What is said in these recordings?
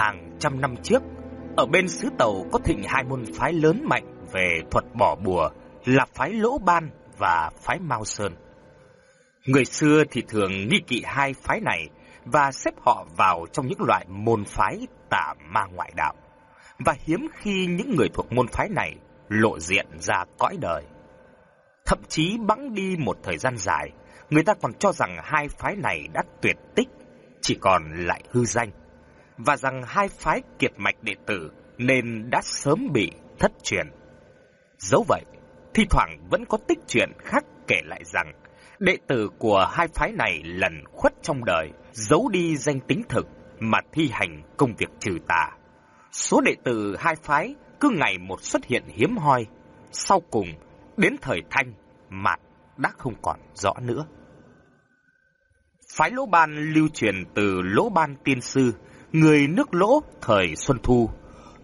Hàng trăm năm trước, ở bên xứ Tàu có thịnh hai môn phái lớn mạnh về thuật bỏ bùa là phái Lỗ Ban và phái Mao Sơn. Người xưa thì thường nghi kỵ hai phái này và xếp họ vào trong những loại môn phái tà ma ngoại đạo. Và hiếm khi những người thuộc môn phái này lộ diện ra cõi đời. Thậm chí bẵng đi một thời gian dài, người ta còn cho rằng hai phái này đã tuyệt tích, chỉ còn lại hư danh, và rằng hai phái kiệt mạch đệ tử nên đã sớm bị thất truyền. Dẫu vậy, thi thoảng vẫn có tích truyện khác kể lại rằng đệ tử của hai phái này lần khuất trong đời, giấu đi danh tính thực mà thi hành công việc trừ tà. Số đệ tử hai phái cứ ngày một xuất hiện hiếm hoi, sau cùng đến thời Thanh, Mạt đã không còn rõ nữa. Phái Lỗ Ban lưu truyền từ Lỗ Ban tiên sư, người nước Lỗ thời Xuân Thu.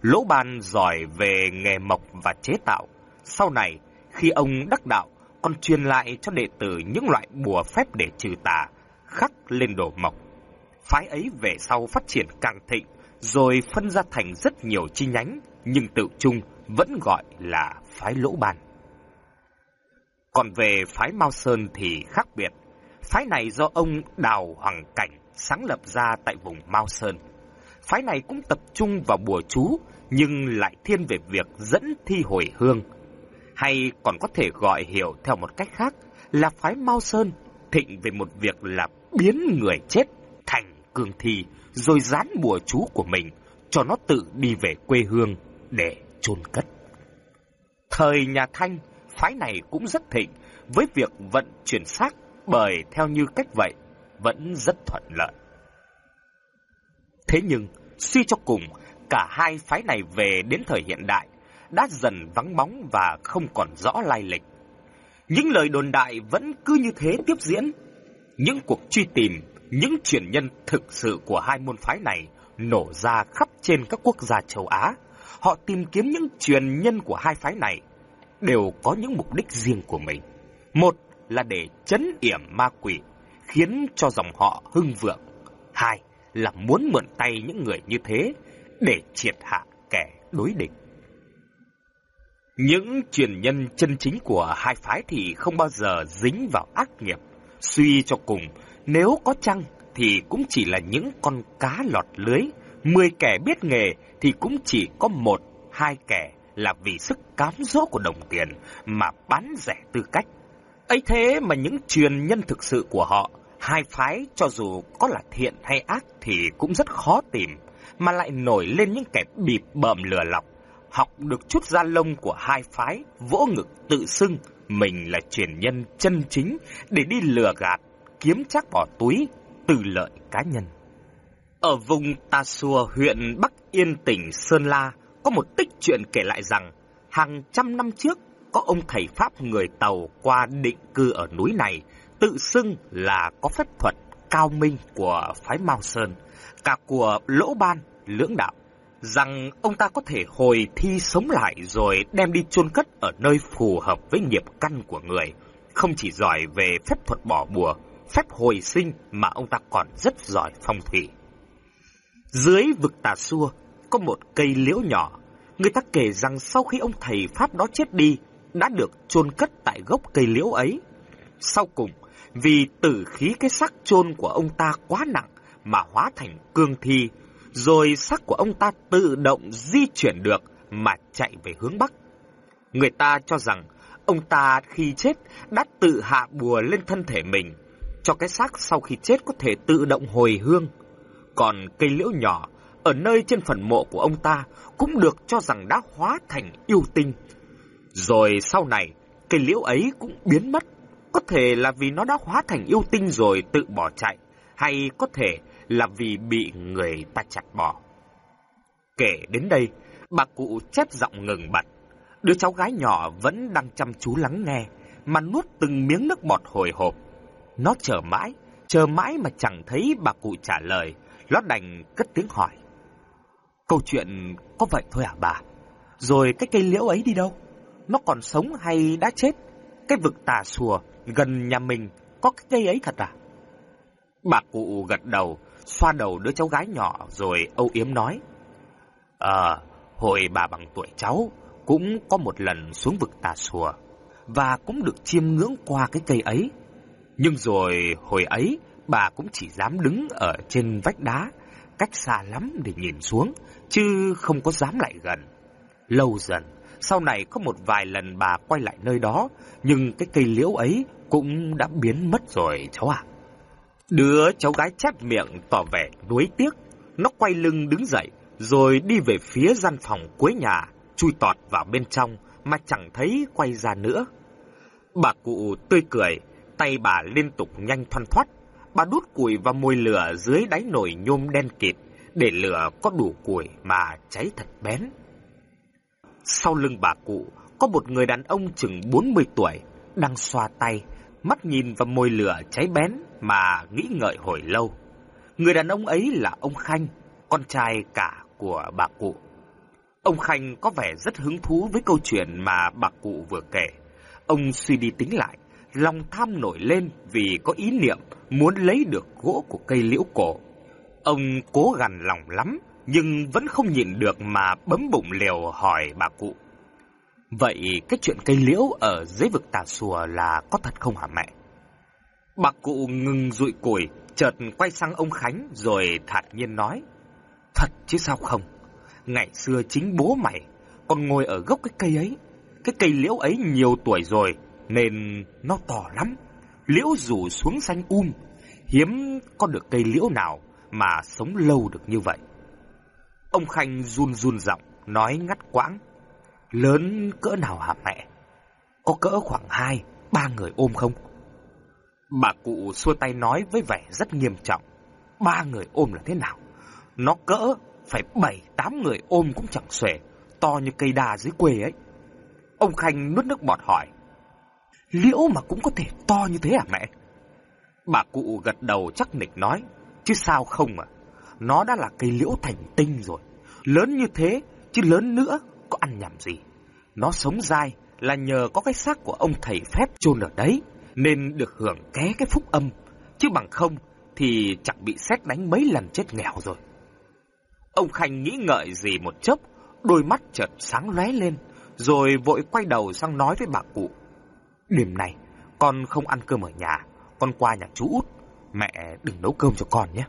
Lỗ Ban giỏi về nghề mộc và chế tạo. Sau này, khi ông đắc đạo, còn truyền lại cho đệ tử những loại bùa phép để trừ tà, khắc lên đồ mộc. Phái ấy về sau phát triển càng thịnh, rồi phân ra thành rất nhiều chi nhánh, nhưng tự chung vẫn gọi là phái lỗ ban. Còn về phái Mao Sơn thì khác biệt. Phái này do ông Đào Hoàng Cảnh sáng lập ra tại vùng Mao Sơn. Phái này cũng tập trung vào bùa chú, nhưng lại thiên về việc dẫn thi hồi hương. Hay còn có thể gọi hiểu theo một cách khác là phái Mao Sơn thịnh về một việc là biến người chết thành cương thi, rồi dán bùa chú của mình cho nó tự đi về quê hương để chôn cất. Thời nhà Thanh, phái này cũng rất thịnh với việc vận chuyển xác bởi theo như cách vậy vẫn rất thuận lợi. Thế nhưng, suy cho cùng, cả hai phái này về đến thời hiện đại đã dần vắng bóng và không còn rõ lai lịch. Những lời đồn đại vẫn cứ như thế tiếp diễn. Những cuộc truy tìm, những truyền nhân thực sự của hai môn phái này nổ ra khắp trên các quốc gia châu Á. Họ tìm kiếm những truyền nhân của hai phái này đều có những mục đích riêng của mình. Một là để chấn yểm ma quỷ, khiến cho dòng họ hưng vượng. Hai là muốn mượn tay những người như thế để triệt hạ kẻ đối địch. Những truyền nhân chân chính của hai phái thì không bao giờ dính vào ác nghiệp. Suy cho cùng, nếu có chăng thì cũng chỉ là những con cá lọt lưới. Mười kẻ biết nghề thì cũng chỉ có một, hai kẻ là vì sức cám dỗ của đồng tiền mà bán rẻ tư cách. ấy thế mà những truyền nhân thực sự của họ, hai phái cho dù có là thiện hay ác thì cũng rất khó tìm, mà lại nổi lên những kẻ bịp bợm lừa lọc học được chút da lông của hai phái, vỗ ngực tự xưng mình là truyền nhân chân chính để đi lừa gạt, kiếm chắc bỏ túi, từ lợi cá nhân. Ở vùng Tà Xùa, huyện Bắc Yên, tỉnh Sơn La, có một tích chuyện kể lại rằng hàng trăm năm trước có ông thầy Pháp người Tàu qua định cư ở núi này, tự xưng là có phép thuật cao minh của phái Mao Sơn, cả của Lỗ Ban, Lưỡng Đạo rằng ông ta có thể hồi thi sống lại rồi đem đi chôn cất ở nơi phù hợp với nghiệp căn của người. Không chỉ giỏi về phép thuật bỏ bùa, phép hồi sinh mà ông ta còn rất giỏi phong thủy. Dưới vực tà xua có một cây liễu nhỏ. Người ta kể rằng sau khi ông thầy Pháp đó chết đi, đã được chôn cất tại gốc cây liễu ấy. Sau cùng, vì tử khí cái xác chôn của ông ta quá nặng mà hóa thành cương thi, rồi xác của ông ta tự động di chuyển được mà chạy về hướng Bắc. Người ta cho rằng ông ta khi chết đã tự hạ bùa lên thân thể mình, cho cái xác sau khi chết có thể tự động hồi hương. Còn cây liễu nhỏ ở nơi trên phần mộ của ông ta cũng được cho rằng đã hóa thành yêu tinh. Rồi sau này, cây liễu ấy cũng biến mất. Có thể là vì nó đã hóa thành yêu tinh rồi tự bỏ chạy, hay có thể là vì bị người ta chặt bỏ. Kể đến đây, bà cụ chép giọng ngừng bật. Đứa cháu gái nhỏ vẫn đang chăm chú lắng nghe, mà nuốt từng miếng nước bọt hồi hộp. Nó chờ mãi, chờ mãi mà chẳng thấy bà cụ trả lời, nó đành cất tiếng hỏi. Câu chuyện có vậy thôi à bà? Rồi cái cây liễu ấy đi đâu? Nó còn sống hay đã chết? Cái vực tà xùa? Gần nhà mình có cái cây ấy thật à? Bà cụ gật đầu, xoa đầu đứa cháu gái nhỏ rồi âu yếm nói. Ờ, hồi bà bằng tuổi cháu cũng có một lần xuống vực tà sùa và cũng được chiêm ngưỡng qua cái cây ấy. Nhưng rồi hồi ấy bà cũng chỉ dám đứng ở trên vách đá, cách xa lắm để nhìn xuống, chứ không có dám lại gần. Lâu dần, sau này có một vài lần bà quay lại nơi đó, nhưng cái cây liễu ấy cũng đã biến mất rồi cháu ạ. Đứa cháu gái chép miệng tỏ vẻ nuối tiếc, nó quay lưng đứng dậy, rồi đi về phía gian phòng cuối nhà, chui tọt vào bên trong mà chẳng thấy quay ra nữa. Bà cụ tươi cười, tay bà liên tục nhanh thoăn thoát. Bà đút củi vào môi lửa dưới đáy nồi nhôm đen kịt, để lửa có đủ củi mà cháy thật bén. Sau lưng bà cụ có một người đàn ông chừng 40 tuổi, đang xoa tay, mắt nhìn vào môi lửa cháy bén mà nghĩ ngợi hồi lâu. Người đàn ông ấy là ông Khanh, con trai cả của bà cụ. Ông Khanh có vẻ rất hứng thú với câu chuyện mà bà cụ vừa kể. Ông suy đi tính lại, lòng tham nổi lên vì có ý niệm muốn lấy được gỗ của cây liễu cổ. Ông cố gằn lòng lắm, nhưng vẫn không nhịn được mà bấm bụng liều hỏi bà cụ. Vậy cái chuyện cây liễu ở dưới vực tà sùa là có thật không hả mẹ? Bà cụ ngừng rụi củi, chợt quay sang ông Khánh rồi thản nhiên nói. Thật chứ sao không? Ngày xưa chính bố mày còn ngồi ở gốc cái cây ấy. Cái cây liễu ấy nhiều tuổi rồi nên nó to lắm. Liễu rủ xuống xanh um, hiếm có được cây liễu nào mà sống lâu được như vậy. Ông Khanh run run giọng, nói ngắt quãng. Lớn cỡ nào hả mẹ? Có cỡ khoảng hai, ba người ôm không? Bà cụ xua tay nói với vẻ rất nghiêm trọng. Ba người ôm là thế nào? Nó cỡ phải bảy, tám người ôm cũng chẳng xuể, to như cây đà dưới quê ấy. Ông Khanh nuốt nước bọt hỏi. Liễu mà cũng có thể to như thế à mẹ? Bà cụ gật đầu chắc nịch nói. Chứ sao không à? Nó đã là cây liễu thành tinh rồi. Lớn như thế, chứ lớn nữa, có ăn nhầm gì. Nó sống dai là nhờ có cái xác của ông thầy phép chôn ở đấy, nên được hưởng ké cái phúc âm. Chứ bằng không thì chẳng bị xét đánh mấy lần chết nghèo rồi. Ông Khanh nghĩ ngợi gì một chốc, đôi mắt chợt sáng lóe lên, rồi vội quay đầu sang nói với bà cụ. Đêm này, con không ăn cơm ở nhà, con qua nhà chú út, mẹ đừng nấu cơm cho con nhé.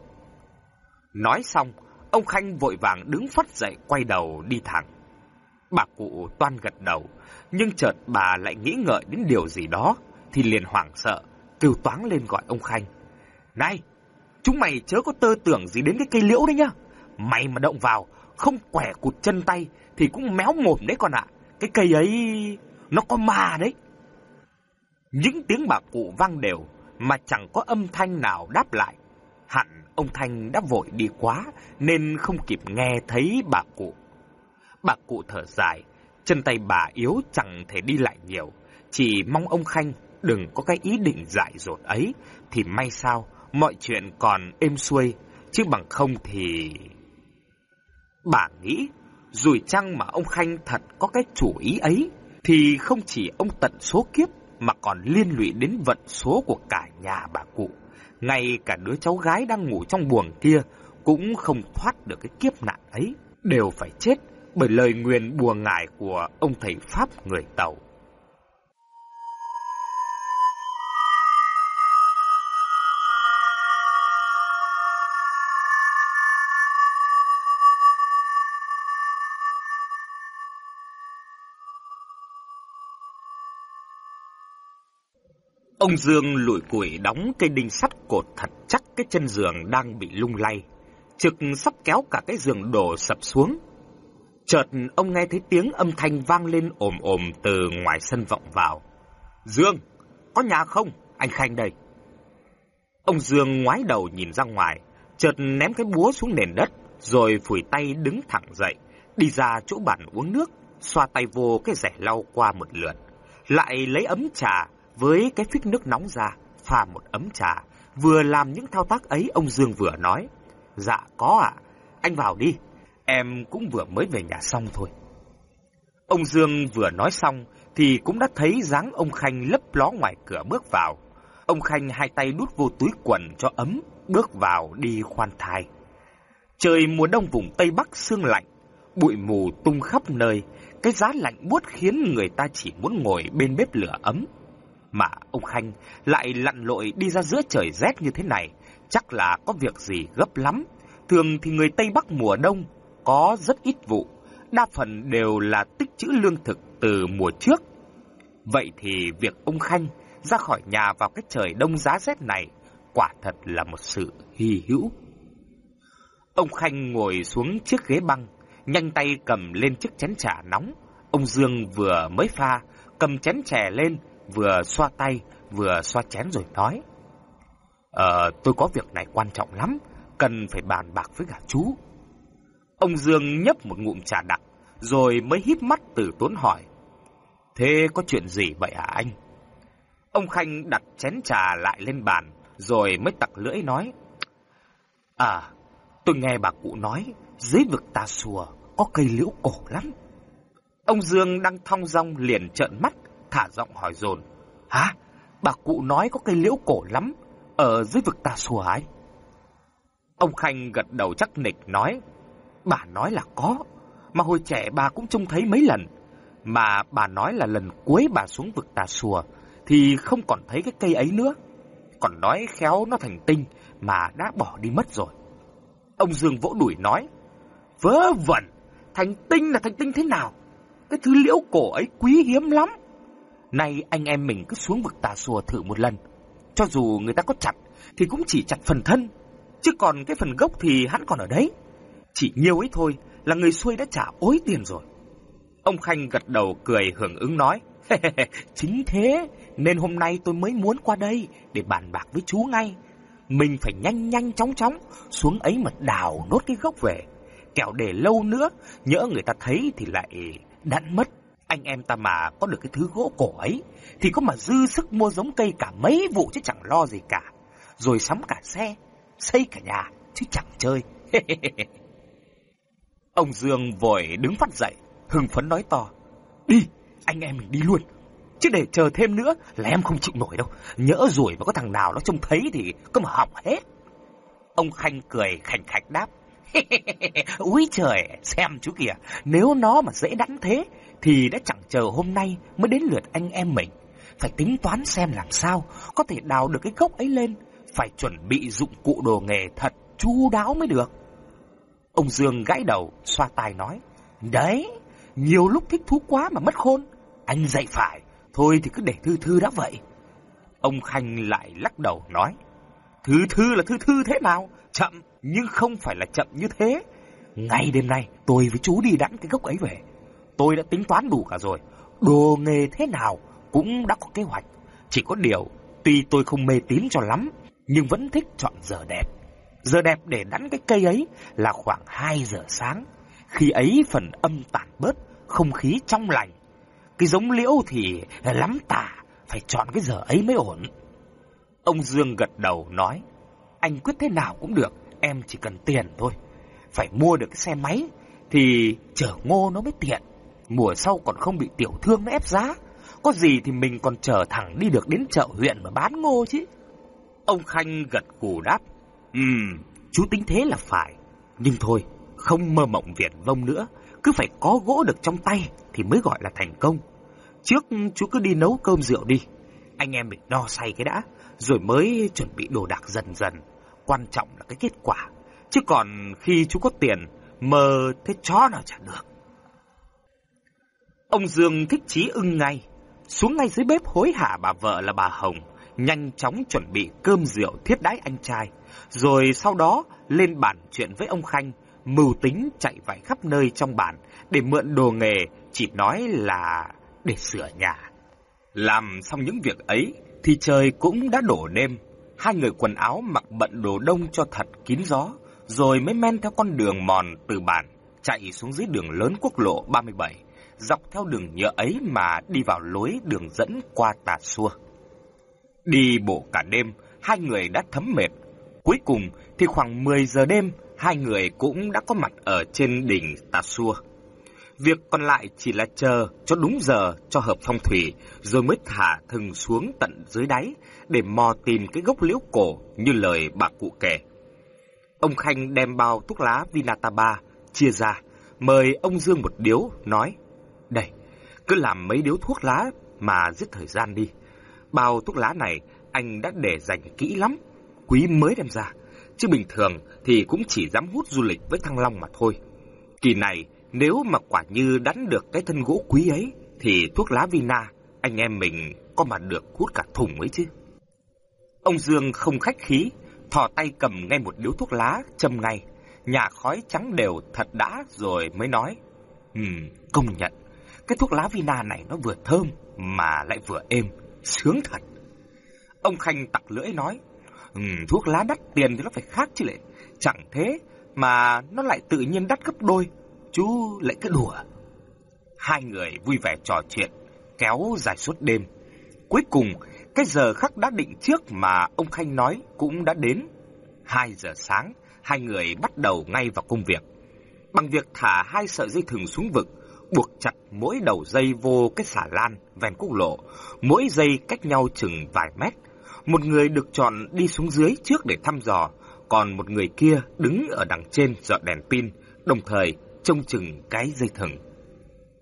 Nói xong, ông Khanh vội vàng đứng phát dậy quay đầu đi thẳng. Bà cụ toan gật đầu, nhưng chợt bà lại nghĩ ngợi đến điều gì đó, thì liền hoảng sợ, kêu toáng lên gọi ông Khanh. Này, chúng mày chớ có tơ tưởng gì đến cái cây liễu đấy nhá. Mày mà động vào, không quẻ cụt chân tay thì cũng méo mồm đấy con ạ. Cái cây ấy, nó có ma đấy. Những tiếng bà cụ vang đều mà chẳng có âm thanh nào đáp lại. Ông Thanh đã vội đi quá nên không kịp nghe thấy bà cụ. Bà cụ thở dài, chân tay bà yếu chẳng thể đi lại nhiều, chỉ mong ông Khanh đừng có cái ý định dại dột ấy thì may sao mọi chuyện còn êm xuôi, chứ bằng không thì... Bà nghĩ, rủi chăng mà ông Khanh thật có cái chủ ý ấy, thì không chỉ ông tận số kiếp mà còn liên lụy đến vận số của cả nhà bà cụ. Ngay cả đứa cháu gái đang ngủ trong buồng kia cũng không thoát được cái kiếp nạn ấy, đều phải chết bởi lời nguyền bùa ngải của ông thầy Pháp người Tàu. Ông Dương lủi củi đóng cây đinh sắt cột thật chắc cái chân giường đang bị lung lay. Trực sắp kéo cả cái giường đổ sập xuống. Chợt ông nghe thấy tiếng âm thanh vang lên ồm ồm từ ngoài sân vọng vào. Dương, có nhà không? Anh Khanh đây. Ông Dương ngoái đầu nhìn ra ngoài, chợt ném cái búa xuống nền đất, rồi phủi tay đứng thẳng dậy, đi ra chỗ bàn uống nước, xoa tay vô cái rẻ lau qua một lượt, lại lấy ấm trà với cái phích nước nóng ra, pha một ấm trà, vừa làm những thao tác ấy ông Dương vừa nói. Dạ có ạ, anh vào đi, em cũng vừa mới về nhà xong thôi. Ông Dương vừa nói xong thì cũng đã thấy dáng ông Khanh lấp ló ngoài cửa bước vào. Ông Khanh hai tay đút vô túi quần cho ấm, bước vào đi khoan thai. Trời mùa đông vùng Tây Bắc sương lạnh, bụi mù tung khắp nơi, cái giá lạnh buốt khiến người ta chỉ muốn ngồi bên bếp lửa ấm. Mà ông Khanh lại lặn lội đi ra giữa trời rét như thế này, chắc là có việc gì gấp lắm. Thường thì người Tây Bắc mùa đông có rất ít vụ, đa phần đều là tích trữ lương thực từ mùa trước. Vậy thì việc ông Khanh ra khỏi nhà vào cái trời đông giá rét này quả thật là một sự hy hữu. Ông Khanh ngồi xuống chiếc ghế băng, nhanh tay cầm lên chiếc chén trà nóng. Ông Dương vừa mới pha, cầm chén chè lên, vừa xoa tay, vừa xoa chén rồi nói. Ờ, tôi có việc này quan trọng lắm, cần phải bàn bạc với cả chú. Ông Dương nhấp một ngụm trà đặc, rồi mới híp mắt từ tốn hỏi. Thế có chuyện gì vậy hả anh? Ông Khanh đặt chén trà lại lên bàn, rồi mới tặc lưỡi nói. À, tôi nghe bà cụ nói, dưới vực tà xùa có cây liễu cổ lắm. Ông Dương đang thong dong liền trợn mắt, thả giọng hỏi dồn Hả? Bà cụ nói có cây liễu cổ lắm, ở dưới vực tà xùa ấy. Ông Khanh gật đầu chắc nịch nói, bà nói là có, mà hồi trẻ bà cũng trông thấy mấy lần. Mà bà nói là lần cuối bà xuống vực tà xùa thì không còn thấy cái cây ấy nữa. Còn nói khéo nó thành tinh mà đã bỏ đi mất rồi. Ông Dương vỗ đuổi nói, vớ vẩn, thành tinh là thành tinh thế nào? Cái thứ liễu cổ ấy quý hiếm lắm. Nay anh em mình cứ xuống vực tà xùa thử một lần. Cho dù người ta có chặt thì cũng chỉ chặt phần thân, chứ còn cái phần gốc thì hắn còn ở đấy. Chỉ nhiều ấy thôi là người xuôi đã trả ối tiền rồi. Ông Khanh gật đầu cười hưởng ứng nói, chính thế nên hôm nay tôi mới muốn qua đây để bàn bạc với chú ngay. Mình phải nhanh nhanh chóng chóng xuống ấy mà đào nốt cái gốc về. Kẻo để lâu nữa, nhỡ người ta thấy thì lại đặn mất. Anh em ta mà có được cái thứ gỗ cổ ấy, thì có mà dư sức mua giống cây cả mấy vụ chứ chẳng lo gì cả. Rồi sắm cả xe, xây cả nhà, chứ chẳng chơi. Ông Dương vội đứng phát dậy, hưng phấn nói to. Đi, anh em mình đi luôn. Chứ để chờ thêm nữa là em không chịu nổi đâu. Nhỡ rồi mà có thằng nào nó trông thấy thì có mà hỏng hết. Ông Khanh cười khành khạch đáp. Úi trời, xem chú kìa, nếu nó mà dễ đắn thế, thì đã chẳng chờ hôm nay mới đến lượt anh em mình. Phải tính toán xem làm sao có thể đào được cái gốc ấy lên, phải chuẩn bị dụng cụ đồ nghề thật chu đáo mới được. Ông Dương gãi đầu, xoa tai nói, đấy, nhiều lúc thích thú quá mà mất khôn. Anh dạy phải, thôi thì cứ để Thư Thư đã vậy. Ông Khanh lại lắc đầu nói, Thư Thư là Thư Thư thế nào? Chậm, nhưng không phải là chậm như thế. Ngay đêm nay, tôi với chú đi đẵng cái gốc ấy về. Tôi đã tính toán đủ cả rồi. Đồ nghề thế nào cũng đã có kế hoạch. Chỉ có điều, tuy tôi không mê tín cho lắm, nhưng vẫn thích chọn giờ đẹp. Giờ đẹp để đắn cái cây ấy là khoảng 2 giờ sáng. Khi ấy phần âm tản bớt, không khí trong lành. Cái giống liễu thì lắm tả, phải chọn cái giờ ấy mới ổn. Ông Dương gật đầu nói, anh quyết thế nào cũng được, em chỉ cần tiền thôi. Phải mua được cái xe máy thì chở ngô nó mới tiện. Mùa sau còn không bị tiểu thương nó ép giá. Có gì thì mình còn chờ thẳng đi được đến chợ huyện mà bán ngô chứ. Ông Khanh gật gù đáp. Ừm, chú tính thế là phải. Nhưng thôi, không mơ mộng viển vông nữa. Cứ phải có gỗ được trong tay thì mới gọi là thành công. Trước chú cứ đi nấu cơm rượu đi. Anh em mình no say cái đã, rồi mới chuẩn bị đồ đạc dần dần. Quan trọng là cái kết quả. Chứ còn khi chú có tiền, mơ thế chó nào chả được. Ông Dương thích chí ưng ngay, xuống ngay dưới bếp hối hả bà vợ là bà Hồng, nhanh chóng chuẩn bị cơm rượu thiết đái anh trai, rồi sau đó lên bàn chuyện với ông Khanh, mưu tính chạy vạy khắp nơi trong bản để mượn đồ nghề, chỉ nói là để sửa nhà. Làm xong những việc ấy thì trời cũng đã đổ đêm, hai người quần áo mặc bận đồ đông cho thật kín gió, rồi mới men theo con đường mòn từ bản chạy xuống dưới đường lớn quốc lộ 37, dọc theo đường nhựa ấy mà đi vào lối đường dẫn qua Tà Xua. Đi bộ cả đêm, hai người đã thấm mệt. Cuối cùng thì khoảng 10 giờ đêm, hai người cũng đã có mặt ở trên đỉnh Tà Xua. Việc còn lại chỉ là chờ cho đúng giờ cho hợp phong thủy, rồi mới thả thừng xuống tận dưới đáy để mò tìm cái gốc liễu cổ như lời bà cụ kể. Ông Khanh đem bao thuốc lá Vinataba chia ra, mời ông Dương một điếu, nói, đây, cứ làm mấy điếu thuốc lá mà giết thời gian đi. Bao thuốc lá này anh đã để dành kỹ lắm, quý mới đem ra, chứ bình thường thì cũng chỉ dám hút du lịch với Thăng Long mà thôi. Kỳ này, nếu mà quả như đánh được cái thân gỗ quý ấy, thì thuốc lá Vina, anh em mình có mà được hút cả thùng ấy chứ. Ông Dương không khách khí, thò tay cầm ngay một điếu thuốc lá, châm ngay. Nhà khói trắng đều thật đã rồi mới nói. Ừm, công nhận, cái thuốc lá Vina này nó vừa thơm mà lại vừa êm, sướng thật. Ông Khanh tặc lưỡi nói, ừ, thuốc lá đắt tiền thì nó phải khác chứ lệ. Chẳng thế mà nó lại tự nhiên đắt gấp đôi, chú lại cứ đùa. Hai người vui vẻ trò chuyện, kéo dài suốt đêm. Cuối cùng, cái giờ khắc đã định trước mà ông Khanh nói cũng đã đến. Hai giờ sáng, hai người bắt đầu ngay vào công việc. Bằng việc thả hai sợi dây thừng xuống vực, buộc chặt mỗi đầu dây vô cái xà lan ven quốc lộ, mỗi dây cách nhau chừng vài mét. Một người được chọn đi xuống dưới trước để thăm dò, còn một người kia đứng ở đằng trên dọn đèn pin, đồng thời trông chừng cái dây thừng.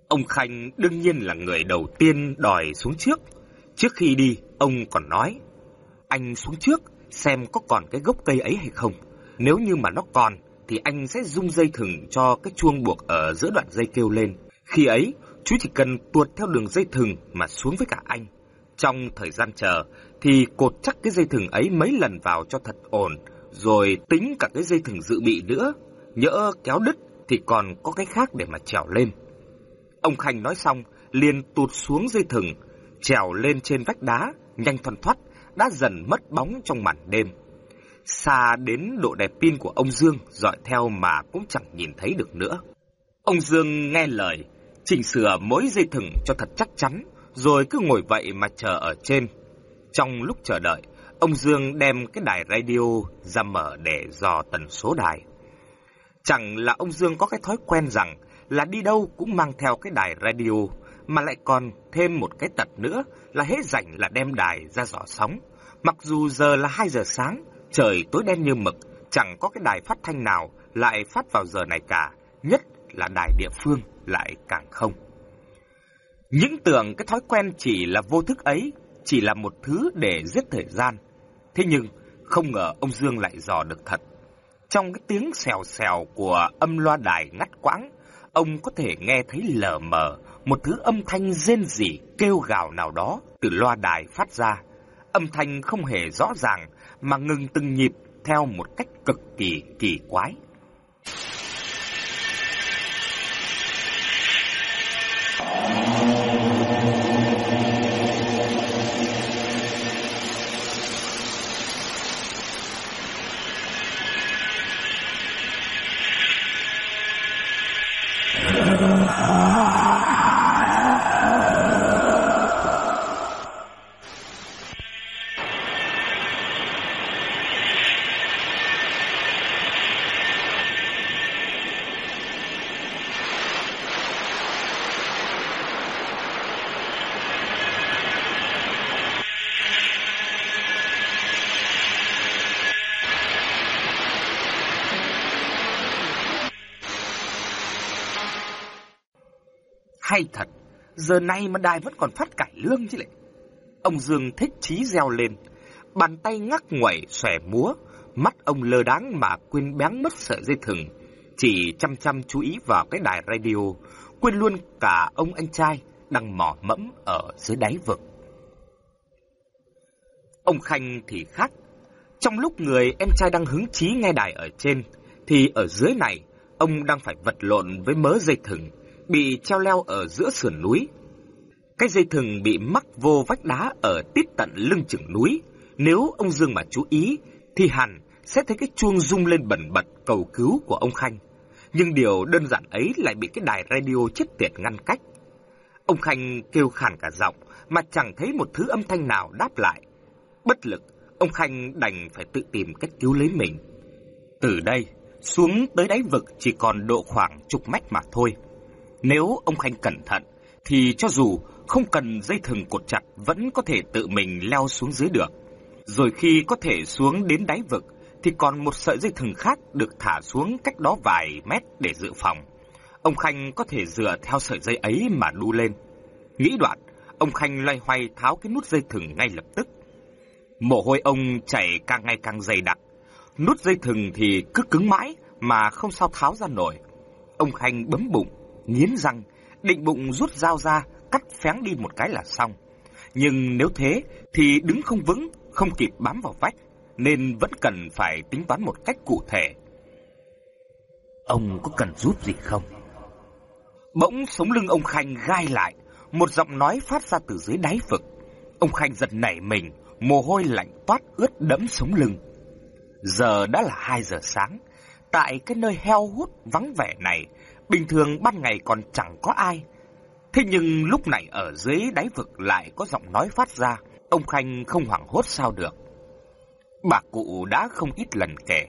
Ông Khanh đương nhiên là người đầu tiên đòi xuống trước. Trước khi đi, ông còn nói, anh xuống trước xem có còn cái gốc cây ấy hay không. Nếu như mà nó còn, thì anh sẽ rung dây thừng cho cái chuông buộc ở giữa đoạn dây kêu lên. Khi ấy, chú chỉ cần tuột theo đường dây thừng mà xuống với cả anh. Trong thời gian chờ, thì cột chắc cái dây thừng ấy mấy lần vào cho thật ổn, rồi tính cả cái dây thừng dự bị nữa. Nhỡ kéo đứt thì còn có cái khác để mà trèo lên. Ông Khanh nói xong, liền tụt xuống dây thừng, trèo lên trên vách đá, nhanh thoăn thoắt, đã dần mất bóng trong màn đêm. Xa đến độ đèn pin của ông Dương dọi theo mà cũng chẳng nhìn thấy được nữa. Ông Dương nghe lời, chỉnh sửa mỗi dây thừng cho thật chắc chắn, rồi cứ ngồi vậy mà chờ ở trên. Trong lúc chờ đợi, ông Dương đem cái đài radio ra mở để dò tần số đài. Chẳng là ông Dương có cái thói quen rằng là đi đâu cũng mang theo cái đài radio, mà lại còn thêm một cái tật nữa là hết rảnh là đem đài ra dò sóng. Mặc dù giờ là 2 giờ sáng, trời tối đen như mực, chẳng có cái đài phát thanh nào lại phát vào giờ này cả, nhất là đài địa phương lại càng không. Những tưởng cái thói quen chỉ là vô thức ấy, chỉ là một thứ để giết thời gian. Thế nhưng, không ngờ ông Dương lại dò được thật. Trong cái tiếng xèo xèo của âm loa đài ngắt quãng, ông có thể nghe thấy lờ mờ một thứ âm thanh rên rỉ kêu gào nào đó từ loa đài phát ra. Âm thanh không hề rõ ràng mà ngừng từng nhịp theo một cách cực kỳ kỳ quái. fall. Giờ này mà đài vẫn còn phát cải lương chứ lại. Ông Dương thích chí reo lên, bàn tay ngắc nguẩy xòe múa, mắt ông lơ đáng mà quên bén mất sợi dây thừng, chỉ chăm chăm chú ý vào cái đài radio, quên luôn cả ông anh trai đang mò mẫm ở dưới đáy vực. Ông Khanh thì khác, trong lúc người em trai đang hứng chí nghe đài ở trên, thì ở dưới này, ông đang phải vật lộn với mớ dây thừng, bị treo leo ở giữa sườn núi. Cái dây thừng bị mắc vô vách đá ở tít tận lưng chừng núi. Nếu ông Dương mà chú ý, thì hẳn sẽ thấy cái chuông rung lên bẩn bật cầu cứu của ông Khanh. Nhưng điều đơn giản ấy lại bị cái đài radio chết tiệt ngăn cách. Ông Khanh kêu khàn cả giọng mà chẳng thấy một thứ âm thanh nào đáp lại. Bất lực, ông Khanh đành phải tự tìm cách cứu lấy mình. Từ đây, xuống tới đáy vực chỉ còn độ khoảng chục mét mà thôi. Nếu ông Khanh cẩn thận, thì cho dù không cần dây thừng cột chặt vẫn có thể tự mình leo xuống dưới được. Rồi khi có thể xuống đến đáy vực, thì còn một sợi dây thừng khác được thả xuống cách đó vài mét để dự phòng. Ông Khanh có thể dựa theo sợi dây ấy mà đu lên. Nghĩ đoạn, ông Khanh loay hoay tháo cái nút dây thừng ngay lập tức. Mồ hôi ông chảy càng ngày càng dày đặc. Nút dây thừng thì cứ cứng mãi mà không sao tháo ra nổi. Ông Khanh bấm bụng, nghiến răng, định bụng rút dao ra, cắt phén đi một cái là xong. Nhưng nếu thế thì đứng không vững, không kịp bám vào vách, nên vẫn cần phải tính toán một cách cụ thể. Ông có cần giúp gì không? Bỗng sống lưng ông Khanh gai lại, một giọng nói phát ra từ dưới đáy vực. Ông Khanh giật nảy mình, mồ hôi lạnh toát ướt đẫm sống lưng. Giờ đã là 2 giờ sáng, tại cái nơi heo hút vắng vẻ này, bình thường ban ngày còn chẳng có ai. Thế nhưng lúc này ở dưới đáy vực lại có giọng nói phát ra, ông Khanh không hoảng hốt sao được. Bà cụ đã không ít lần kể,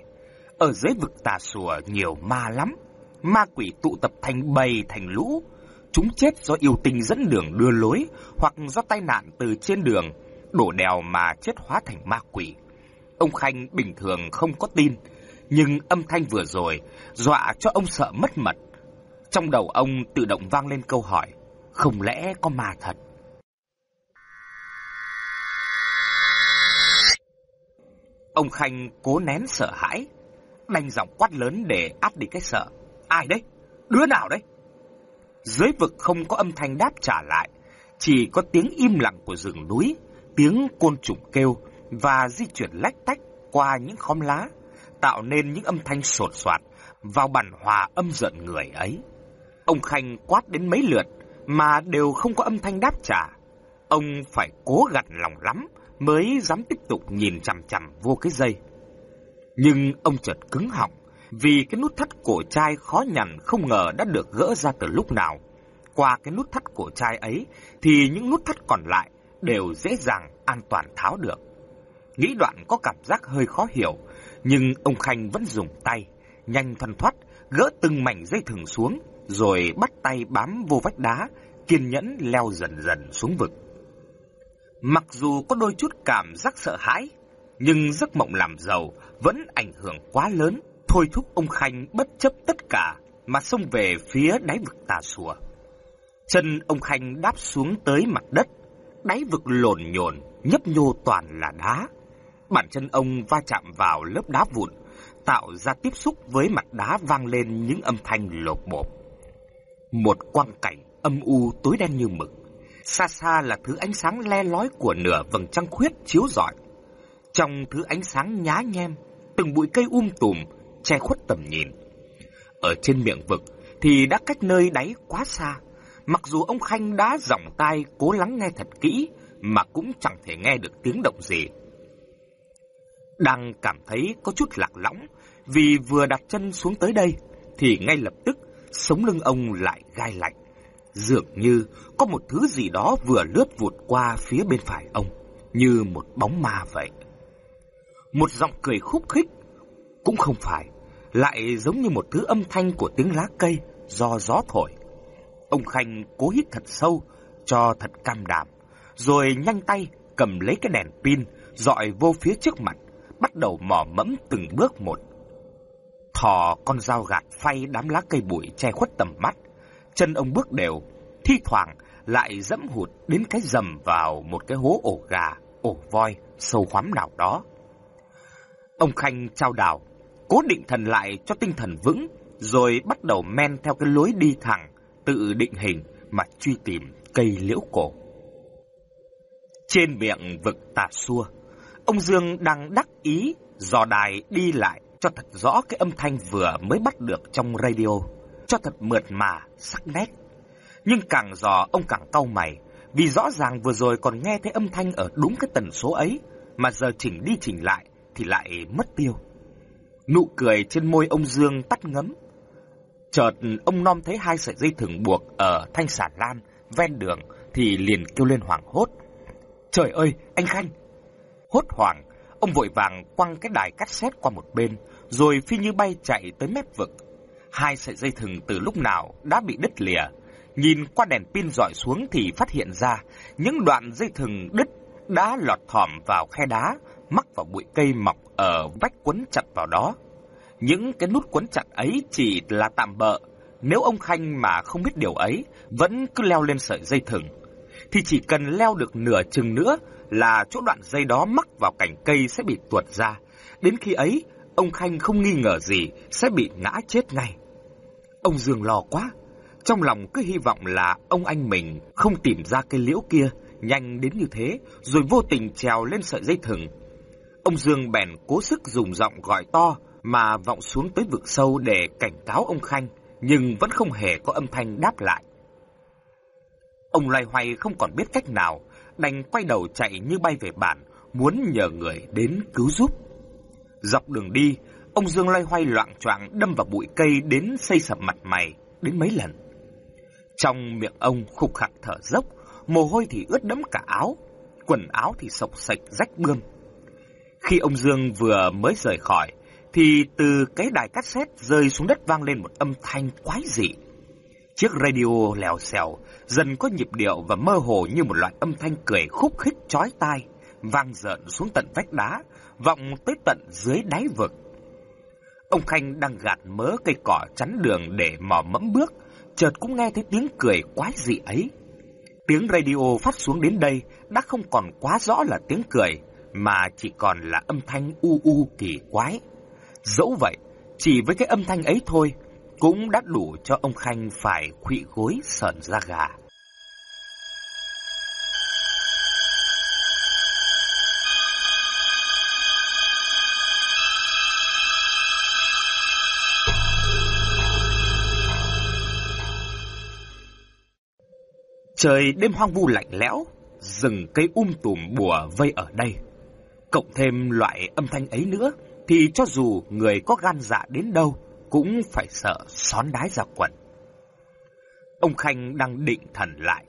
ở dưới vực tà sùa nhiều ma lắm, ma quỷ tụ tập thành bầy thành lũ, chúng chết do yêu tình dẫn đường đưa lối hoặc do tai nạn từ trên đường đổ đèo mà chết hóa thành ma quỷ. Ông Khanh bình thường không có tin, nhưng âm thanh vừa rồi dọa cho ông sợ mất mật. Trong đầu ông tự động vang lên câu hỏi, không lẽ có ma thật? Ông Khanh cố nén sợ hãi, đành giọng quát lớn để áp đi cái sợ. Ai đấy? Đứa nào đấy? Dưới vực không có âm thanh đáp trả lại, chỉ có tiếng im lặng của rừng núi, tiếng côn trùng kêu và di chuyển lách tách qua những khóm lá, tạo nên những âm thanh sột soạt vào bản hòa âm giận người ấy. Ông Khanh quát đến mấy lượt mà đều không có âm thanh đáp trả. Ông phải cố gặt lòng lắm mới dám tiếp tục nhìn chằm chằm vô cái dây. Nhưng ông chợt cứng họng vì cái nút thắt cổ chai khó nhằn không ngờ đã được gỡ ra từ lúc nào. Qua cái nút thắt cổ chai ấy thì những nút thắt còn lại đều dễ dàng an toàn tháo được. Nghĩ đoạn có cảm giác hơi khó hiểu, nhưng ông Khanh vẫn dùng tay, nhanh thân thoát, gỡ từng mảnh dây thừng xuống, rồi bắt tay bám vô vách đá, kiên nhẫn leo dần dần xuống vực. Mặc dù có đôi chút cảm giác sợ hãi, nhưng giấc mộng làm giàu vẫn ảnh hưởng quá lớn, thôi thúc ông Khanh bất chấp tất cả mà xông về phía đáy vực tà sùa. Chân ông Khanh đáp xuống tới mặt đất, đáy vực lồn nhồn, nhấp nhô toàn là đá. Bản chân ông va chạm vào lớp đá vụn, tạo ra tiếp xúc với mặt đá vang lên những âm thanh lột bột. Một quang cảnh âm u tối đen như mực. Xa xa là thứ ánh sáng le lói của nửa vầng trăng khuyết chiếu rọi. Trong thứ ánh sáng nhá nhem, từng bụi cây um tùm che khuất tầm nhìn. Ở trên miệng vực thì đã cách nơi đáy quá xa. Mặc dù ông Khanh đã giọng tai cố lắng nghe thật kỹ mà cũng chẳng thể nghe được tiếng động gì. Đang cảm thấy có chút lạc lõng vì vừa đặt chân xuống tới đây thì ngay lập tức sống lưng ông lại gai lạnh. Dường như có một thứ gì đó vừa lướt vụt qua phía bên phải ông, như một bóng ma vậy. Một giọng cười khúc khích, cũng không phải, lại giống như một thứ âm thanh của tiếng lá cây do gió thổi. Ông Khanh cố hít thật sâu, cho thật cam đảm, rồi nhanh tay cầm lấy cái đèn pin, dọi vô phía trước mặt, bắt đầu mò mẫm từng bước một. Thò con dao gạt phay đám lá cây bụi che khuất tầm mắt, chân ông bước đều, thi thoảng lại dẫm hụt đến cái dầm vào một cái hố ổ gà, ổ voi, sâu khoắm nào đó. Ông Khanh trao đảo, cố định thần lại cho tinh thần vững, rồi bắt đầu men theo cái lối đi thẳng, tự định hình mà truy tìm cây liễu cổ. Trên miệng vực tà xua, ông Dương đang đắc ý dò đài đi lại cho thật rõ cái âm thanh vừa mới bắt được trong radio, cho thật mượt mà, sắc nét. Nhưng càng dò ông càng cau mày, vì rõ ràng vừa rồi còn nghe thấy âm thanh ở đúng cái tần số ấy, mà giờ chỉnh đi chỉnh lại thì lại mất tiêu. Nụ cười trên môi ông Dương tắt ngấm. Chợt ông Nom thấy hai sợi dây thừng buộc ở thanh xà lan ven đường thì liền kêu lên hoảng hốt. Trời ơi, anh Khanh! Hốt hoảng, ông vội vàng quăng cái đài cắt xét qua một bên, rồi phi như bay chạy tới mép vực. Hai sợi dây thừng từ lúc nào đã bị đứt lìa. Nhìn qua đèn pin dọi xuống thì phát hiện ra những đoạn dây thừng đứt đã lọt thỏm vào khe đá, mắc vào bụi cây mọc ở vách quấn chặt vào đó. Những cái nút quấn chặt ấy chỉ là tạm bợ, nếu ông Khanh mà không biết điều ấy, vẫn cứ leo lên sợi dây thừng, thì chỉ cần leo được nửa chừng nữa là chỗ đoạn dây đó mắc vào cành cây sẽ bị tuột ra. Đến khi ấy, ông Khanh không nghi ngờ gì sẽ bị ngã chết ngay. Ông Dương lo quá, trong lòng cứ hy vọng là ông anh mình không tìm ra cây liễu kia nhanh đến như thế, rồi vô tình trèo lên sợi dây thừng. Ông Dương bèn cố sức dùng giọng gọi to mà vọng xuống tới vực sâu để cảnh cáo ông Khanh, nhưng vẫn không hề có âm thanh đáp lại. Ông loay hoay không còn biết cách nào, đành quay đầu chạy như bay về bản, muốn nhờ người đến cứu giúp. Dọc đường đi, ông Dương loay hoay loạn choạng đâm vào bụi cây đến xây sập mặt mày đến mấy lần. Trong miệng ông khục khặc thở dốc, mồ hôi thì ướt đẫm cả áo, quần áo thì sộc sạch rách bươm. Khi ông Dương vừa mới rời khỏi, thì từ cái đài cassette rơi xuống đất vang lên một âm thanh quái dị. Chiếc radio lèo xèo, dần có nhịp điệu và mơ hồ như một loại âm thanh cười khúc khích chói tai, vang dợn xuống tận vách đá, vọng tới tận dưới đáy vực. Ông Khanh đang gạt mớ cây cỏ chắn đường để mò mẫm bước, chợt cũng nghe thấy tiếng cười quái dị ấy. Tiếng radio phát xuống đến đây đã không còn quá rõ là tiếng cười, mà chỉ còn là âm thanh u u kỳ quái. Dẫu vậy, chỉ với cái âm thanh ấy thôi, cũng đã đủ cho ông Khanh phải khuỵ gối sợn da gà. Trời đêm hoang vu lạnh lẽo, rừng cây um tùm bùa vây ở đây. Cộng thêm loại âm thanh ấy nữa, thì cho dù người có gan dạ đến đâu, cũng phải sợ xón đái ra quần. Ông Khanh đang định thần lại,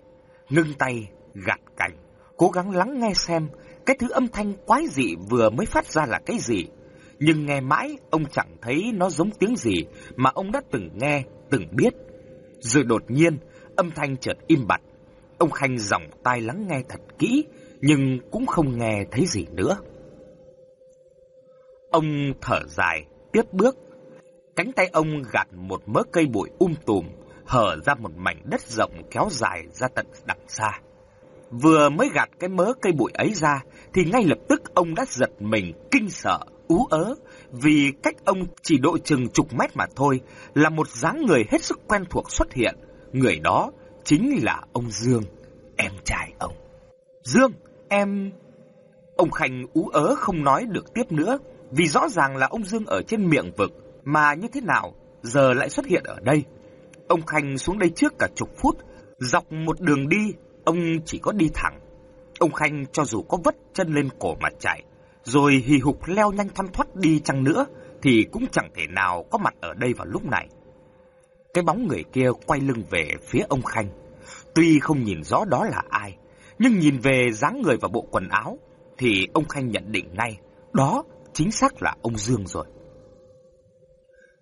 ngưng tay, gạt cành, cố gắng lắng nghe xem cái thứ âm thanh quái dị vừa mới phát ra là cái gì. Nhưng nghe mãi, ông chẳng thấy nó giống tiếng gì mà ông đã từng nghe, từng biết. Rồi đột nhiên, âm thanh chợt im bặt. Ông Khanh dòng tai lắng nghe thật kỹ, nhưng cũng không nghe thấy gì nữa. Ông thở dài, tiếp bước. Cánh tay ông gạt một mớ cây bụi um tùm, hở ra một mảnh đất rộng kéo dài ra tận đằng xa. Vừa mới gạt cái mớ cây bụi ấy ra, thì ngay lập tức ông đã giật mình, kinh sợ, ú ớ, vì cách ông chỉ độ chừng chục mét mà thôi, là một dáng người hết sức quen thuộc xuất hiện. Người đó chính là ông Dương, em trai ông. Dương, em... Ông Khanh ú ớ không nói được tiếp nữa, vì rõ ràng là ông Dương ở trên miệng vực, mà như thế nào giờ lại xuất hiện ở đây. Ông Khanh xuống đây trước cả chục phút, dọc một đường đi, ông chỉ có đi thẳng. Ông Khanh cho dù có vất chân lên cổ mà chạy, rồi hì hục leo nhanh thăm thoát đi chăng nữa, thì cũng chẳng thể nào có mặt ở đây vào lúc này. Cái bóng người kia quay lưng về phía ông Khanh. Tuy không nhìn rõ đó là ai, nhưng nhìn về dáng người và bộ quần áo, thì ông Khanh nhận định ngay, đó chính xác là ông Dương rồi.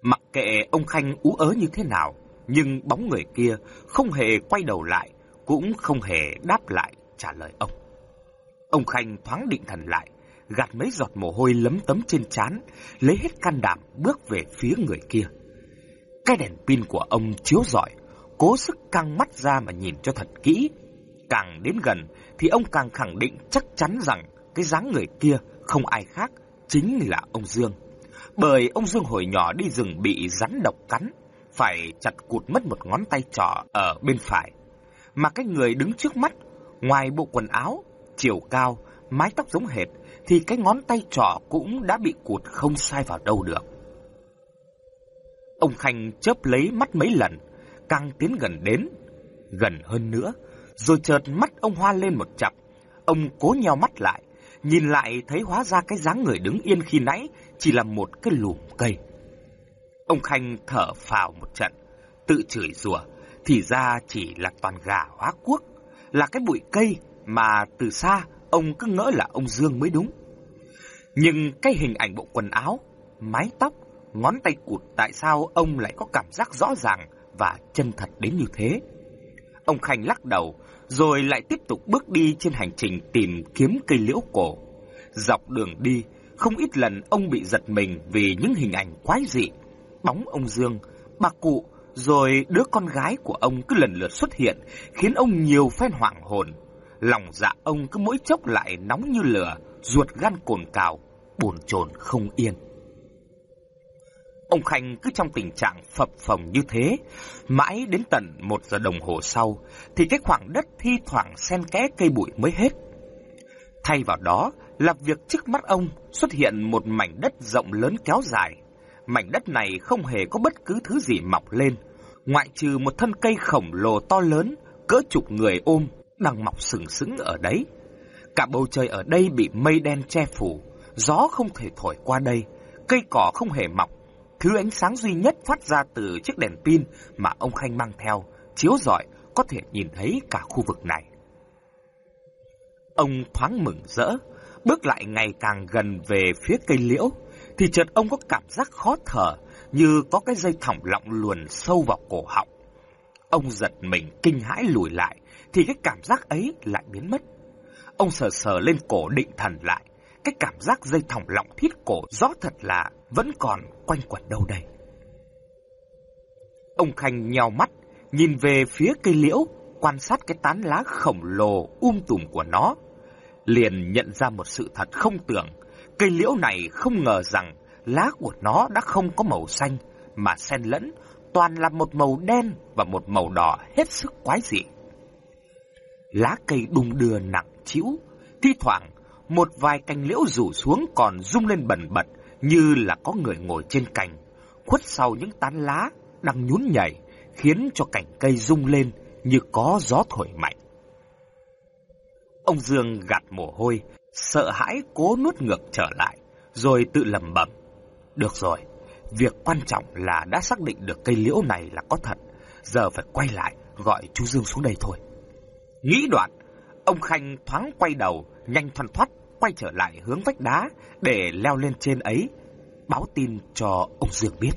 Mặc kệ ông Khanh ú ớ như thế nào, nhưng bóng người kia không hề quay đầu lại, cũng không hề đáp lại trả lời ông. Ông Khanh thoáng định thần lại, gạt mấy giọt mồ hôi lấm tấm trên trán, lấy hết can đảm bước về phía người kia. Cái đèn pin của ông chiếu rọi, cố sức căng mắt ra mà nhìn cho thật kỹ. Càng đến gần thì ông càng khẳng định chắc chắn rằng cái dáng người kia không ai khác chính là ông Dương. Bởi ông Dương hồi nhỏ đi rừng bị rắn độc cắn, phải chặt cụt mất một ngón tay trỏ ở bên phải. Mà cái người đứng trước mắt, ngoài bộ quần áo, chiều cao, mái tóc giống hệt, thì cái ngón tay trỏ cũng đã bị cụt không sai vào đâu được. Ông Khanh chớp lấy mắt mấy lần, càng tiến gần đến, gần hơn nữa, rồi chợt mắt ông hoa lên một chặp. Ông cố nheo mắt lại, Nhìn lại thấy hóa ra cái dáng người đứng yên khi nãy chỉ là một cái lùm cây. Ông Khanh thở phào một trận, tự chửi rủa, thì ra chỉ là toàn gà hóa quốc, là cái bụi cây mà từ xa ông cứ ngỡ là ông Dương mới đúng. Nhưng cái hình ảnh bộ quần áo, mái tóc, ngón tay cụt tại sao ông lại có cảm giác rõ ràng và chân thật đến như thế. Ông Khanh lắc đầu, rồi lại tiếp tục bước đi trên hành trình tìm kiếm cây liễu cổ. Dọc đường đi, không ít lần ông bị giật mình vì những hình ảnh quái dị. Bóng ông Dương, bà cụ, rồi đứa con gái của ông cứ lần lượt xuất hiện, khiến ông nhiều phen hoảng hồn. Lòng dạ ông cứ mỗi chốc lại nóng như lửa, ruột gan cồn cào, bồn chồn không yên. Ông Khanh cứ trong tình trạng phập phồng như thế, mãi đến tận một giờ đồng hồ sau, thì cái khoảng đất thi thoảng xen kẽ cây bụi mới hết. Thay vào đó là việc trước mắt ông xuất hiện một mảnh đất rộng lớn kéo dài. Mảnh đất này không hề có bất cứ thứ gì mọc lên, ngoại trừ một thân cây khổng lồ to lớn, cỡ chục người ôm, đang mọc sừng sững ở đấy. Cả bầu trời ở đây bị mây đen che phủ, gió không thể thổi qua đây, cây cỏ không hề mọc. Thứ ánh sáng duy nhất phát ra từ chiếc đèn pin mà ông Khanh mang theo, chiếu rọi có thể nhìn thấy cả khu vực này. Ông thoáng mừng rỡ, bước lại ngày càng gần về phía cây liễu, thì chợt ông có cảm giác khó thở, như có cái dây thòng lọng luồn sâu vào cổ họng. Ông giật mình kinh hãi lùi lại, thì cái cảm giác ấy lại biến mất. Ông sờ sờ lên cổ định thần lại, cái cảm giác dây thòng lọng thiết cổ rõ thật là vẫn còn quanh quẩn đâu đây. Ông Khanh nheo mắt, nhìn về phía cây liễu, quan sát cái tán lá khổng lồ um tùm của nó. Liền nhận ra một sự thật không tưởng, cây liễu này không ngờ rằng lá của nó đã không có màu xanh, mà xen lẫn toàn là một màu đen và một màu đỏ hết sức quái dị. Lá cây đung đưa nặng trĩu, thi thoảng một vài cành liễu rủ xuống còn rung lên bần bật như là có người ngồi trên cành, khuất sau những tán lá đang nhún nhảy, khiến cho cành cây rung lên như có gió thổi mạnh. Ông Dương gạt mồ hôi, sợ hãi cố nuốt ngược trở lại, rồi tự lầm bẩm. Được rồi, việc quan trọng là đã xác định được cây liễu này là có thật, giờ phải quay lại gọi chú Dương xuống đây thôi. Nghĩ đoạn, ông Khanh thoáng quay đầu, nhanh thoăn thoắt quay trở lại hướng vách đá để leo lên trên ấy, báo tin cho ông Dương biết.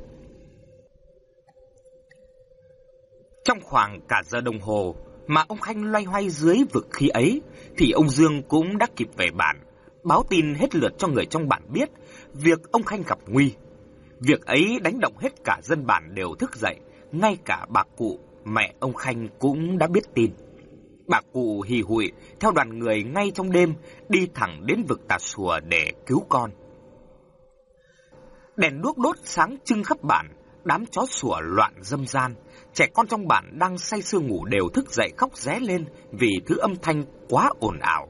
Trong khoảng cả giờ đồng hồ mà ông Khanh loay hoay dưới vực khí ấy, thì ông Dương cũng đã kịp về bản, báo tin hết lượt cho người trong bản biết việc ông Khanh gặp nguy. Việc ấy đánh động hết cả dân bản đều thức dậy, ngay cả bà cụ, mẹ ông Khanh cũng đã biết tin. Bà cụ hì hụi theo đoàn người ngay trong đêm đi thẳng đến vực tà sùa để cứu con. Đèn đuốc đốt sáng trưng khắp bản, đám chó sủa loạn dâm gian. Trẻ con trong bản đang say sưa ngủ đều thức dậy khóc ré lên vì thứ âm thanh quá ồn ào.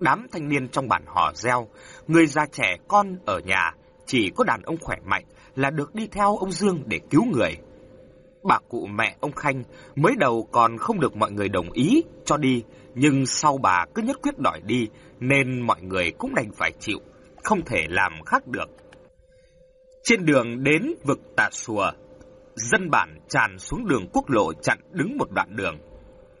Đám thanh niên trong bản hò reo, người già trẻ con ở nhà, chỉ có đàn ông khỏe mạnh là được đi theo ông Dương để cứu người. Bà cụ mẹ ông Khanh mới đầu còn không được mọi người đồng ý cho đi, nhưng sau bà cứ nhất quyết đòi đi nên mọi người cũng đành phải chịu, không thể làm khác được. Trên đường đến vực Tà Sùa, dân bản tràn xuống đường quốc lộ chặn đứng một đoạn đường.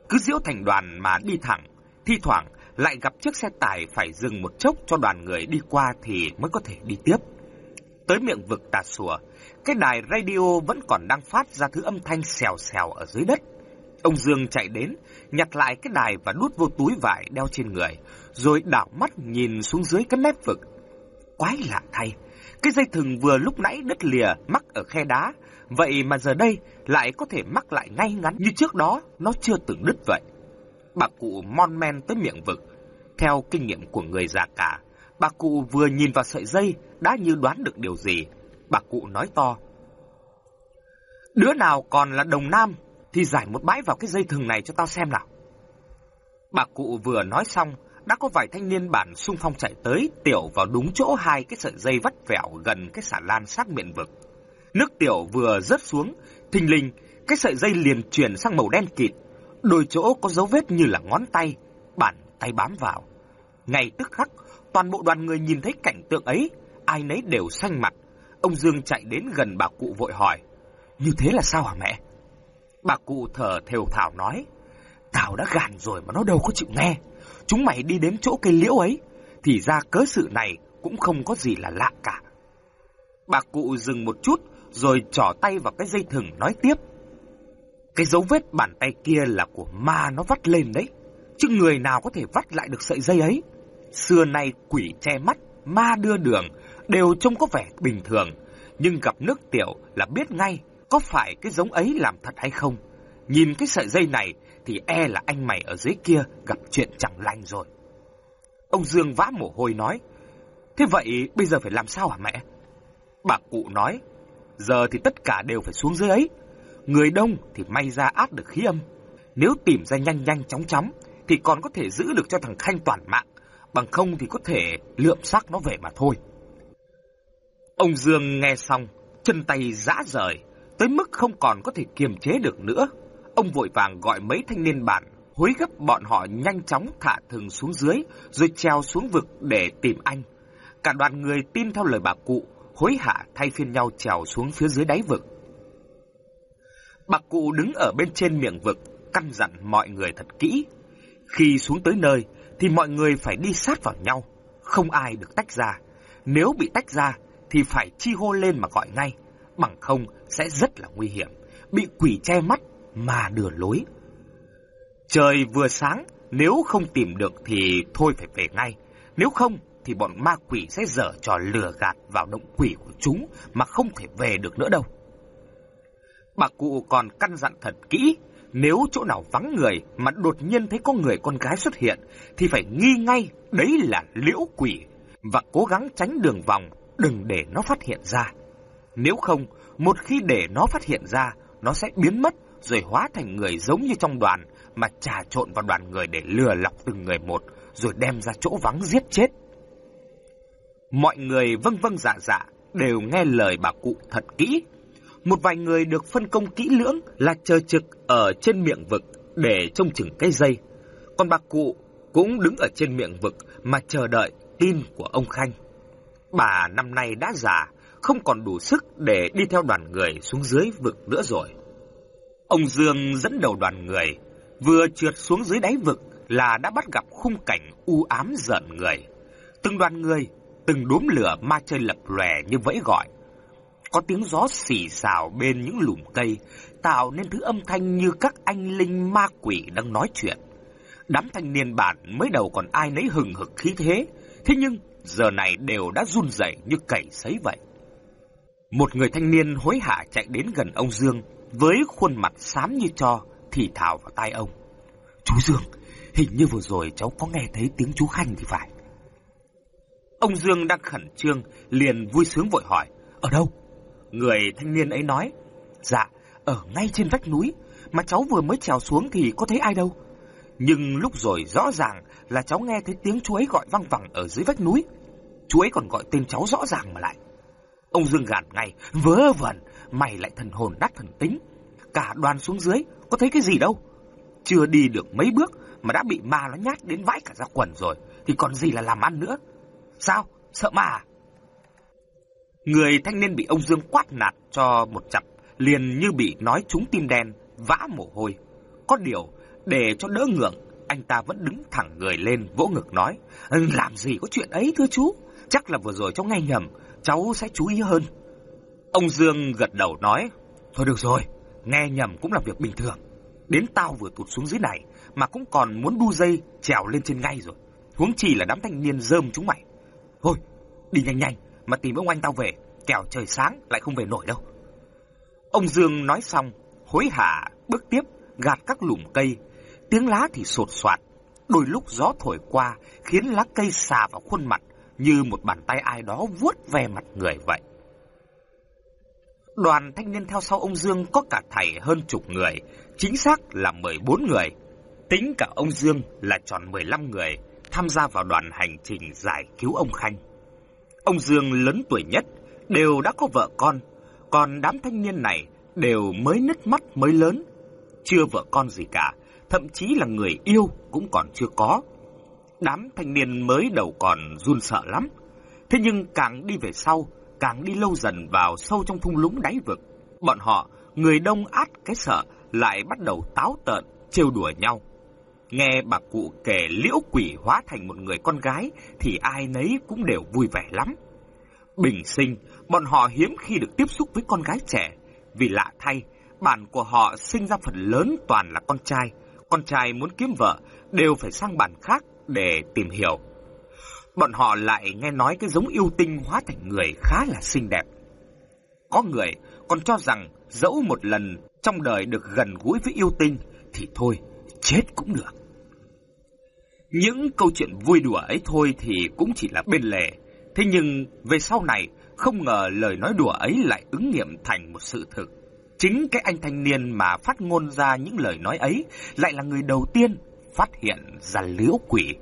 Cứ diễu thành đoàn mà đi thẳng, thi thoảng lại gặp chiếc xe tải phải dừng một chốc cho đoàn người đi qua thì mới có thể đi tiếp. Tới miệng vực Tà Sùa, cái đài radio vẫn còn đang phát ra thứ âm thanh xèo xèo ở dưới đất. Ông Dương chạy đến, nhặt lại cái đài và đút vô túi vải đeo trên người, rồi đảo mắt nhìn xuống dưới cái mép vực. Quái lạ thay, cái dây thừng vừa lúc nãy đứt lìa mắc ở khe đá, vậy mà giờ đây lại có thể mắc lại ngay ngắn như trước đó nó chưa từng đứt vậy. Bà cụ mon men tới miệng vực, theo kinh nghiệm của người già cả, bà cụ vừa nhìn vào sợi dây đã như đoán được điều gì, bà cụ nói to. Đứa nào còn là đồng nam thì giải một bãi vào cái dây thừng này cho tao xem nào. Bà cụ vừa nói xong, đã có vài thanh niên bản xung phong chạy tới, tiểu vào đúng chỗ hai cái sợi dây vắt vẻo gần cái xà lan sát miệng vực. Nước tiểu vừa rớt xuống, thình lình, cái sợi dây liền chuyển sang màu đen kịt, đôi chỗ có dấu vết như là ngón tay, bản tay bám vào. Ngay tức khắc, toàn bộ đoàn người nhìn thấy cảnh tượng ấy, ai nấy đều xanh mặt. Ông Dương chạy đến gần bà cụ vội hỏi, như thế là sao hả mẹ? Bà cụ thở thều thảo nói, Tao đã gàn rồi mà nó đâu có chịu nghe. Chúng mày đi đến chỗ cây liễu ấy, thì ra cớ sự này cũng không có gì là lạ cả. Bà cụ dừng một chút rồi trỏ tay vào cái dây thừng nói tiếp. Cái dấu vết bàn tay kia là của ma nó vắt lên đấy. Chứ người nào có thể vắt lại được sợi dây ấy. Xưa nay quỷ che mắt, ma đưa đường, đều trông có vẻ bình thường. Nhưng gặp nước tiểu là biết ngay có phải cái giống ấy làm thật hay không. Nhìn cái sợi dây này thì e là anh mày ở dưới kia gặp chuyện chẳng lành rồi. Ông Dương vã mồ hôi nói, thế vậy bây giờ phải làm sao hả mẹ? Bà cụ nói, giờ thì tất cả đều phải xuống dưới ấy. Người đông thì may ra áp được khí âm. Nếu tìm ra nhanh nhanh chóng chóng thì còn có thể giữ được cho thằng Khanh toàn mạng, bằng không thì có thể lượm xác nó về mà thôi. Ông Dương nghe xong, chân tay rã rời, tới mức không còn có thể kiềm chế được nữa. Ông vội vàng gọi mấy thanh niên bản, hối gấp bọn họ nhanh chóng thả thừng xuống dưới, rồi treo xuống vực để tìm anh. Cả đoàn người tin theo lời bà cụ, hối hả thay phiên nhau trèo xuống phía dưới đáy vực. Bà cụ đứng ở bên trên miệng vực, căn dặn mọi người thật kỹ. Khi xuống tới nơi, thì mọi người phải đi sát vào nhau, không ai được tách ra. Nếu bị tách ra, thì phải chi hô lên mà gọi ngay, bằng không sẽ rất là nguy hiểm, bị quỷ che mắt mà đưa lối. Trời vừa sáng, nếu không tìm được thì thôi phải về ngay, nếu không thì bọn ma quỷ sẽ dở trò lừa gạt vào động quỷ của chúng mà không thể về được nữa đâu. Bà cụ còn căn dặn thật kỹ, nếu chỗ nào vắng người mà đột nhiên thấy có người con gái xuất hiện thì phải nghi ngay đấy là liễu quỷ và cố gắng tránh đường vòng, đừng để nó phát hiện ra. Nếu không, một khi để nó phát hiện ra, nó sẽ biến mất rồi hóa thành người giống như trong đoàn mà trà trộn vào đoàn người để lừa lọc từng người một rồi đem ra chỗ vắng giết chết. Mọi người vâng vâng dạ dạ đều nghe lời bà cụ thật kỹ. Một vài người được phân công kỹ lưỡng là chờ trực ở trên miệng vực để trông chừng cái dây. Còn bà cụ cũng đứng ở trên miệng vực mà chờ đợi tin của ông Khanh. Bà năm nay đã già, không còn đủ sức để đi theo đoàn người xuống dưới vực nữa rồi. Ông Dương dẫn đầu đoàn người, vừa trượt xuống dưới đáy vực là đã bắt gặp khung cảnh u ám giận người. Từng đoàn người từng đốm lửa ma chơi lập lòe như vẫy gọi. Có tiếng gió xì xào bên những lùm cây, tạo nên thứ âm thanh như các anh linh ma quỷ đang nói chuyện. Đám thanh niên bản mới đầu còn ai nấy hừng hực khí thế, thế nhưng giờ này đều đã run rẩy như cầy sấy vậy. Một người thanh niên hối hả chạy đến gần ông Dương, với khuôn mặt xám như cho, thì thào vào tai ông. Chú Dương, hình như vừa rồi cháu có nghe thấy tiếng chú Khanh thì phải. Ông Dương đang khẩn trương, liền vui sướng vội hỏi, ở đâu? Người thanh niên ấy nói, dạ, ở ngay trên vách núi, mà cháu vừa mới trèo xuống thì có thấy ai đâu. Nhưng lúc rồi rõ ràng là cháu nghe thấy tiếng chú ấy gọi văng vẳng ở dưới vách núi. Chú ấy còn gọi tên cháu rõ ràng mà lại. Ông Dương gạt ngay, vớ vẩn, mày lại thần hồn đắc thần tính. Cả đoàn xuống dưới, có thấy cái gì đâu. Chưa đi được mấy bước mà đã bị ma nó nhát đến vãi cả ra quần rồi, thì còn gì là làm ăn nữa. Sao? Sợ ma à? Người thanh niên bị ông Dương quát nạt cho một chặp, liền như bị nói trúng tim đen, vã mồ hôi. Có điều, để cho đỡ ngượng, anh ta vẫn đứng thẳng người lên, vỗ ngực nói, làm gì có chuyện ấy thưa chú, chắc là vừa rồi cháu nghe nhầm, cháu sẽ chú ý hơn. Ông Dương gật đầu nói, thôi được rồi, nghe nhầm cũng là việc bình thường. Đến tao vừa tụt xuống dưới này mà cũng còn muốn đu dây trèo lên trên ngay rồi. Huống chi là đám thanh niên rơm chúng mày. Thôi, đi nhanh nhanh mà tìm ông anh tao về, kẻo trời sáng lại không về nổi đâu. Ông Dương nói xong, hối hả bước tiếp gạt các lùm cây, tiếng lá thì sột soạt, đôi lúc gió thổi qua khiến lá cây xà vào khuôn mặt như một bàn tay ai đó vuốt ve mặt người vậy. Đoàn thanh niên theo sau ông Dương có cả thầy hơn chục người, chính xác là 14 người. Tính cả ông Dương là tròn 15 người tham gia vào đoàn hành trình giải cứu ông Khanh. Ông Dương lớn tuổi nhất, đều đã có vợ con, còn đám thanh niên này đều mới nứt mắt mới lớn, chưa vợ con gì cả, thậm chí là người yêu cũng còn chưa có. Đám thanh niên mới đầu còn run sợ lắm, thế nhưng càng đi về sau, càng đi lâu dần vào sâu trong thung lũng đáy vực, bọn họ, người đông át cái sợ, lại bắt đầu táo tợn, trêu đùa nhau. Nghe bà cụ kể liễu quỷ hóa thành một người con gái thì ai nấy cũng đều vui vẻ lắm. Bình sinh, bọn họ hiếm khi được tiếp xúc với con gái trẻ, vì lạ thay, bản của họ sinh ra phần lớn toàn là con trai. Con trai muốn kiếm vợ đều phải sang bản khác để tìm hiểu. Bọn họ lại nghe nói cái giống yêu tinh hóa thành người khá là xinh đẹp. Có người còn cho rằng dẫu một lần trong đời được gần gũi với yêu tinh thì thôi, chết cũng được. Những câu chuyện vui đùa ấy thôi thì cũng chỉ là bên lề. Thế nhưng về sau này, không ngờ lời nói đùa ấy lại ứng nghiệm thành một sự thực. Chính cái anh thanh niên mà phát ngôn ra những lời nói ấy lại là người đầu tiên phát hiện ra liễu quỷ.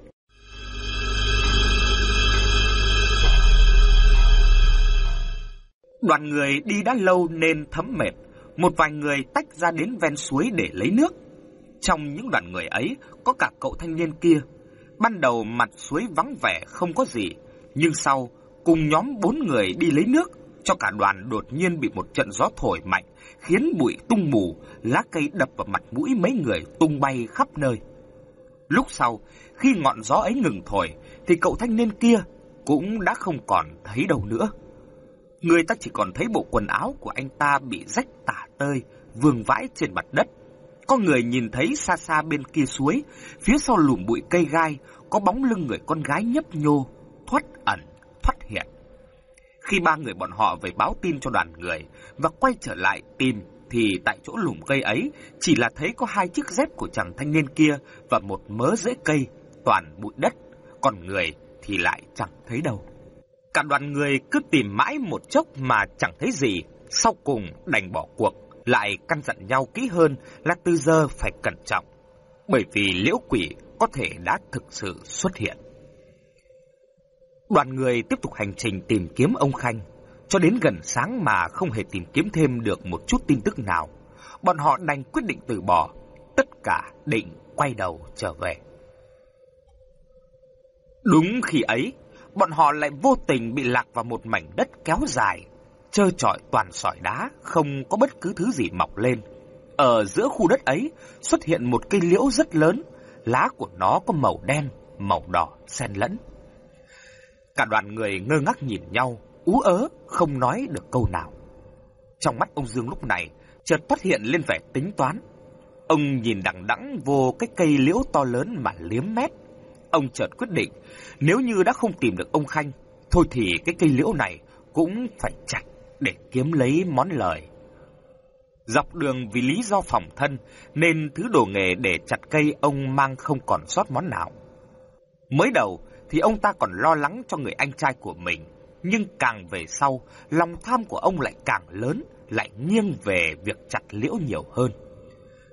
Đoàn người đi đã lâu nên thấm mệt, một vài người tách ra đến ven suối để lấy nước. Trong những đoàn người ấy có cả cậu thanh niên kia. Ban đầu mặt suối vắng vẻ không có gì, nhưng sau cùng nhóm bốn người đi lấy nước, cho cả đoàn đột nhiên bị một trận gió thổi mạnh, khiến bụi tung mù, lá cây đập vào mặt mũi mấy người tung bay khắp nơi. Lúc sau, khi ngọn gió ấy ngừng thổi, thì cậu thanh niên kia cũng đã không còn thấy đâu nữa. Người ta chỉ còn thấy bộ quần áo của anh ta bị rách tả tơi, vương vãi trên mặt đất. Có người nhìn thấy xa xa bên kia suối, phía sau lùm bụi cây gai, có bóng lưng người con gái nhấp nhô, thoát ẩn, thoát hiện. Khi ba người bọn họ về báo tin cho đoàn người và quay trở lại tìm thì tại chỗ lùm cây ấy chỉ là thấy có hai chiếc dép của chàng thanh niên kia và một mớ rễ cây toàn bụi đất, còn người thì lại chẳng thấy đâu. Cả đoàn người cứ tìm mãi một chốc mà chẳng thấy gì, sau cùng đành bỏ cuộc, lại căn dặn nhau kỹ hơn là từ giờ phải cẩn trọng, bởi vì liễu quỷ có thể đã thực sự xuất hiện. Đoàn người tiếp tục hành trình tìm kiếm ông Khanh, cho đến gần sáng mà không hề tìm kiếm thêm được một chút tin tức nào. Bọn họ đành quyết định từ bỏ, tất cả định quay đầu trở về. Đúng khi ấy, bọn họ lại vô tình bị lạc vào một mảnh đất kéo dài, trơ trọi toàn sỏi đá, không có bất cứ thứ gì mọc lên. Ở giữa khu đất ấy xuất hiện một cây liễu rất lớn, lá của nó có màu đen, màu đỏ xen lẫn. Cả đoàn người ngơ ngác nhìn nhau, ú ớ, không nói được câu nào. Trong mắt ông Dương lúc này, chợt phát hiện lên vẻ tính toán. Ông nhìn đằng đẵng vô cái cây liễu to lớn mà liếm mét. Ông chợt quyết định, nếu như đã không tìm được ông Khanh, thôi thì cái cây liễu này cũng phải chặt để kiếm lấy món lời. Dọc đường vì lý do phòng thân nên thứ đồ nghề để chặt cây ông mang không còn sót món nào. Mới đầu thì ông ta còn lo lắng cho người anh trai của mình, nhưng càng về sau, lòng tham của ông lại càng lớn, lại nghiêng về việc chặt liễu nhiều hơn.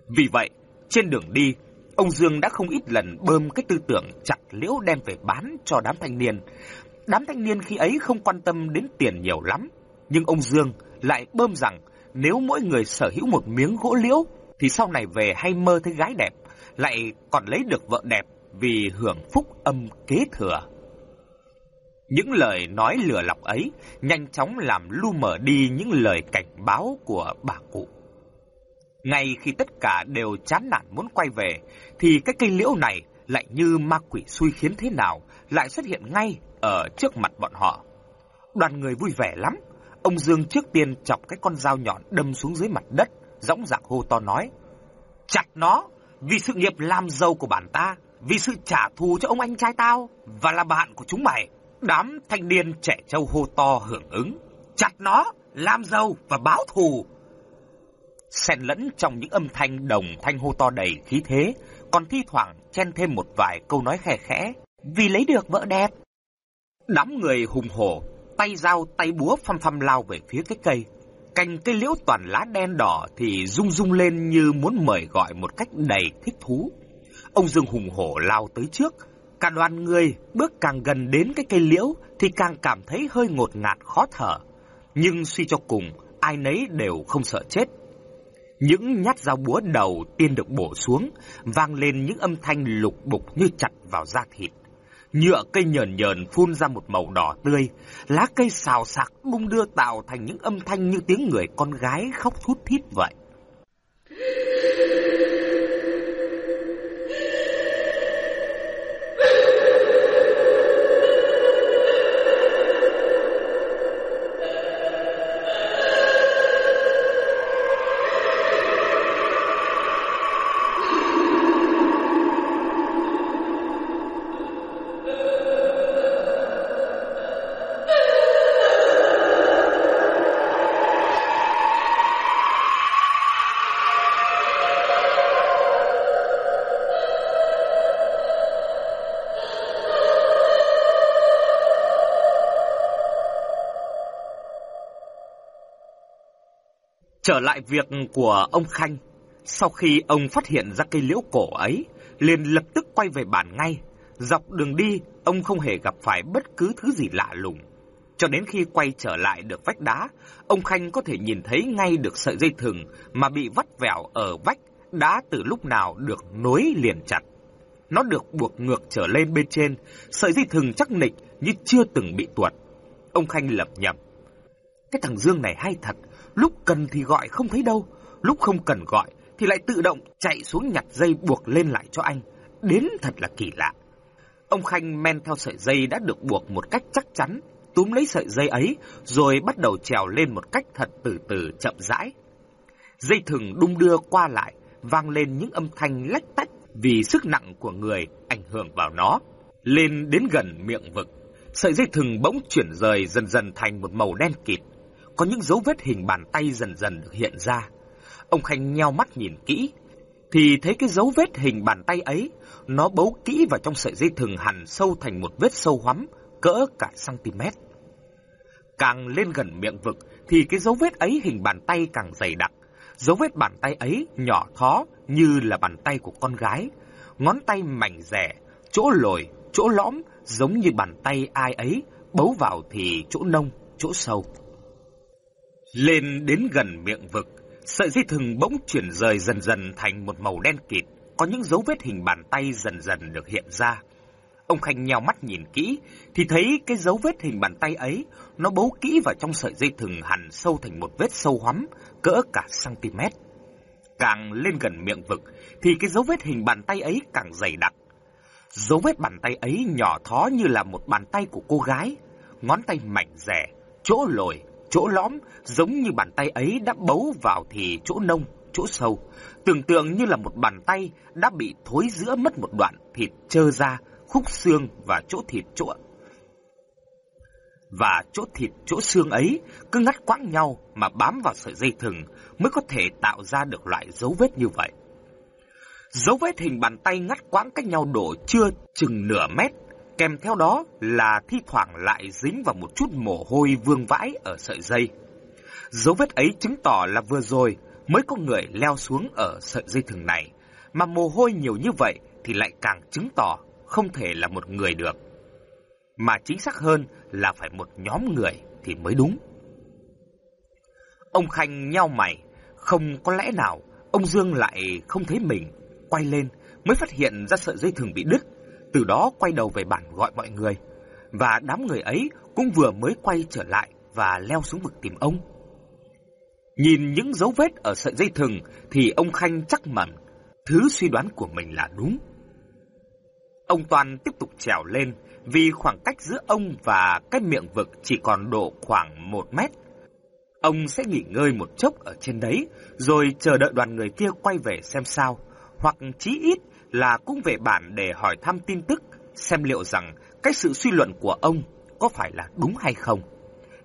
Vì vậy, trên đường đi, ông Dương đã không ít lần bơm cái tư tưởng chặt liễu đem về bán cho đám thanh niên. Đám thanh niên khi ấy không quan tâm đến tiền nhiều lắm, nhưng ông Dương lại bơm rằng nếu mỗi người sở hữu một miếng gỗ liễu thì sau này về hay mơ thấy gái đẹp, lại còn lấy được vợ đẹp vì hưởng phúc âm kế thừa. Những lời nói lừa lọc ấy nhanh chóng làm lu mở đi những lời cảnh báo của bà cụ. Ngay khi tất cả đều chán nản muốn quay về, thì cái cây liễu này lại như ma quỷ xui khiến thế nào, lại xuất hiện ngay ở trước mặt bọn họ. Đoàn người vui vẻ lắm. Ông Dương trước tiên chọc cái con dao nhọn đâm xuống dưới mặt đất, dõng dạc hô to nói. Chặt nó, vì sự nghiệp làm giàu của bản ta, vì sự trả thù cho ông anh trai tao, và là bạn của chúng mày. Đám thanh niên trẻ trâu hô to hưởng ứng. Chặt nó, làm giàu và báo thù. Xen lẫn trong những âm thanh đồng thanh hô to đầy khí thế, còn thi thoảng chen thêm một vài câu nói khẽ khẽ. Vì lấy được vợ đẹp. Đám người hùng hổ, tay dao tay búa phăm phăm lao về phía cái cây. Cành cây liễu toàn lá đen đỏ thì rung rung lên như muốn mời gọi một cách đầy thích thú. Ông Dương hùng hổ lao tới trước, Cả đoàn người bước càng gần đến cái cây liễu thì càng cảm thấy hơi ngột ngạt khó thở. Nhưng suy cho cùng, ai nấy đều không sợ chết. Những nhát dao búa đầu tiên được bổ xuống, vang lên những âm thanh lục bục như chặt vào da thịt. Nhựa cây nhờn nhờn phun ra một màu đỏ tươi, lá cây xào xạc bung đưa tạo thành những âm thanh như tiếng người con gái khóc thút thít vậy. Lại việc của ông Khanh, sau khi ông phát hiện ra cây liễu cổ ấy, liền lập tức quay về bản ngay. Dọc đường đi, ông không hề gặp phải bất cứ thứ gì lạ lùng. Cho đến khi quay trở lại được vách đá, ông Khanh có thể nhìn thấy ngay được sợi dây thừng mà bị vắt vẹo ở vách đã từ lúc nào được nối liền chặt. Nó được buộc ngược trở lên bên trên, sợi dây thừng chắc nịch như chưa từng bị tuột. Ông Khanh lẩm nhẩm. Cái thằng Dương này hay thật, lúc cần thì gọi không thấy đâu, lúc không cần gọi thì lại tự động chạy xuống nhặt dây buộc lên lại cho anh. Đến thật là kỳ lạ. Ông Khanh men theo sợi dây đã được buộc một cách chắc chắn, túm lấy sợi dây ấy rồi bắt đầu trèo lên một cách thật từ từ chậm rãi. Dây thừng đung đưa qua lại, vang lên những âm thanh lách tách vì sức nặng của người ảnh hưởng vào nó. Lên đến gần miệng vực, sợi dây thừng bỗng chuyển rời dần dần thành một màu đen kịt. Có những dấu vết hình bàn tay dần dần được hiện ra. Ông Khanh nheo mắt nhìn kỹ, thì thấy cái dấu vết hình bàn tay ấy, nó bấu kỹ vào trong sợi dây thừng hằn sâu thành một vết sâu hoắm, cỡ cả cm. Càng lên gần miệng vực, thì cái dấu vết ấy hình bàn tay càng dày đặc. Dấu vết bàn tay ấy nhỏ thó như là bàn tay của con gái, ngón tay mảnh rẻ, chỗ lồi, chỗ lõm giống như bàn tay ai ấy, bấu vào thì chỗ nông, chỗ sâu. Lên đến gần miệng vực, sợi dây thừng bỗng chuyển rời dần dần thành một màu đen kịt, có những dấu vết hình bàn tay dần dần được hiện ra. Ông Khanh nheo mắt nhìn kỹ, thì thấy cái dấu vết hình bàn tay ấy, nó bấu kỹ vào trong sợi dây thừng hằn sâu thành một vết sâu hoắm, cỡ cả cm. Càng lên gần miệng vực, thì cái dấu vết hình bàn tay ấy càng dày đặc. Dấu vết bàn tay ấy nhỏ thó như là một bàn tay của cô gái, ngón tay mảnh rẻ, chỗ lồi, chỗ lõm, giống như bàn tay ấy đã bấu vào thì chỗ nông, chỗ sâu. Tưởng tượng như là một bàn tay đã bị thối giữa mất một đoạn thịt trơ ra, khúc xương và chỗ thịt chỗ và chỗ thịt chỗ xương ấy cứ ngắt quãng nhau mà bám vào sợi dây thừng mới có thể tạo ra được loại dấu vết như vậy. Dấu vết hình bàn tay ngắt quãng cách nhau đổ chưa chừng nửa mét, kèm theo đó là thi thoảng lại dính vào một chút mồ hôi vương vãi ở sợi dây. Dấu vết ấy chứng tỏ là vừa rồi mới có người leo xuống ở sợi dây thừng này, mà mồ hôi nhiều như vậy thì lại càng chứng tỏ không thể là một người được. Mà chính xác hơn là phải một nhóm người thì mới đúng. Ông Khanh nhao mày, không có lẽ nào ông Dương lại không thấy mình, quay lên mới phát hiện ra sợi dây thừng bị đứt, từ đó quay đầu về bản gọi mọi người. Và đám người ấy cũng vừa mới quay trở lại và leo xuống vực tìm ông. Nhìn những dấu vết ở sợi dây thừng thì ông Khanh chắc mẩm thứ suy đoán của mình là đúng. Ông Toàn tiếp tục trèo lên vì khoảng cách giữa ông và cái miệng vực chỉ còn độ khoảng một mét. Ông sẽ nghỉ ngơi một chốc ở trên đấy, rồi chờ đợi đoàn người kia quay về xem sao, hoặc chí ít là cũng về bản để hỏi thăm tin tức, xem liệu rằng cái sự suy luận của ông có phải là đúng hay không.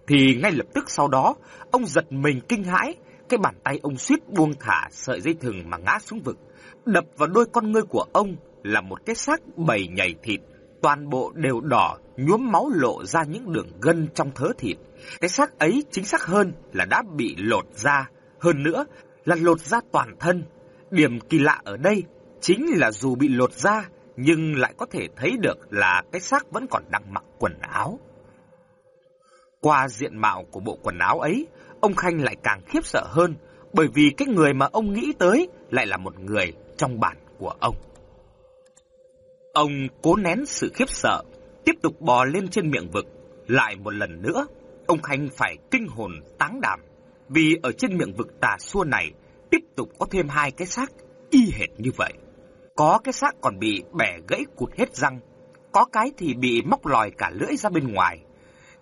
Thì ngay lập tức sau đó, ông giật mình kinh hãi, cái bàn tay ông suýt buông thả sợi dây thừng mà ngã xuống vực, đập vào đôi con ngươi của ông là một cái xác bầy nhảy thịt, toàn bộ đều đỏ, nhuốm máu lộ ra những đường gân trong thớ thịt. Cái xác ấy chính xác hơn là đã bị lột ra, hơn nữa là lột ra toàn thân. Điểm kỳ lạ ở đây chính là dù bị lột ra nhưng lại có thể thấy được là cái xác vẫn còn đang mặc quần áo. Qua diện mạo của bộ quần áo ấy, ông Khanh lại càng khiếp sợ hơn bởi vì cái người mà ông nghĩ tới lại là một người trong bản của ông. Ông cố nén sự khiếp sợ, tiếp tục bò lên trên miệng vực. Lại một lần nữa, ông Khanh phải kinh hồn táng đảm, vì ở trên miệng vực tà xua này tiếp tục có thêm hai cái xác y hệt như vậy. Có cái xác còn bị bẻ gãy cụt hết răng, có cái thì bị móc lòi cả lưỡi ra bên ngoài.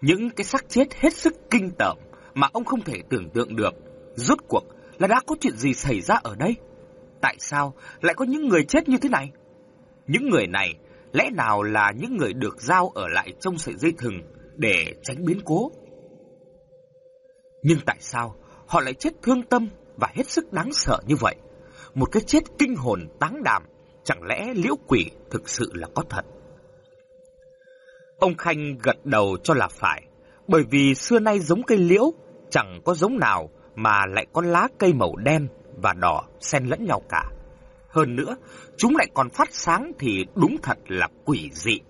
Những cái xác chết hết sức kinh tởm mà ông không thể tưởng tượng được. Rốt cuộc là đã có chuyện gì xảy ra ở đây? Tại sao lại có những người chết như thế này? Những người này lẽ nào là những người được giao ở lại trong sợi dây thừng để tránh biến cố? Nhưng tại sao họ lại chết thương tâm và hết sức đáng sợ như vậy? Một cái chết kinh hồn táng đàm, chẳng lẽ liễu quỷ thực sự là có thật? Ông Khanh gật đầu cho là phải, bởi vì xưa nay giống cây liễu chẳng có giống nào mà lại có lá cây màu đen và đỏ xen lẫn nhau cả. Hơn nữa, chúng lại còn phát sáng thì đúng thật là quỷ dị.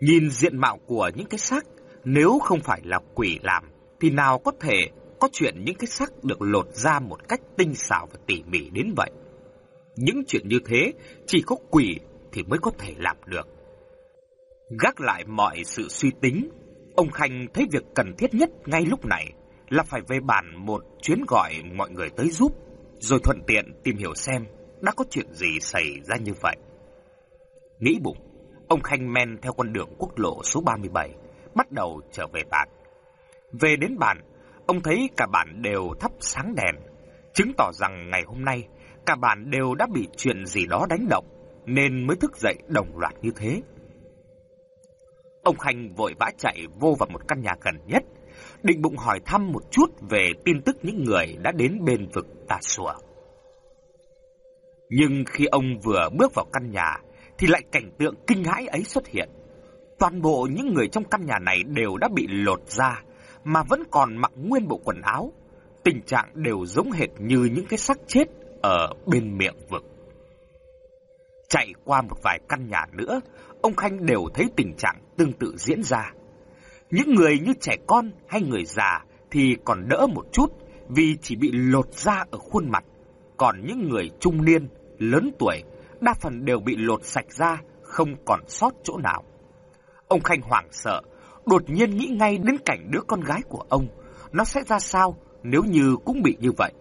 Nhìn diện mạo của những cái xác, nếu không phải là quỷ làm, thì nào có thể có chuyện những cái xác được lột ra một cách tinh xảo và tỉ mỉ đến vậy. Những chuyện như thế chỉ có quỷ thì mới có thể làm được. Gác lại mọi sự suy tính, ông Khanh thấy việc cần thiết nhất ngay lúc này là phải về bàn một chuyến gọi mọi người tới giúp, rồi thuận tiện tìm hiểu xem đã có chuyện gì xảy ra như vậy. Nghĩ bụng, ông Khanh men theo con đường quốc lộ số 37, bắt đầu trở về bàn. Về đến bàn, ông thấy cả bàn đều thắp sáng đèn, chứng tỏ rằng ngày hôm nay cả bản đều đã bị chuyện gì đó đánh động, nên mới thức dậy đồng loạt như thế. Ông Khanh vội vã chạy vô vào một căn nhà gần nhất, định bụng hỏi thăm một chút về tin tức những người đã đến bên vực tà sùa. Nhưng khi ông vừa bước vào căn nhà, thì lại cảnh tượng kinh hãi ấy xuất hiện. Toàn bộ những người trong căn nhà này đều đã bị lột ra, mà vẫn còn mặc nguyên bộ quần áo. Tình trạng đều giống hệt như những cái xác chết ở bên miệng vực. Chạy qua một vài căn nhà nữa, ông Khanh đều thấy tình trạng tương tự diễn ra. Những người như trẻ con hay người già thì còn đỡ một chút vì chỉ bị lột da ở khuôn mặt. Còn những người trung niên, lớn tuổi, đa phần đều bị lột sạch da, không còn sót chỗ nào. Ông Khanh hoảng sợ, đột nhiên nghĩ ngay đến cảnh đứa con gái của ông. Nó sẽ ra sao nếu như cũng bị như vậy?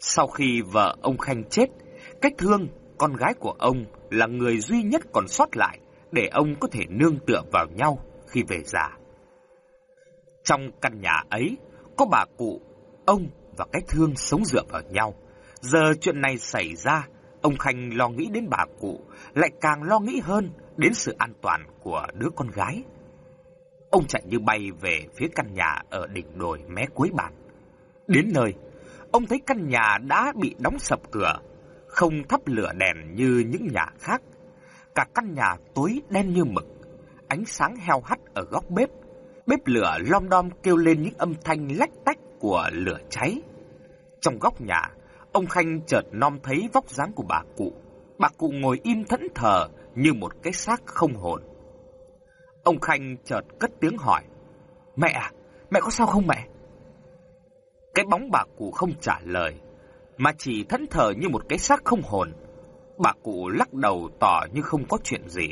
Sau khi vợ ông Khanh chết, cách thương con gái của ông là người duy nhất còn sót lại để ông có thể nương tựa vào nhau khi về già. Trong căn nhà ấy, có bà cụ, ông và cách thương sống dựa vào nhau. Giờ chuyện này xảy ra, ông Khanh lo nghĩ đến bà cụ, lại càng lo nghĩ hơn đến sự an toàn của đứa con gái. Ông chạy như bay về phía căn nhà ở đỉnh đồi mé cuối bản. Đến nơi, ông thấy căn nhà đã bị đóng sập cửa, không thắp lửa đèn như những nhà khác. Cả căn nhà tối đen như mực, ánh sáng heo hắt ở góc bếp. Bếp lửa lom đom kêu lên những âm thanh lách tách của lửa cháy. Trong góc nhà, ông Khanh chợt nom thấy vóc dáng của bà cụ. Bà cụ ngồi im thẫn thờ như một cái xác không hồn. Ông Khanh chợt cất tiếng hỏi, Mẹ à, mẹ có sao không mẹ? Cái bóng bà cụ không trả lời, mà chỉ thẫn thờ như một cái xác không hồn. Bà cụ lắc đầu tỏ như không có chuyện gì.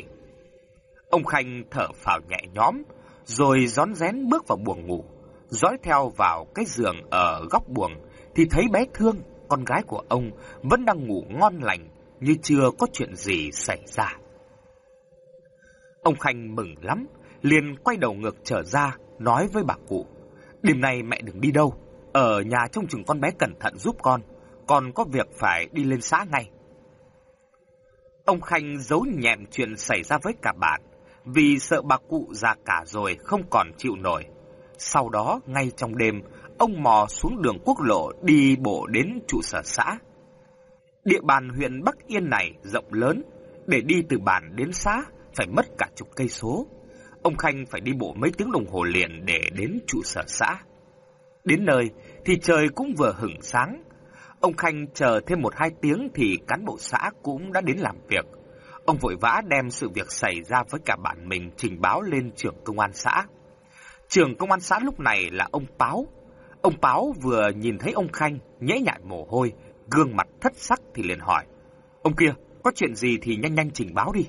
Ông Khanh thở phào nhẹ nhõm, rồi rón rén bước vào buồng ngủ, dõi theo vào cái giường ở góc buồng thì thấy bé Thương, con gái của ông vẫn đang ngủ ngon lành như chưa có chuyện gì xảy ra. Ông Khanh mừng lắm, liền quay đầu ngược trở ra nói với bà cụ: "Đêm nay mẹ đừng đi đâu, ở nhà trông chừng con bé cẩn thận giúp con." còn có việc phải đi lên xã ngay. Ông Khanh giấu nhẹm chuyện xảy ra với cả bạn, vì sợ bà cụ già cả rồi không còn chịu nổi. Sau đó, ngay trong đêm, ông mò xuống đường quốc lộ đi bộ đến trụ sở xã. Địa bàn huyện Bắc Yên này rộng lớn, để đi từ bản đến xã phải mất cả chục cây số. Ông Khanh phải đi bộ mấy tiếng đồng hồ liền để đến trụ sở xã. Đến nơi thì trời cũng vừa hửng sáng, Ông Khanh chờ thêm một hai tiếng thì cán bộ xã cũng đã đến làm việc. Ông vội vã đem sự việc xảy ra với cả bản mình trình báo lên trưởng công an xã. Trưởng công an xã lúc này là ông Páo. Ông Páo vừa nhìn thấy ông Khanh nhễ nhại mồ hôi, gương mặt thất sắc thì liền hỏi. Ông kia, có chuyện gì thì nhanh nhanh trình báo đi.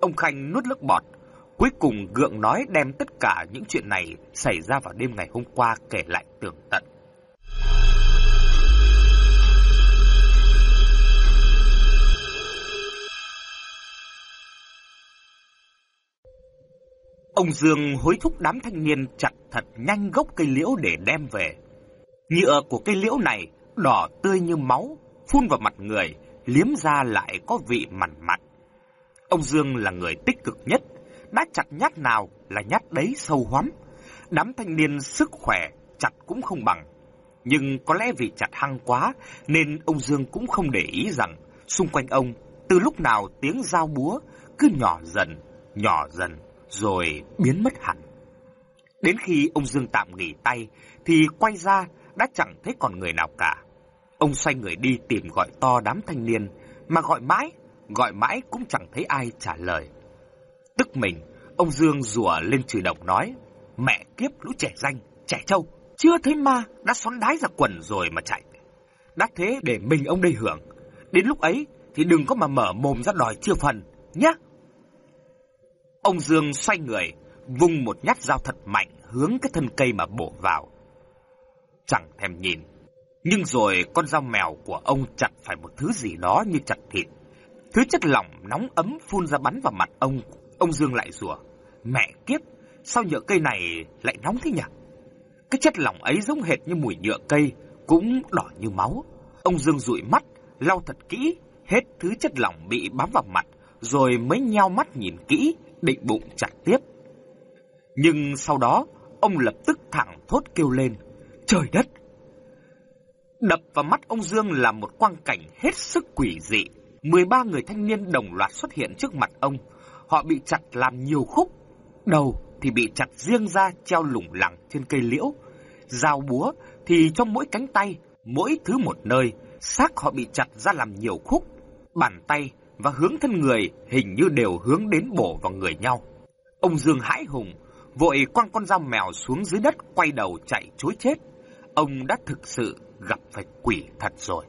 Ông Khanh nuốt nước bọt, cuối cùng gượng nói đem tất cả những chuyện này xảy ra vào đêm ngày hôm qua kể lại tường tận. Ông Dương hối thúc đám thanh niên chặt thật nhanh gốc cây liễu để đem về. Nhựa của cây liễu này đỏ tươi như máu, phun vào mặt người, liếm ra lại có vị mặn mặn. Ông Dương là người tích cực nhất, đã chặt nhát nào là nhát đấy sâu hoắm. Đám thanh niên sức khỏe chặt cũng không bằng. Nhưng có lẽ vì chặt hăng quá nên ông Dương cũng không để ý rằng xung quanh ông từ lúc nào tiếng dao búa cứ nhỏ dần, nhỏ dần rồi biến mất hẳn. Đến khi ông Dương tạm nghỉ tay thì quay ra đã chẳng thấy còn người nào cả. Ông xoay người đi tìm gọi to đám thanh niên, mà gọi mãi, gọi mãi cũng chẳng thấy ai trả lời. Tức mình, ông Dương rủa lên chửi đồng nói, mẹ kiếp lũ trẻ danh, trẻ trâu, chưa thấy ma, đã xoắn đái ra quần rồi mà chạy. Đã thế để mình ông đây hưởng, đến lúc ấy thì đừng có mà mở mồm ra đòi chưa phần, nhá. Ông Dương xoay người, vung một nhát dao thật mạnh hướng cái thân cây mà bổ vào. Chẳng thèm nhìn, nhưng rồi con dao mèo của ông chặt phải một thứ gì đó như chặt thịt. Thứ chất lỏng nóng ấm phun ra bắn vào mặt ông, ông Dương lại rủa. Mẹ kiếp, sao nhựa cây này lại nóng thế nhỉ? Cái chất lỏng ấy giống hệt như mùi nhựa cây, cũng đỏ như máu. Ông Dương dụi mắt, lau thật kỹ, hết thứ chất lỏng bị bám vào mặt, rồi mới nheo mắt nhìn kỹ, định bụng chặt tiếp. Nhưng sau đó, ông lập tức thẳng thốt kêu lên, trời đất! Đập vào mắt ông Dương là một quang cảnh hết sức quỷ dị. 13 người thanh niên đồng loạt xuất hiện trước mặt ông. Họ bị chặt làm nhiều khúc. Đầu thì bị chặt riêng ra treo lủng lẳng trên cây liễu. Dao búa thì trong mỗi cánh tay, mỗi thứ một nơi, xác họ bị chặt ra làm nhiều khúc. Bàn tay và hướng thân người hình như đều hướng đến bổ vào người nhau. Ông Dương hãi hùng, vội quăng con dao mèo xuống dưới đất quay đầu chạy chối chết. Ông đã thực sự gặp phải quỷ thật rồi.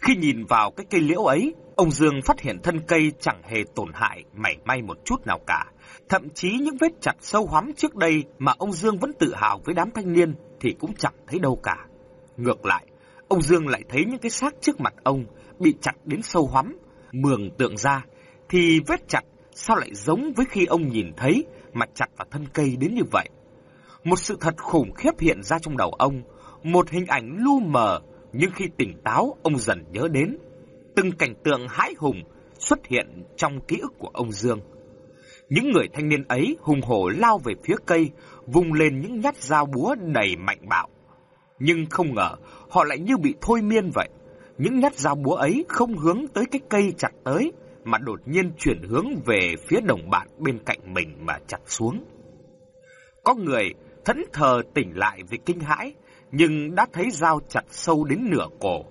Khi nhìn vào cái cây liễu ấy, ông Dương phát hiện thân cây chẳng hề tổn hại mảy may một chút nào cả. Thậm chí những vết chặt sâu hoắm trước đây mà ông Dương vẫn tự hào với đám thanh niên thì cũng chẳng thấy đâu cả. Ngược lại, ông Dương lại thấy những cái xác trước mặt ông bị chặt đến sâu hoắm, mường tượng ra thì vết chặt sao lại giống với khi ông nhìn thấy mà chặt vào thân cây đến như vậy. Một sự thật khủng khiếp hiện ra trong đầu ông, một hình ảnh lu mờ, nhưng khi tỉnh táo ông dần nhớ đến. Từng cảnh tượng hãi hùng xuất hiện trong ký ức của ông Dương. Những người thanh niên ấy hùng hổ lao về phía cây, vùng lên những nhát dao búa đầy mạnh bạo. Nhưng không ngờ, họ lại như bị thôi miên vậy. Những nhát dao búa ấy không hướng tới cái cây chặt tới, mà đột nhiên chuyển hướng về phía đồng bạn bên cạnh mình mà chặt xuống. Có người thẫn thờ tỉnh lại vì kinh hãi, nhưng đã thấy dao chặt sâu đến nửa cổ.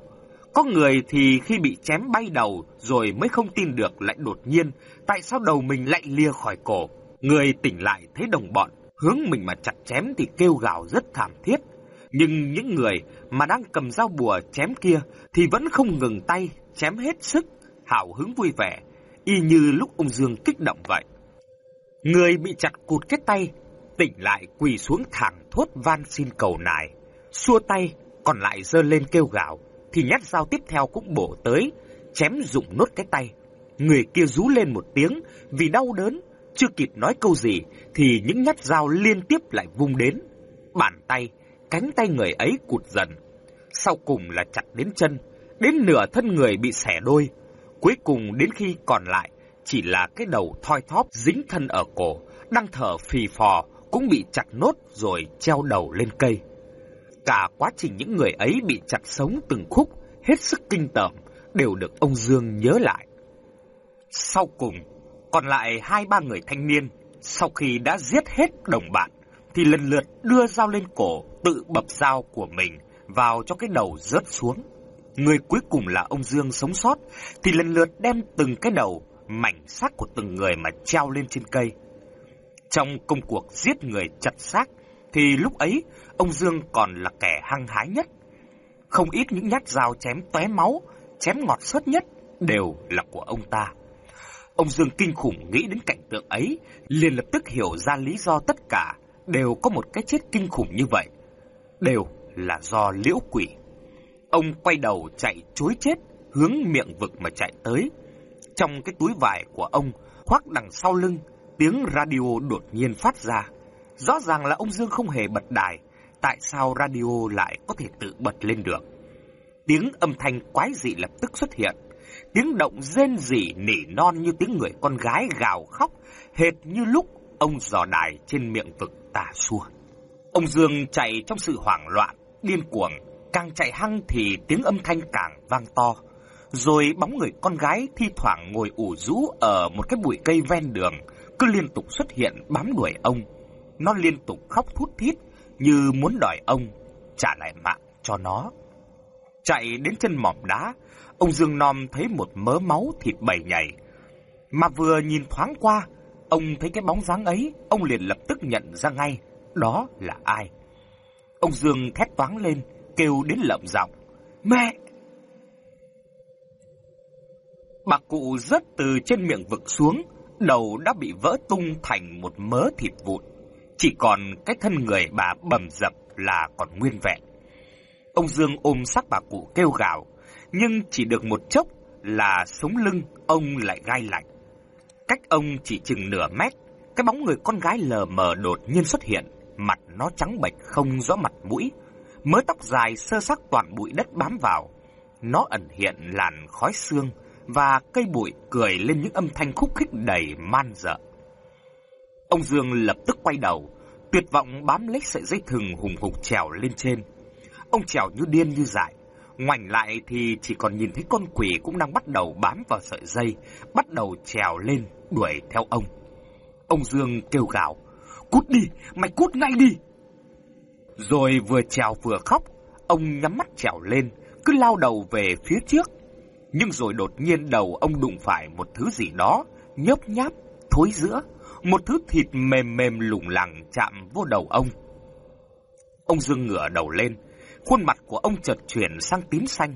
Có người thì khi bị chém bay đầu rồi mới không tin được lại đột nhiên tại sao đầu mình lại lìa khỏi cổ. Người tỉnh lại thấy đồng bọn hướng mình mà chặt chém thì kêu gào rất thảm thiết. Nhưng những người mà đang cầm dao bùa chém kia thì vẫn không ngừng tay, chém hết sức, hào hứng vui vẻ, y như lúc ông Dương kích động vậy. Người bị chặt cụt cái tay, tỉnh lại quỳ xuống thẳng thốt van xin cầu nài xua tay, còn lại giơ lên kêu gào, thì nhát dao tiếp theo cũng bổ tới, chém rụng nốt cái tay. Người kia rú lên một tiếng vì đau đớn, chưa kịp nói câu gì thì những nhát dao liên tiếp lại vung đến. Bàn tay, cánh tay người ấy cụt dần. Sau cùng là chặt đến chân, đến nửa thân người bị xẻ đôi. Cuối cùng đến khi còn lại chỉ là cái đầu thoi thóp dính thân ở cổ, đang thở phì phò cũng bị chặt nốt rồi treo đầu lên cây. Cả quá trình những người ấy bị chặt sống từng khúc, hết sức kinh tởm, đều được ông Dương nhớ lại. Sau cùng, còn lại hai ba người thanh niên, sau khi đã giết hết đồng bạn, thì lần lượt đưa dao lên cổ, tự bập dao của mình vào cho cái đầu rớt xuống. Người cuối cùng là ông Dương sống sót, thì lần lượt đem từng cái đầu, mảnh xác của từng người mà treo lên trên cây. Trong công cuộc giết người chặt xác, thì lúc ấy ông Dương còn là kẻ hăng hái nhất. Không ít những nhát dao chém tóe máu, chém ngọt xuất nhất đều là của ông ta. Ông Dương kinh khủng nghĩ đến cảnh tượng ấy, liền lập tức hiểu ra lý do tất cả đều có một cái chết kinh khủng như vậy. Đều là do liễu quỷ. Ông quay đầu chạy chối chết, hướng miệng vực mà chạy tới. Trong cái túi vải của ông, khoác đằng sau lưng, tiếng radio đột nhiên phát ra. Rõ ràng là ông Dương không hề bật đài, tại sao radio lại có thể tự bật lên được. Tiếng âm thanh quái dị lập tức xuất hiện, tiếng động rên rỉ nỉ non như tiếng người con gái gào khóc, hệt như lúc ông dò đài trên miệng vực tà xua. Ông Dương chạy trong sự hoảng loạn, điên cuồng, càng chạy hăng thì tiếng âm thanh càng vang to. Rồi bóng người con gái thi thoảng ngồi ủ rũ ở một cái bụi cây ven đường, cứ liên tục xuất hiện bám đuổi ông. Nó liên tục khóc thút thít như muốn đòi ông. trả lại mạng cho nó. Chạy đến chân mỏm đá, ông Dương Nom thấy một mớ máu thịt bầy nhảy. Mà vừa nhìn thoáng qua, ông thấy cái bóng dáng ấy, ông liền lập tức nhận ra ngay, đó là ai. Ông Dương thét toáng lên, kêu đến lợm giọng, mẹ! Bà cụ rớt từ trên miệng vực xuống, đầu đã bị vỡ tung thành một mớ thịt vụn. Chỉ còn cái thân người bà bầm dập là còn nguyên vẹn. Ông Dương ôm xác bà cụ kêu gào, nhưng chỉ được một chốc là sống lưng ông lại gai lạnh. Cách ông chỉ chừng nửa mét, cái bóng người con gái lờ mờ đột nhiên xuất hiện, mặt nó trắng bệch không rõ mặt mũi, mớ tóc dài sơ xác toàn bụi đất bám vào. Nó ẩn hiện làn khói xương và cây bụi cười lên những âm thanh khúc khích đầy man dợ. Ông Dương lập tức quay đầu, tuyệt vọng bám lấy sợi dây thừng hùng hục trèo lên trên. Ông trèo như điên như dại, ngoảnh lại thì chỉ còn nhìn thấy con quỷ cũng đang bắt đầu bám vào sợi dây, bắt đầu trèo lên đuổi theo ông. Ông Dương kêu gào, cút đi, mày cút ngay đi. Rồi vừa trèo vừa khóc, ông nhắm mắt trèo lên, cứ lao đầu về phía trước. Nhưng rồi đột nhiên đầu ông đụng phải một thứ gì đó, nhớp nháp, thối giữa, một thứ thịt mềm mềm lủng lẳng chạm vô đầu ông. Ông Dương ngửa đầu lên, khuôn mặt của ông chợt chuyển sang tím xanh.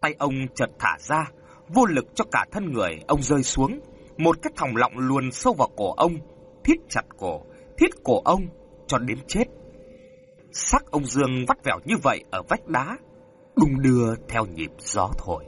Tay ông chợt thả ra, vô lực cho cả thân người ông rơi xuống. Một cái thòng lọng luồn sâu vào cổ ông, thiết chặt cổ, thiết cổ ông cho đến chết. Sắc ông Dương vắt vẻo như vậy ở vách đá, đung đưa theo nhịp gió thổi.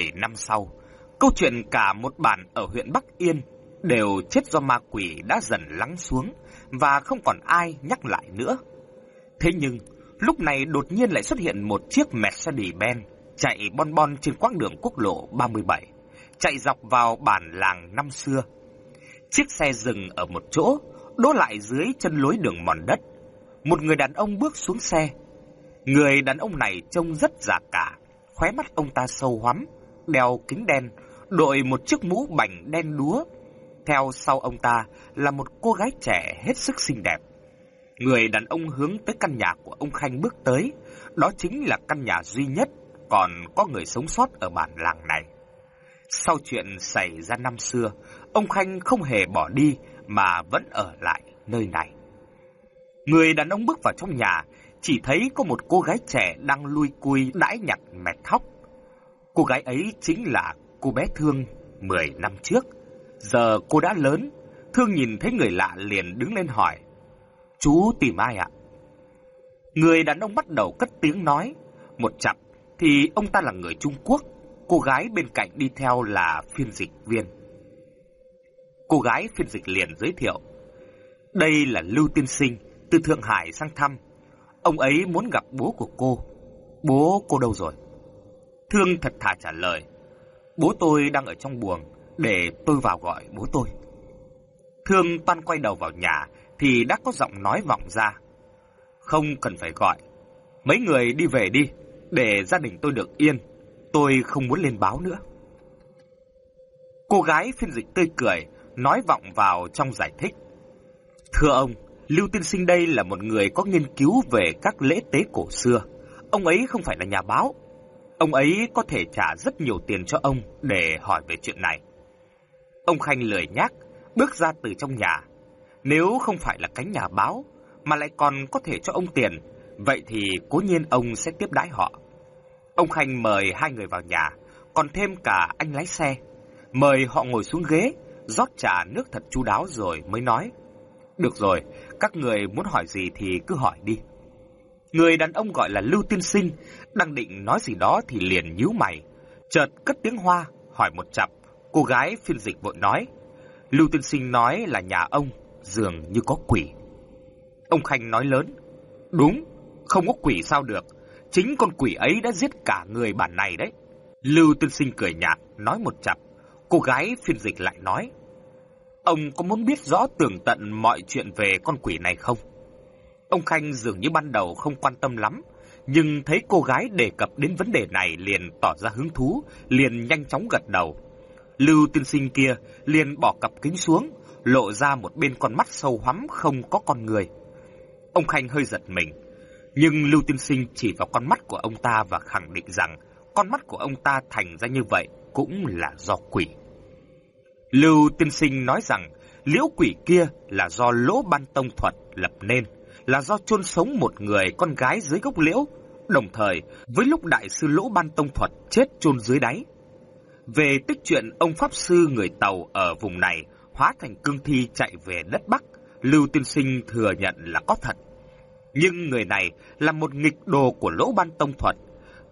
7 năm sau, câu chuyện cả một bản ở huyện Bắc Yên đều chết do ma quỷ đã dần lắng xuống và không còn ai nhắc lại nữa. Thế nhưng, lúc này đột nhiên lại xuất hiện một chiếc Mercedes-Benz chạy bon bon trên quãng đường quốc lộ 37, chạy dọc vào bản làng năm xưa. Chiếc xe dừng ở một chỗ, đỗ lại dưới chân lối đường mòn đất. Một người đàn ông bước xuống xe. Người đàn ông này trông rất già cả, khóe mắt ông ta sâu hoắm, đeo kính đen, đội một chiếc mũ bảnh đen đúa. Theo sau ông ta là một cô gái trẻ hết sức xinh đẹp. Người đàn ông hướng tới căn nhà của ông Khanh bước tới, đó chính là căn nhà duy nhất còn có người sống sót ở bản làng này. Sau chuyện xảy ra năm xưa, ông Khanh không hề bỏ đi mà vẫn ở lại nơi này. Người đàn ông bước vào trong nhà, chỉ thấy có một cô gái trẻ đang lui cui đãi nhặt mẹt thóc. Cô gái ấy chính là cô bé Thương 10 năm trước. Giờ cô đã lớn, Thương nhìn thấy người lạ liền đứng lên hỏi. Chú tìm ai ạ? Người đàn ông bắt đầu cất tiếng nói. Một chặp thì ông ta là người Trung Quốc, cô gái bên cạnh đi theo là phiên dịch viên. Cô gái phiên dịch liền giới thiệu. Đây là Lưu Tiên Sinh, từ Thượng Hải sang thăm. Ông ấy muốn gặp bố của cô. Bố cô đâu rồi? Thương thật thà trả lời. Bố tôi đang ở trong buồng, để tôi vào gọi bố tôi. Thương toan quay đầu vào nhà, thì đã có giọng nói vọng ra. Không cần phải gọi. Mấy người đi về đi, để gia đình tôi được yên. Tôi không muốn lên báo nữa. Cô gái phiên dịch tươi cười, nói vọng vào trong giải thích. Thưa ông, Lưu Tiên Sinh đây là một người có nghiên cứu về các lễ tế cổ xưa. Ông ấy không phải là nhà báo. Ông ấy có thể trả rất nhiều tiền cho ông để hỏi về chuyện này. Ông Khanh lười nhác, bước ra từ trong nhà. Nếu không phải là cánh nhà báo, mà lại còn có thể cho ông tiền, vậy thì cố nhiên ông sẽ tiếp đãi họ. Ông Khanh mời hai người vào nhà, còn thêm cả anh lái xe. Mời họ ngồi xuống ghế, rót trà nước thật chu đáo rồi mới nói. Được rồi, các người muốn hỏi gì thì cứ hỏi đi. Người đàn ông gọi là Lưu Tiên Sinh, đang định nói gì đó thì liền nhíu mày. Chợt cất tiếng hoa, hỏi một chặp. Cô gái phiên dịch vội nói. Lưu Tiên Sinh nói là nhà ông, dường như có quỷ. Ông Khanh nói lớn. Đúng, không có quỷ sao được. Chính con quỷ ấy đã giết cả người bản này đấy. Lưu Tiên Sinh cười nhạt, nói một chặp. Cô gái phiên dịch lại nói. Ông có muốn biết rõ tường tận mọi chuyện về con quỷ này không? Ông Khanh dường như ban đầu không quan tâm lắm, nhưng thấy cô gái đề cập đến vấn đề này liền tỏ ra hứng thú, liền nhanh chóng gật đầu. Lưu tiên sinh kia liền bỏ cặp kính xuống, lộ ra một bên con mắt sâu hoắm không có con người. Ông Khanh hơi giật mình, nhưng Lưu tiên sinh chỉ vào con mắt của ông ta và khẳng định rằng con mắt của ông ta thành ra như vậy cũng là do quỷ. Lưu tiên sinh nói rằng liễu quỷ kia là do lỗ ban tông thuật lập nên, là do chôn sống một người con gái dưới gốc liễu, đồng thời với lúc đại sư lỗ ban tông thuật chết chôn dưới đáy. Về tích chuyện ông Pháp Sư người Tàu ở vùng này hóa thành cương thi chạy về đất Bắc, Lưu tiên sinh thừa nhận là có thật. Nhưng người này là một nghịch đồ của lỗ ban tông thuật,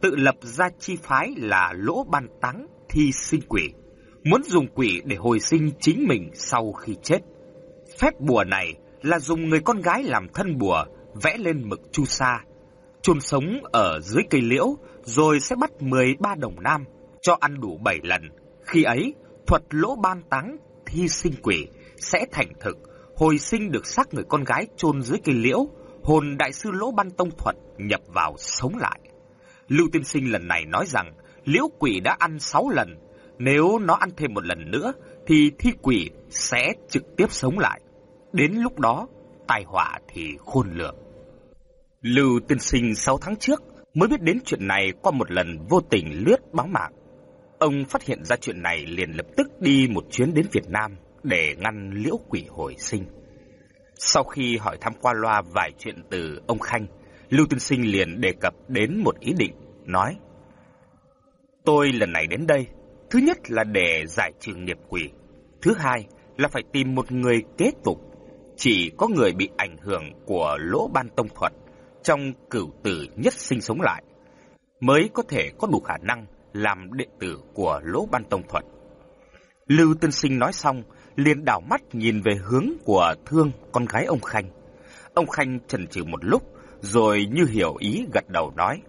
tự lập ra chi phái là lỗ ban táng thi sinh quỷ muốn dùng quỷ để hồi sinh chính mình sau khi chết. Phép bùa này là dùng người con gái làm thân bùa, vẽ lên mực chu sa, chôn sống ở dưới cây liễu, rồi sẽ bắt 13 đồng nam, cho ăn đủ 7 lần. Khi ấy, thuật lỗ ban táng thi sinh quỷ sẽ thành thực, hồi sinh được xác người con gái chôn dưới cây liễu, hồn đại sư lỗ ban tông thuật nhập vào sống lại. Lưu Tiên Sinh lần này nói rằng liễu quỷ đã ăn 6 lần, nếu nó ăn thêm một lần nữa thì thi quỷ sẽ trực tiếp sống lại. Đến lúc đó, tai họa thì khôn lường. Lưu tiên sinh 6 tháng trước mới biết đến chuyện này qua một lần vô tình lướt báo mạng. Ông phát hiện ra chuyện này liền lập tức đi một chuyến đến Việt Nam để ngăn liễu quỷ hồi sinh. Sau khi hỏi thăm qua loa vài chuyện từ ông Khanh, Lưu Tiên Sinh liền đề cập đến một ý định, nói Tôi lần này đến đây Thứ nhất là để giải trừ nghiệp quỷ. Thứ hai là phải tìm một người kế tục. Chỉ có người bị ảnh hưởng của lỗ ban tông thuật trong cửu tử nhất sinh sống lại mới có thể có đủ khả năng làm đệ tử của lỗ ban tông thuật. Lưu Tân Sinh nói xong, liền đảo mắt nhìn về hướng của thương con gái ông Khanh. Ông Khanh chần chừ một lúc, rồi như hiểu ý gật đầu nói.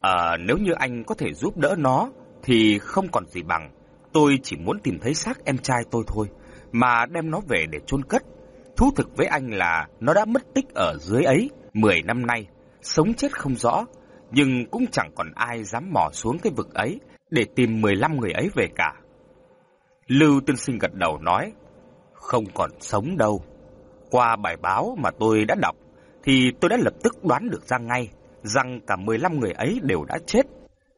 À, nếu như anh có thể giúp đỡ nó thì không còn gì bằng. Tôi chỉ muốn tìm thấy xác em trai tôi thôi, mà đem nó về để chôn cất. Thú thực với anh là nó đã mất tích ở dưới ấy 10 năm nay, sống chết không rõ, nhưng cũng chẳng còn ai dám mò xuống cái vực ấy để tìm 15 người ấy về cả. Lưu Tiên Sinh gật đầu nói, không còn sống đâu. Qua bài báo mà tôi đã đọc, thì tôi đã lập tức đoán được ra ngay rằng cả 15 người ấy đều đã chết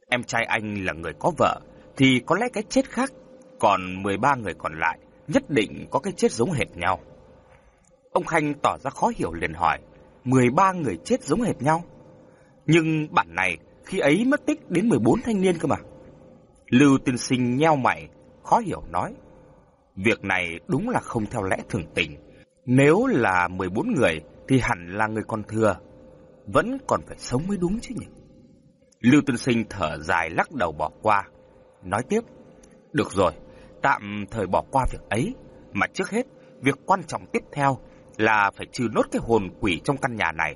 Em trai anh là người có vợ thì có lẽ cái chết khác, còn 13 người còn lại nhất định có cái chết giống hệt nhau. Ông Khanh tỏ ra khó hiểu liền hỏi, 13 người chết giống hệt nhau? Nhưng bản này khi ấy mất tích đến 14 thanh niên cơ mà. Lưu tiên sinh nheo mày, khó hiểu nói, việc này đúng là không theo lẽ thường tình. Nếu là 14 người thì hẳn là người con thừa, vẫn còn phải sống mới đúng chứ nhỉ? Lưu Tân Sinh thở dài lắc đầu bỏ qua. Nói tiếp, được rồi, tạm thời bỏ qua việc ấy. Mà trước hết, việc quan trọng tiếp theo là phải trừ nốt cái hồn quỷ trong căn nhà này.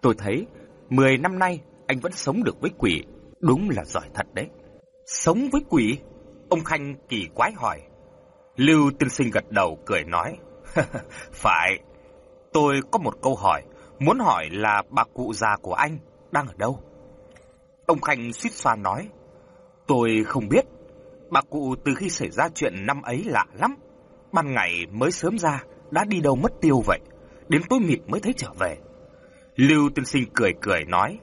Tôi thấy, 10 năm nay anh vẫn sống được với quỷ, đúng là giỏi thật đấy. Sống với quỷ? Ông Khanh kỳ quái hỏi. Lưu tiên Sinh gật đầu cười nói, phải, tôi có một câu hỏi, muốn hỏi là bà cụ già của anh đang ở đâu? Ông Khanh suýt xoa nói, tôi không biết, bà cụ từ khi xảy ra chuyện năm ấy lạ lắm. Ban ngày mới sớm ra, đã đi đâu mất tiêu vậy, đến tối mịt mới thấy trở về. Lưu tiên sinh cười cười nói,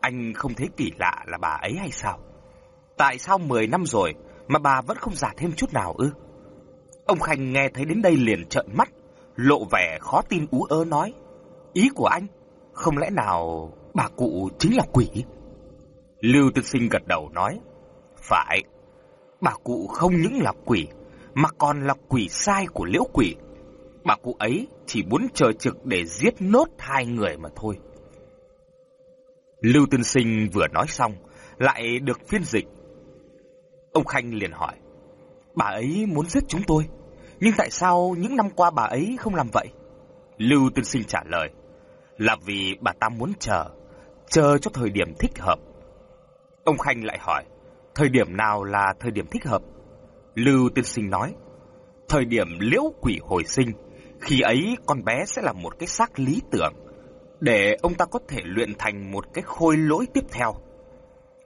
anh không thấy kỳ lạ là bà ấy hay sao? Tại sao 10 năm rồi mà bà vẫn không già thêm chút nào ư? Ông Khanh nghe thấy đến đây liền trợn mắt, lộ vẻ khó tin ú ớ nói, ý của anh, không lẽ nào bà cụ chính là quỷ? Lưu tiên Sinh gật đầu nói, phải, bà cụ không những là quỷ, mà còn là quỷ sai của liễu quỷ. Bà cụ ấy chỉ muốn chờ trực để giết nốt hai người mà thôi. Lưu Tân Sinh vừa nói xong, lại được phiên dịch. Ông Khanh liền hỏi, bà ấy muốn giết chúng tôi, nhưng tại sao những năm qua bà ấy không làm vậy? Lưu Tân Sinh trả lời, là vì bà ta muốn chờ, chờ cho thời điểm thích hợp Ông Khanh lại hỏi, thời điểm nào là thời điểm thích hợp? Lưu Tân sinh nói, Thời điểm liễu quỷ hồi sinh, khi ấy con bé sẽ là một cái xác lý tưởng, để ông ta có thể luyện thành một cái khôi lỗi tiếp theo.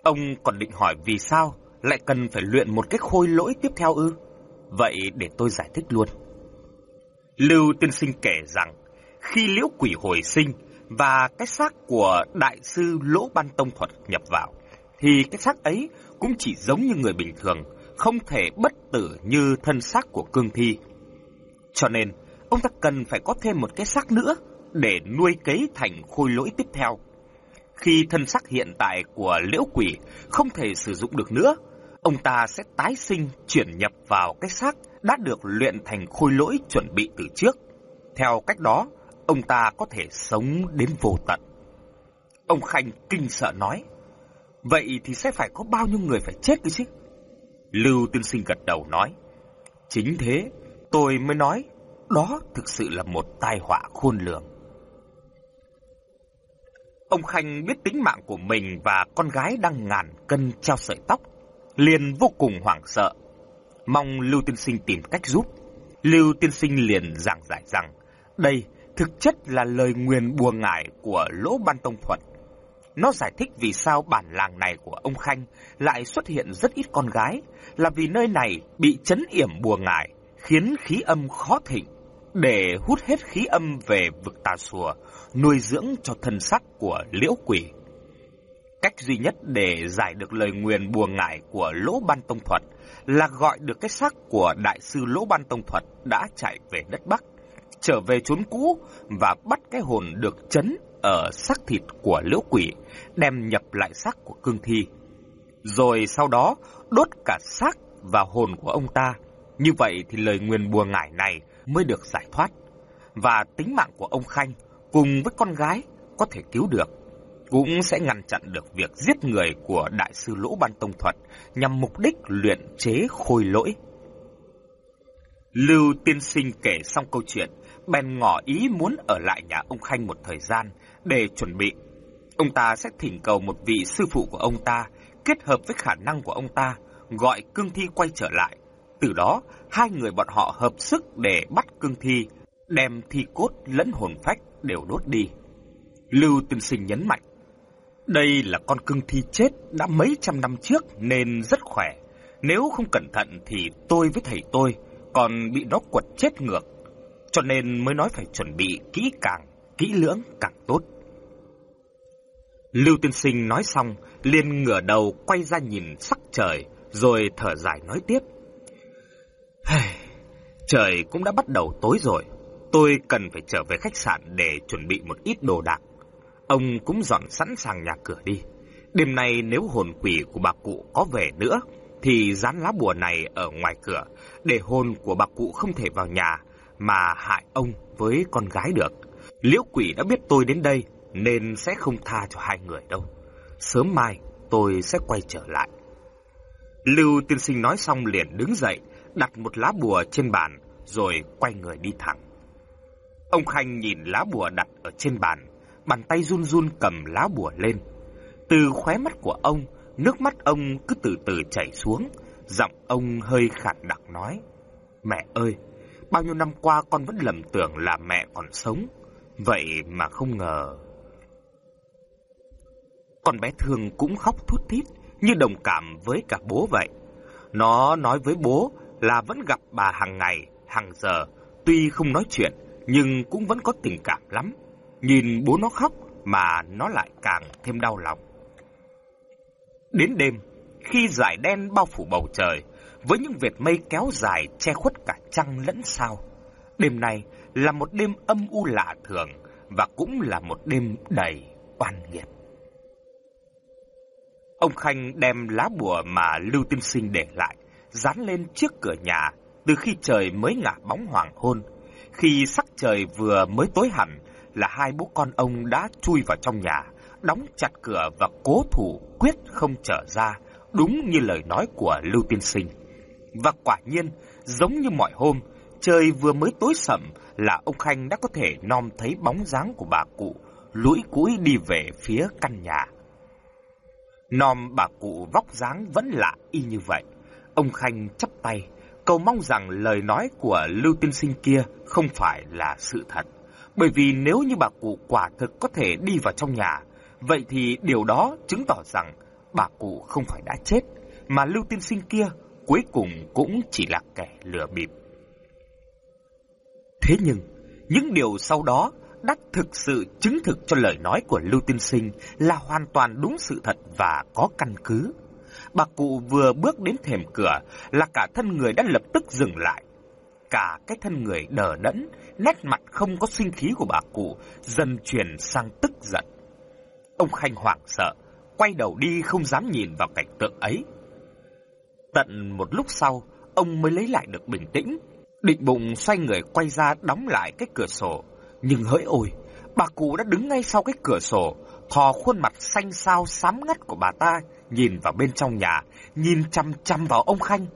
Ông còn định hỏi vì sao lại cần phải luyện một cái khôi lỗi tiếp theo ư? Vậy để tôi giải thích luôn. Lưu tiên sinh kể rằng, khi liễu quỷ hồi sinh và cái xác của đại sư Lỗ Ban Tông Thuật nhập vào, thì cái xác ấy cũng chỉ giống như người bình thường, không thể bất tử như thân xác của cương thi. Cho nên, ông ta cần phải có thêm một cái xác nữa để nuôi cấy thành khôi lỗi tiếp theo. Khi thân xác hiện tại của liễu quỷ không thể sử dụng được nữa, ông ta sẽ tái sinh chuyển nhập vào cái xác đã được luyện thành khôi lỗi chuẩn bị từ trước. Theo cách đó, ông ta có thể sống đến vô tận. Ông Khanh kinh sợ nói, vậy thì sẽ phải có bao nhiêu người phải chết cơ chứ? Lưu tiên sinh gật đầu nói, chính thế, tôi mới nói, đó thực sự là một tai họa khôn lường. Ông Khanh biết tính mạng của mình và con gái đang ngàn cân treo sợi tóc, liền vô cùng hoảng sợ. Mong Lưu Tiên Sinh tìm cách giúp. Lưu Tiên Sinh liền giảng giải rằng, đây thực chất là lời nguyền bùa ngải của Lỗ Ban Tông Thuật. Nó giải thích vì sao bản làng này của ông Khanh lại xuất hiện rất ít con gái, là vì nơi này bị chấn yểm bùa ngải, khiến khí âm khó thịnh. Để hút hết khí âm về vực tà sùa, nuôi dưỡng cho thân sắc của liễu quỷ. Cách duy nhất để giải được lời nguyền bùa ngải của Lỗ Ban Tông Thuật là gọi được cái xác của đại sư Lỗ Ban Tông Thuật đã chạy về đất Bắc, trở về chốn cũ và bắt cái hồn được chấn ở xác thịt của liễu quỷ, đem nhập lại xác của cương thi. Rồi sau đó đốt cả xác và hồn của ông ta. Như vậy thì lời nguyền bùa ngải này mới được giải thoát. Và tính mạng của ông Khanh cùng với con gái có thể cứu được, cũng sẽ ngăn chặn được việc giết người của đại sư Lỗ Ban Tông Thuật nhằm mục đích luyện chế khôi lỗi. Lưu tiên sinh kể xong câu chuyện, bèn ngỏ ý muốn ở lại nhà ông Khanh một thời gian để chuẩn bị. Ông ta sẽ thỉnh cầu một vị sư phụ của ông ta kết hợp với khả năng của ông ta gọi cương thi quay trở lại. Từ đó, hai người bọn họ hợp sức để bắt cương thi, đem thi cốt lẫn hồn phách đều đốt đi. Lưu Tiên Sinh nhấn mạnh, đây là con cương thi chết đã mấy trăm năm trước nên rất khỏe. Nếu không cẩn thận thì tôi với thầy tôi còn bị nó quật chết ngược. Cho nên mới nói phải chuẩn bị kỹ càng, kỹ lưỡng càng tốt. Lưu Tiên Sinh nói xong, liền ngửa đầu quay ra nhìn sắc trời, rồi thở dài nói tiếp. Trời cũng đã bắt đầu tối rồi, Tôi cần phải trở về khách sạn để chuẩn bị một ít đồ đạc. Ông cũng dọn sẵn sàng nhà cửa đi. Đêm nay nếu hồn quỷ của bà cụ có về nữa, thì dán lá bùa này ở ngoài cửa, để hồn của bà cụ không thể vào nhà, mà hại ông với con gái được. Liễu quỷ đã biết tôi đến đây, nên sẽ không tha cho hai người đâu. Sớm mai, tôi sẽ quay trở lại. Lưu tiên sinh nói xong liền đứng dậy, đặt một lá bùa trên bàn, rồi quay người đi thẳng. Ông Khanh nhìn lá bùa đặt ở trên bàn, bàn tay run run cầm lá bùa lên. Từ khóe mắt của ông, nước mắt ông cứ từ từ chảy xuống, giọng ông hơi khản đặc nói. Mẹ ơi, bao nhiêu năm qua con vẫn lầm tưởng là mẹ còn sống, vậy mà không ngờ... Con bé Thương cũng khóc thút thít, như đồng cảm với cả bố vậy. Nó nói với bố là vẫn gặp bà hàng ngày, hàng giờ, tuy không nói chuyện, nhưng cũng vẫn có tình cảm lắm. Nhìn bố nó khóc mà nó lại càng thêm đau lòng. Đến đêm, khi dải đen bao phủ bầu trời, với những vệt mây kéo dài che khuất cả trăng lẫn sao, đêm này là một đêm âm u lạ thường và cũng là một đêm đầy oan nghiệt. Ông Khanh đem lá bùa mà Lưu Tiên Sinh để lại, dán lên trước cửa nhà từ khi trời mới ngả bóng hoàng hôn khi sắc trời vừa mới tối hẳn là hai bố con ông đã chui vào trong nhà, đóng chặt cửa và cố thủ quyết không trở ra, đúng như lời nói của Lưu Tiên Sinh. Và quả nhiên, giống như mọi hôm, trời vừa mới tối sầm là ông Khanh đã có thể nom thấy bóng dáng của bà cụ lũi cũi đi về phía căn nhà. Nom bà cụ vóc dáng vẫn lạ y như vậy. Ông Khanh chắp tay, cầu mong rằng lời nói của Lưu Tiên Sinh kia không phải là sự thật. Bởi vì nếu như bà cụ quả thực có thể đi vào trong nhà, vậy thì điều đó chứng tỏ rằng bà cụ không phải đã chết, mà Lưu Tiên Sinh kia cuối cùng cũng chỉ là kẻ lừa bịp. Thế nhưng, những điều sau đó đã thực sự chứng thực cho lời nói của Lưu Tiên Sinh là hoàn toàn đúng sự thật và có căn cứ. Bà cụ vừa bước đến thềm cửa là cả thân người đã lập tức dừng lại. Cả cái thân người đờ đẫn, nét mặt không có sinh khí của bà cụ dần chuyển sang tức giận. Ông Khanh hoảng sợ, quay đầu đi không dám nhìn vào cảnh tượng ấy. Tận một lúc sau, ông mới lấy lại được bình tĩnh, định bụng xoay người quay ra đóng lại cái cửa sổ. Nhưng hỡi ôi, bà cụ đã đứng ngay sau cái cửa sổ, thò khuôn mặt xanh xao xám ngắt của bà ta, nhìn vào bên trong nhà, nhìn chăm chăm vào ông Khanh.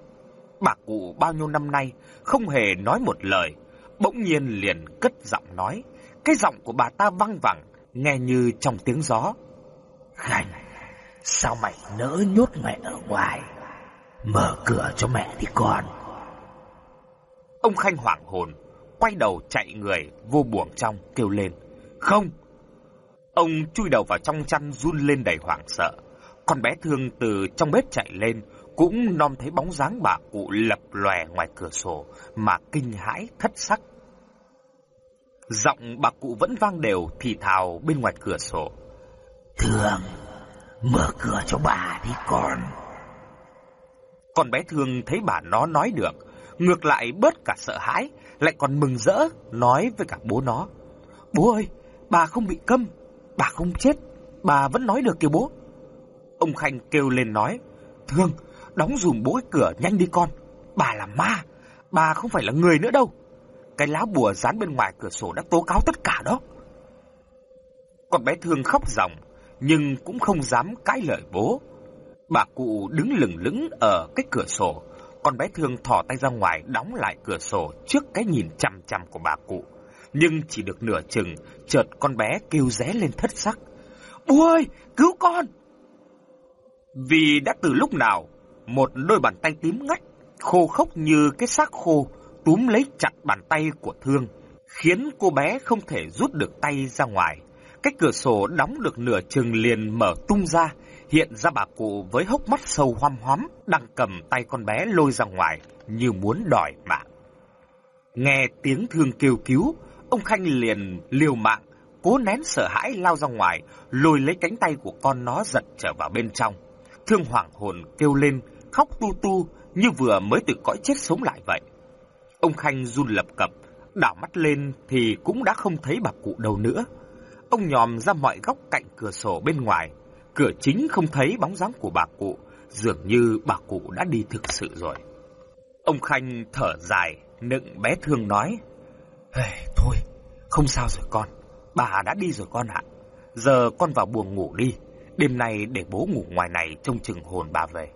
Bà cụ bao nhiêu năm nay không hề nói một lời, bỗng nhiên liền cất giọng nói. Cái giọng của bà ta văng vẳng, nghe như trong tiếng gió. Khanh, sao mày nỡ nhốt mẹ ở ngoài? Mở cửa cho mẹ đi con. Ông Khanh hoảng hồn, quay đầu chạy người vô buồng trong kêu lên. Không! Ông chui đầu vào trong chăn run lên đầy hoảng sợ. Con bé thương từ trong bếp chạy lên, cũng nom thấy bóng dáng bà cụ lập lòe ngoài cửa sổ mà kinh hãi thất sắc. Giọng bà cụ vẫn vang đều thì thào bên ngoài cửa sổ. Thương, mở cửa cho bà đi con. Con bé thương thấy bà nó nói được, ngược lại bớt cả sợ hãi, lại còn mừng rỡ nói với cả bố nó. Bố ơi, bà không bị câm, bà không chết, bà vẫn nói được kìa bố. Ông Khanh kêu lên nói, Thương, đóng dùm bối cửa nhanh đi con, bà là ma, bà không phải là người nữa đâu. Cái lá bùa dán bên ngoài cửa sổ đã tố cáo tất cả đó. Con bé Thương khóc ròng, nhưng cũng không dám cãi lời bố. Bà cụ đứng lửng lững ở cái cửa sổ, con bé Thương thò tay ra ngoài đóng lại cửa sổ trước cái nhìn chằm chằm của bà cụ. Nhưng chỉ được nửa chừng, chợt con bé kêu ré lên thất sắc. Bố ơi, cứu con! Vì đã từ lúc nào, một đôi bàn tay tím ngắt, khô khốc như cái xác khô, túm lấy chặt bàn tay của Thương, khiến cô bé không thể rút được tay ra ngoài. Cái cửa sổ đóng được nửa chừng liền mở tung ra, hiện ra bà cụ với hốc mắt sâu hoăm hoắm, đang cầm tay con bé lôi ra ngoài như muốn đòi mạng. Nghe tiếng thương kêu cứu, ông Khanh liền liều mạng, cố nén sợ hãi lao ra ngoài, lôi lấy cánh tay của con nó giật trở vào bên trong. Thương hoảng hồn kêu lên, khóc tu tu như vừa mới từ cõi chết sống lại vậy. Ông Khanh run lập cập, đảo mắt lên thì cũng đã không thấy bà cụ đâu nữa. Ông nhòm ra mọi góc cạnh cửa sổ bên ngoài, cửa chính không thấy bóng dáng của bà cụ, dường như bà cụ đã đi thực sự rồi. Ông Khanh thở dài, nựng bé thương nói, hey, Thôi, không sao rồi con, bà đã đi rồi con ạ. Giờ con vào buồng ngủ đi, đêm nay để bố ngủ ngoài này trông chừng hồn bà về.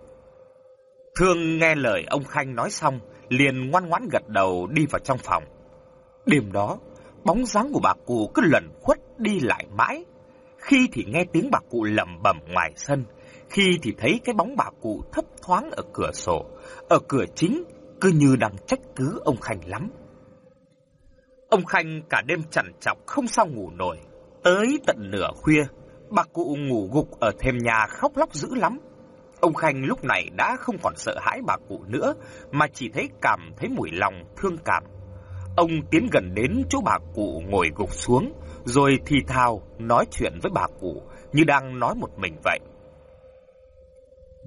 Thương nghe lời ông Khanh nói xong, liền ngoan ngoãn gật đầu đi vào trong phòng. Đêm đó, bóng dáng của bà cụ cứ lẩn khuất đi lại mãi. Khi thì nghe tiếng bà cụ lẩm bẩm ngoài sân, khi thì thấy cái bóng bà cụ thấp thoáng ở cửa sổ, ở cửa chính cứ như đang trách cứ ông Khanh lắm. Ông Khanh cả đêm chằn chọc không sao ngủ nổi. Tới tận nửa khuya, bà cụ ngủ gục ở thềm nhà khóc lóc dữ lắm. Ông Khanh lúc này đã không còn sợ hãi bà cụ nữa, mà chỉ thấy cảm thấy mùi lòng thương cảm. Ông tiến gần đến chỗ bà cụ ngồi gục xuống, rồi thì thào nói chuyện với bà cụ như đang nói một mình vậy.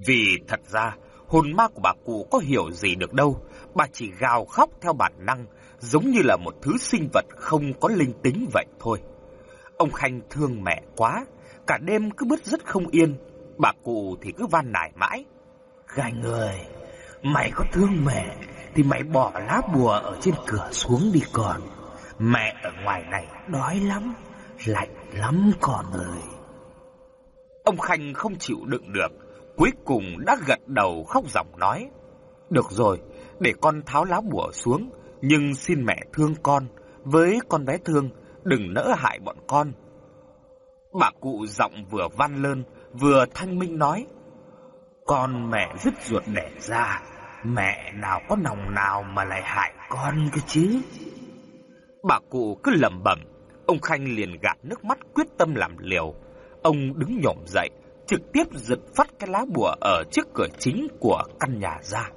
Vì thật ra, hồn ma của bà cụ có hiểu gì được đâu, bà chỉ gào khóc theo bản năng, giống như là một thứ sinh vật không có linh tính vậy thôi. Ông Khanh thương mẹ quá, cả đêm cứ bứt rất không yên, bà cụ thì cứ van nài mãi. gai người mày có thương mẹ thì mày bỏ lá bùa ở trên cửa xuống đi con. Mẹ ở ngoài này đói lắm, lạnh lắm con ơi. Ông Khanh không chịu đựng được, cuối cùng đã gật đầu khóc ròng nói. Được rồi, để con tháo lá bùa xuống, nhưng xin mẹ thương con, với con bé thương, đừng nỡ hại bọn con. Bà cụ giọng vừa văn lơn, vừa thanh minh nói. Con mẹ dứt ruột đẻ ra, Mẹ nào có nòng nào mà lại hại con cơ chứ? Bà cụ cứ lẩm bẩm. Ông Khanh liền gạt nước mắt quyết tâm làm liều. Ông đứng nhổm dậy Trực tiếp giật phát cái lá bùa Ở trước cửa chính của căn nhà ra.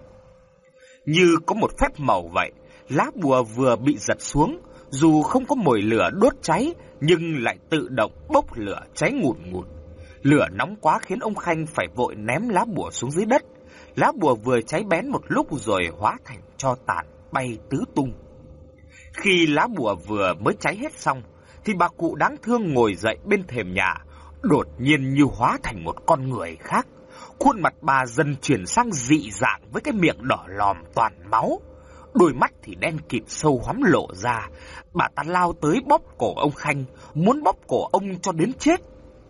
Như có một phép màu vậy Lá bùa vừa bị giật xuống dù không có mồi lửa đốt cháy Nhưng lại tự động bốc lửa cháy ngùn ngụt Lửa nóng quá khiến ông Khanh phải vội ném lá bùa xuống dưới đất Lá bùa vừa cháy bén một lúc rồi hóa thành cho tàn bay tứ tung khi lá bùa vừa mới cháy hết xong, thì bà cụ đáng thương ngồi dậy bên thềm nhà, đột nhiên như hóa thành một con người khác. Khuôn mặt bà dần chuyển sang dị dạng với cái miệng đỏ lòm toàn máu. Đôi mắt thì đen kịt sâu hoắm lộ ra. Bà ta lao tới bóp cổ ông Khanh, muốn bóp cổ ông cho đến chết.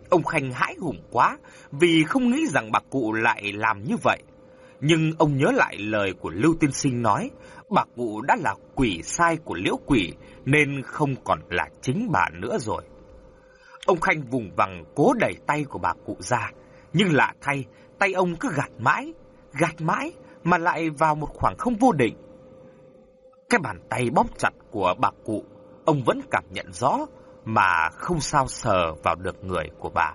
Ông Khanh hãi hùng quá vì không nghĩ rằng bà cụ lại làm như vậy. Nhưng ông nhớ lại lời của Lưu Tiên Sinh nói, bà cụ đã là quỷ sai của liễu quỷ nên không còn là chính bà nữa rồi. Ông Khanh vùng vằng cố đẩy tay của bà cụ ra, nhưng lạ thay, tay ông cứ gạt mãi, gạt mãi mà lại vào một khoảng không vô định. Cái bàn tay bóp chặt của bà cụ, ông vẫn cảm nhận rõ mà không sao sờ vào được người của bà.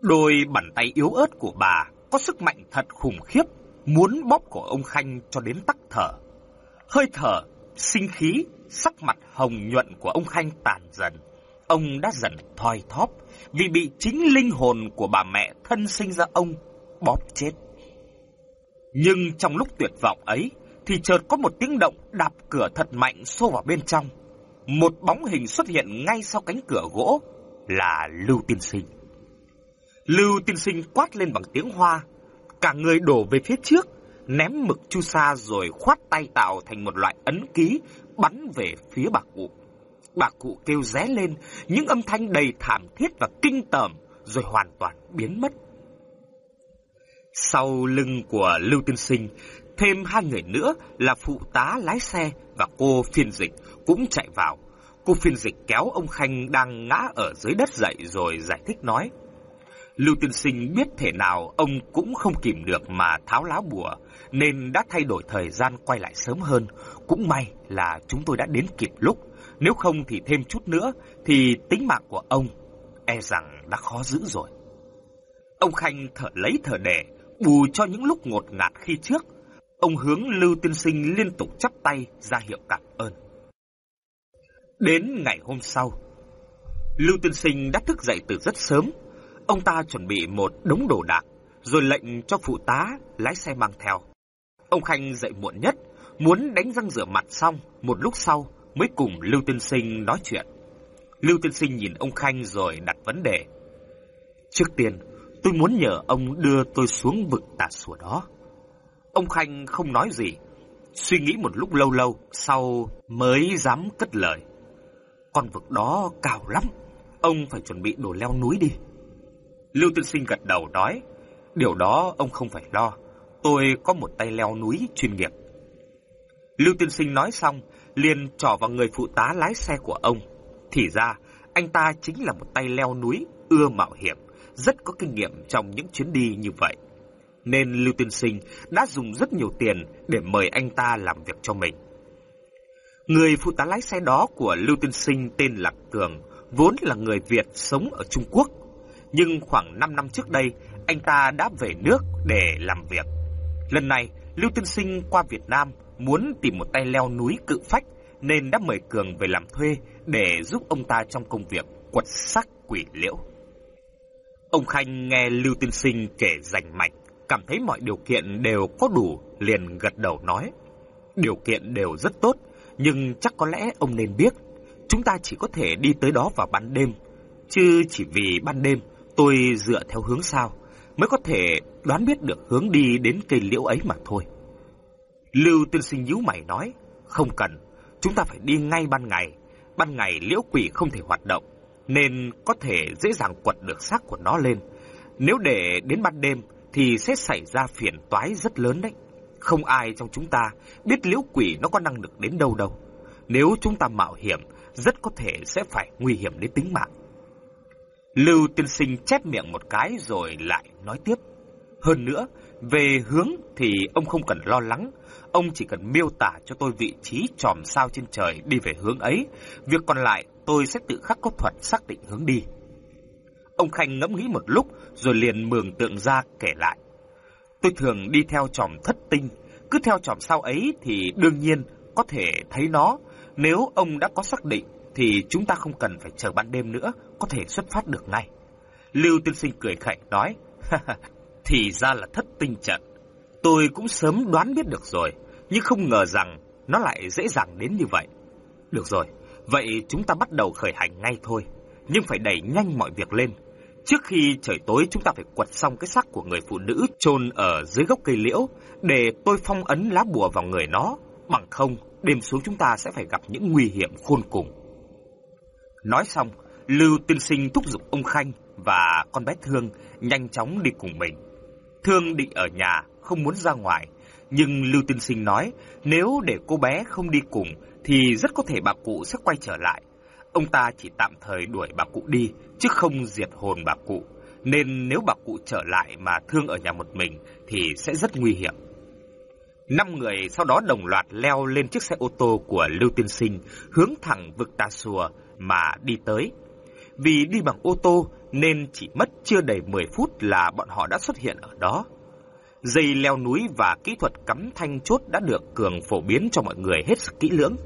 Đôi bàn tay yếu ớt của bà có sức mạnh thật khủng khiếp, muốn bóp cổ ông Khanh cho đến tắc thở. Hơi thở, sinh khí, sắc mặt hồng nhuận của ông Khanh tàn dần. Ông đã dần thoi thóp vì bị chính linh hồn của bà mẹ thân sinh ra ông bóp chết. Nhưng trong lúc tuyệt vọng ấy thì chợt có một tiếng động đạp cửa thật mạnh xô vào bên trong. Một bóng hình xuất hiện ngay sau cánh cửa gỗ là Lưu Tiên Sinh. Lưu Tiên Sinh quát lên bằng tiếng Hoa, cả người đổ về phía trước, ném mực chu sa rồi khoát tay tạo thành một loại ấn ký bắn về phía bà cụ. Bà cụ kêu ré lên, những âm thanh đầy thảm thiết và kinh tởm rồi hoàn toàn biến mất. Sau lưng của Lưu Tiên Sinh, thêm hai người nữa là phụ tá lái xe và cô phiên dịch cũng chạy vào. Cô phiên dịch kéo ông Khanh đang ngã ở dưới đất dậy rồi giải thích nói. Lưu Tiên Sinh biết thể nào ông cũng không kìm được mà tháo lá bùa, nên đã thay đổi thời gian quay lại sớm hơn. Cũng may là chúng tôi đã đến kịp lúc, nếu không thì thêm chút nữa thì tính mạng của ông e rằng đã khó giữ rồi. Ông Khanh thở lấy thở đẻ, bù cho những lúc ngột ngạt khi trước. Ông hướng Lưu Tiên Sinh liên tục chắp tay ra hiệu cảm ơn. Đến ngày hôm sau, Lưu Tiên Sinh đã thức dậy từ rất sớm. Ông ta chuẩn bị một đống đồ đạc, rồi lệnh cho phụ tá lái xe mang theo. Ông Khanh dậy muộn nhất, muốn đánh răng rửa mặt xong, một lúc sau mới cùng Lưu Tiên Sinh nói chuyện. Lưu Tiên Sinh nhìn ông Khanh rồi đặt vấn đề. Trước tiên, tôi muốn nhờ ông đưa tôi xuống vực tà sủa đó. Ông Khanh không nói gì, suy nghĩ một lúc lâu lâu, sau mới dám cất lời. Con vực đó cao lắm, ông phải chuẩn bị đồ leo núi đi. Lưu Tiên Sinh gật đầu nói, điều đó ông không phải lo, tôi có một tay leo núi chuyên nghiệp. Lưu Tiên Sinh nói xong, liền trỏ vào người phụ tá lái xe của ông. Thì ra, anh ta chính là một tay leo núi, ưa mạo hiểm, rất có kinh nghiệm trong những chuyến đi như vậy. Nên Lưu Tiên Sinh đã dùng rất nhiều tiền để mời anh ta làm việc cho mình. Người phụ tá lái xe đó của Lưu Tiên Sinh tên là Cường, vốn là người Việt sống ở Trung Quốc. Nhưng khoảng 5 năm trước đây, anh ta đã về nước để làm việc. Lần này, Lưu Tiên Sinh qua Việt Nam muốn tìm một tay leo núi cự phách nên đã mời Cường về làm thuê để giúp ông ta trong công việc quật sắc quỷ liễu. Ông Khanh nghe Lưu Tiên Sinh kể rành mạch, cảm thấy mọi điều kiện đều có đủ, liền gật đầu nói. Điều kiện đều rất tốt, nhưng chắc có lẽ ông nên biết, chúng ta chỉ có thể đi tới đó vào ban đêm, chứ chỉ vì ban đêm tôi dựa theo hướng sao mới có thể đoán biết được hướng đi đến cây liễu ấy mà thôi. Lưu tiên sinh nhíu mày nói, không cần, chúng ta phải đi ngay ban ngày. Ban ngày liễu quỷ không thể hoạt động, nên có thể dễ dàng quật được xác của nó lên. Nếu để đến ban đêm thì sẽ xảy ra phiền toái rất lớn đấy. Không ai trong chúng ta biết liễu quỷ nó có năng lực đến đâu đâu. Nếu chúng ta mạo hiểm, rất có thể sẽ phải nguy hiểm đến tính mạng. Lưu tiên sinh chép miệng một cái rồi lại nói tiếp. Hơn nữa, Về hướng thì ông không cần lo lắng, ông chỉ cần miêu tả cho tôi vị trí chòm sao trên trời đi về hướng ấy, việc còn lại tôi sẽ tự khắc có thuật xác định hướng đi. Ông Khanh ngẫm nghĩ một lúc rồi liền mường tượng ra kể lại. Tôi thường đi theo tròm thất tinh, cứ theo tròm sao ấy thì đương nhiên có thể thấy nó. Nếu ông đã có xác định thì chúng ta không cần phải chờ ban đêm nữa, có thể xuất phát được ngay. Lưu Tiên Sinh cười khẩy nói, thì ra là thất tinh trận. Tôi cũng sớm đoán biết được rồi, nhưng không ngờ rằng nó lại dễ dàng đến như vậy. Được rồi, vậy chúng ta bắt đầu khởi hành ngay thôi, nhưng phải đẩy nhanh mọi việc lên. Trước khi trời tối chúng ta phải quật xong cái xác của người phụ nữ chôn ở dưới gốc cây liễu để tôi phong ấn lá bùa vào người nó, bằng không đêm xuống chúng ta sẽ phải gặp những nguy hiểm khôn cùng. Nói xong, Lưu Tiên Sinh thúc giục ông Khanh và con bé Thương nhanh chóng đi cùng mình. Thương định ở nhà, không muốn ra ngoài, nhưng Lưu Tiên Sinh nói nếu để cô bé không đi cùng thì rất có thể bà cụ sẽ quay trở lại. Ông ta chỉ tạm thời đuổi bà cụ đi, chứ không diệt hồn bà cụ. Nên nếu bà cụ trở lại mà Thương ở nhà một mình thì sẽ rất nguy hiểm. Năm người sau đó đồng loạt leo lên chiếc xe ô tô của Lưu Tiên Sinh, hướng thẳng vực Tà Sùa mà đi tới. Vì đi bằng ô tô nên chỉ mất chưa đầy 10 phút là bọn họ đã xuất hiện ở đó. Dây leo núi và kỹ thuật cắm thanh chốt đã được Cường phổ biến cho mọi người hết sức kỹ lưỡng.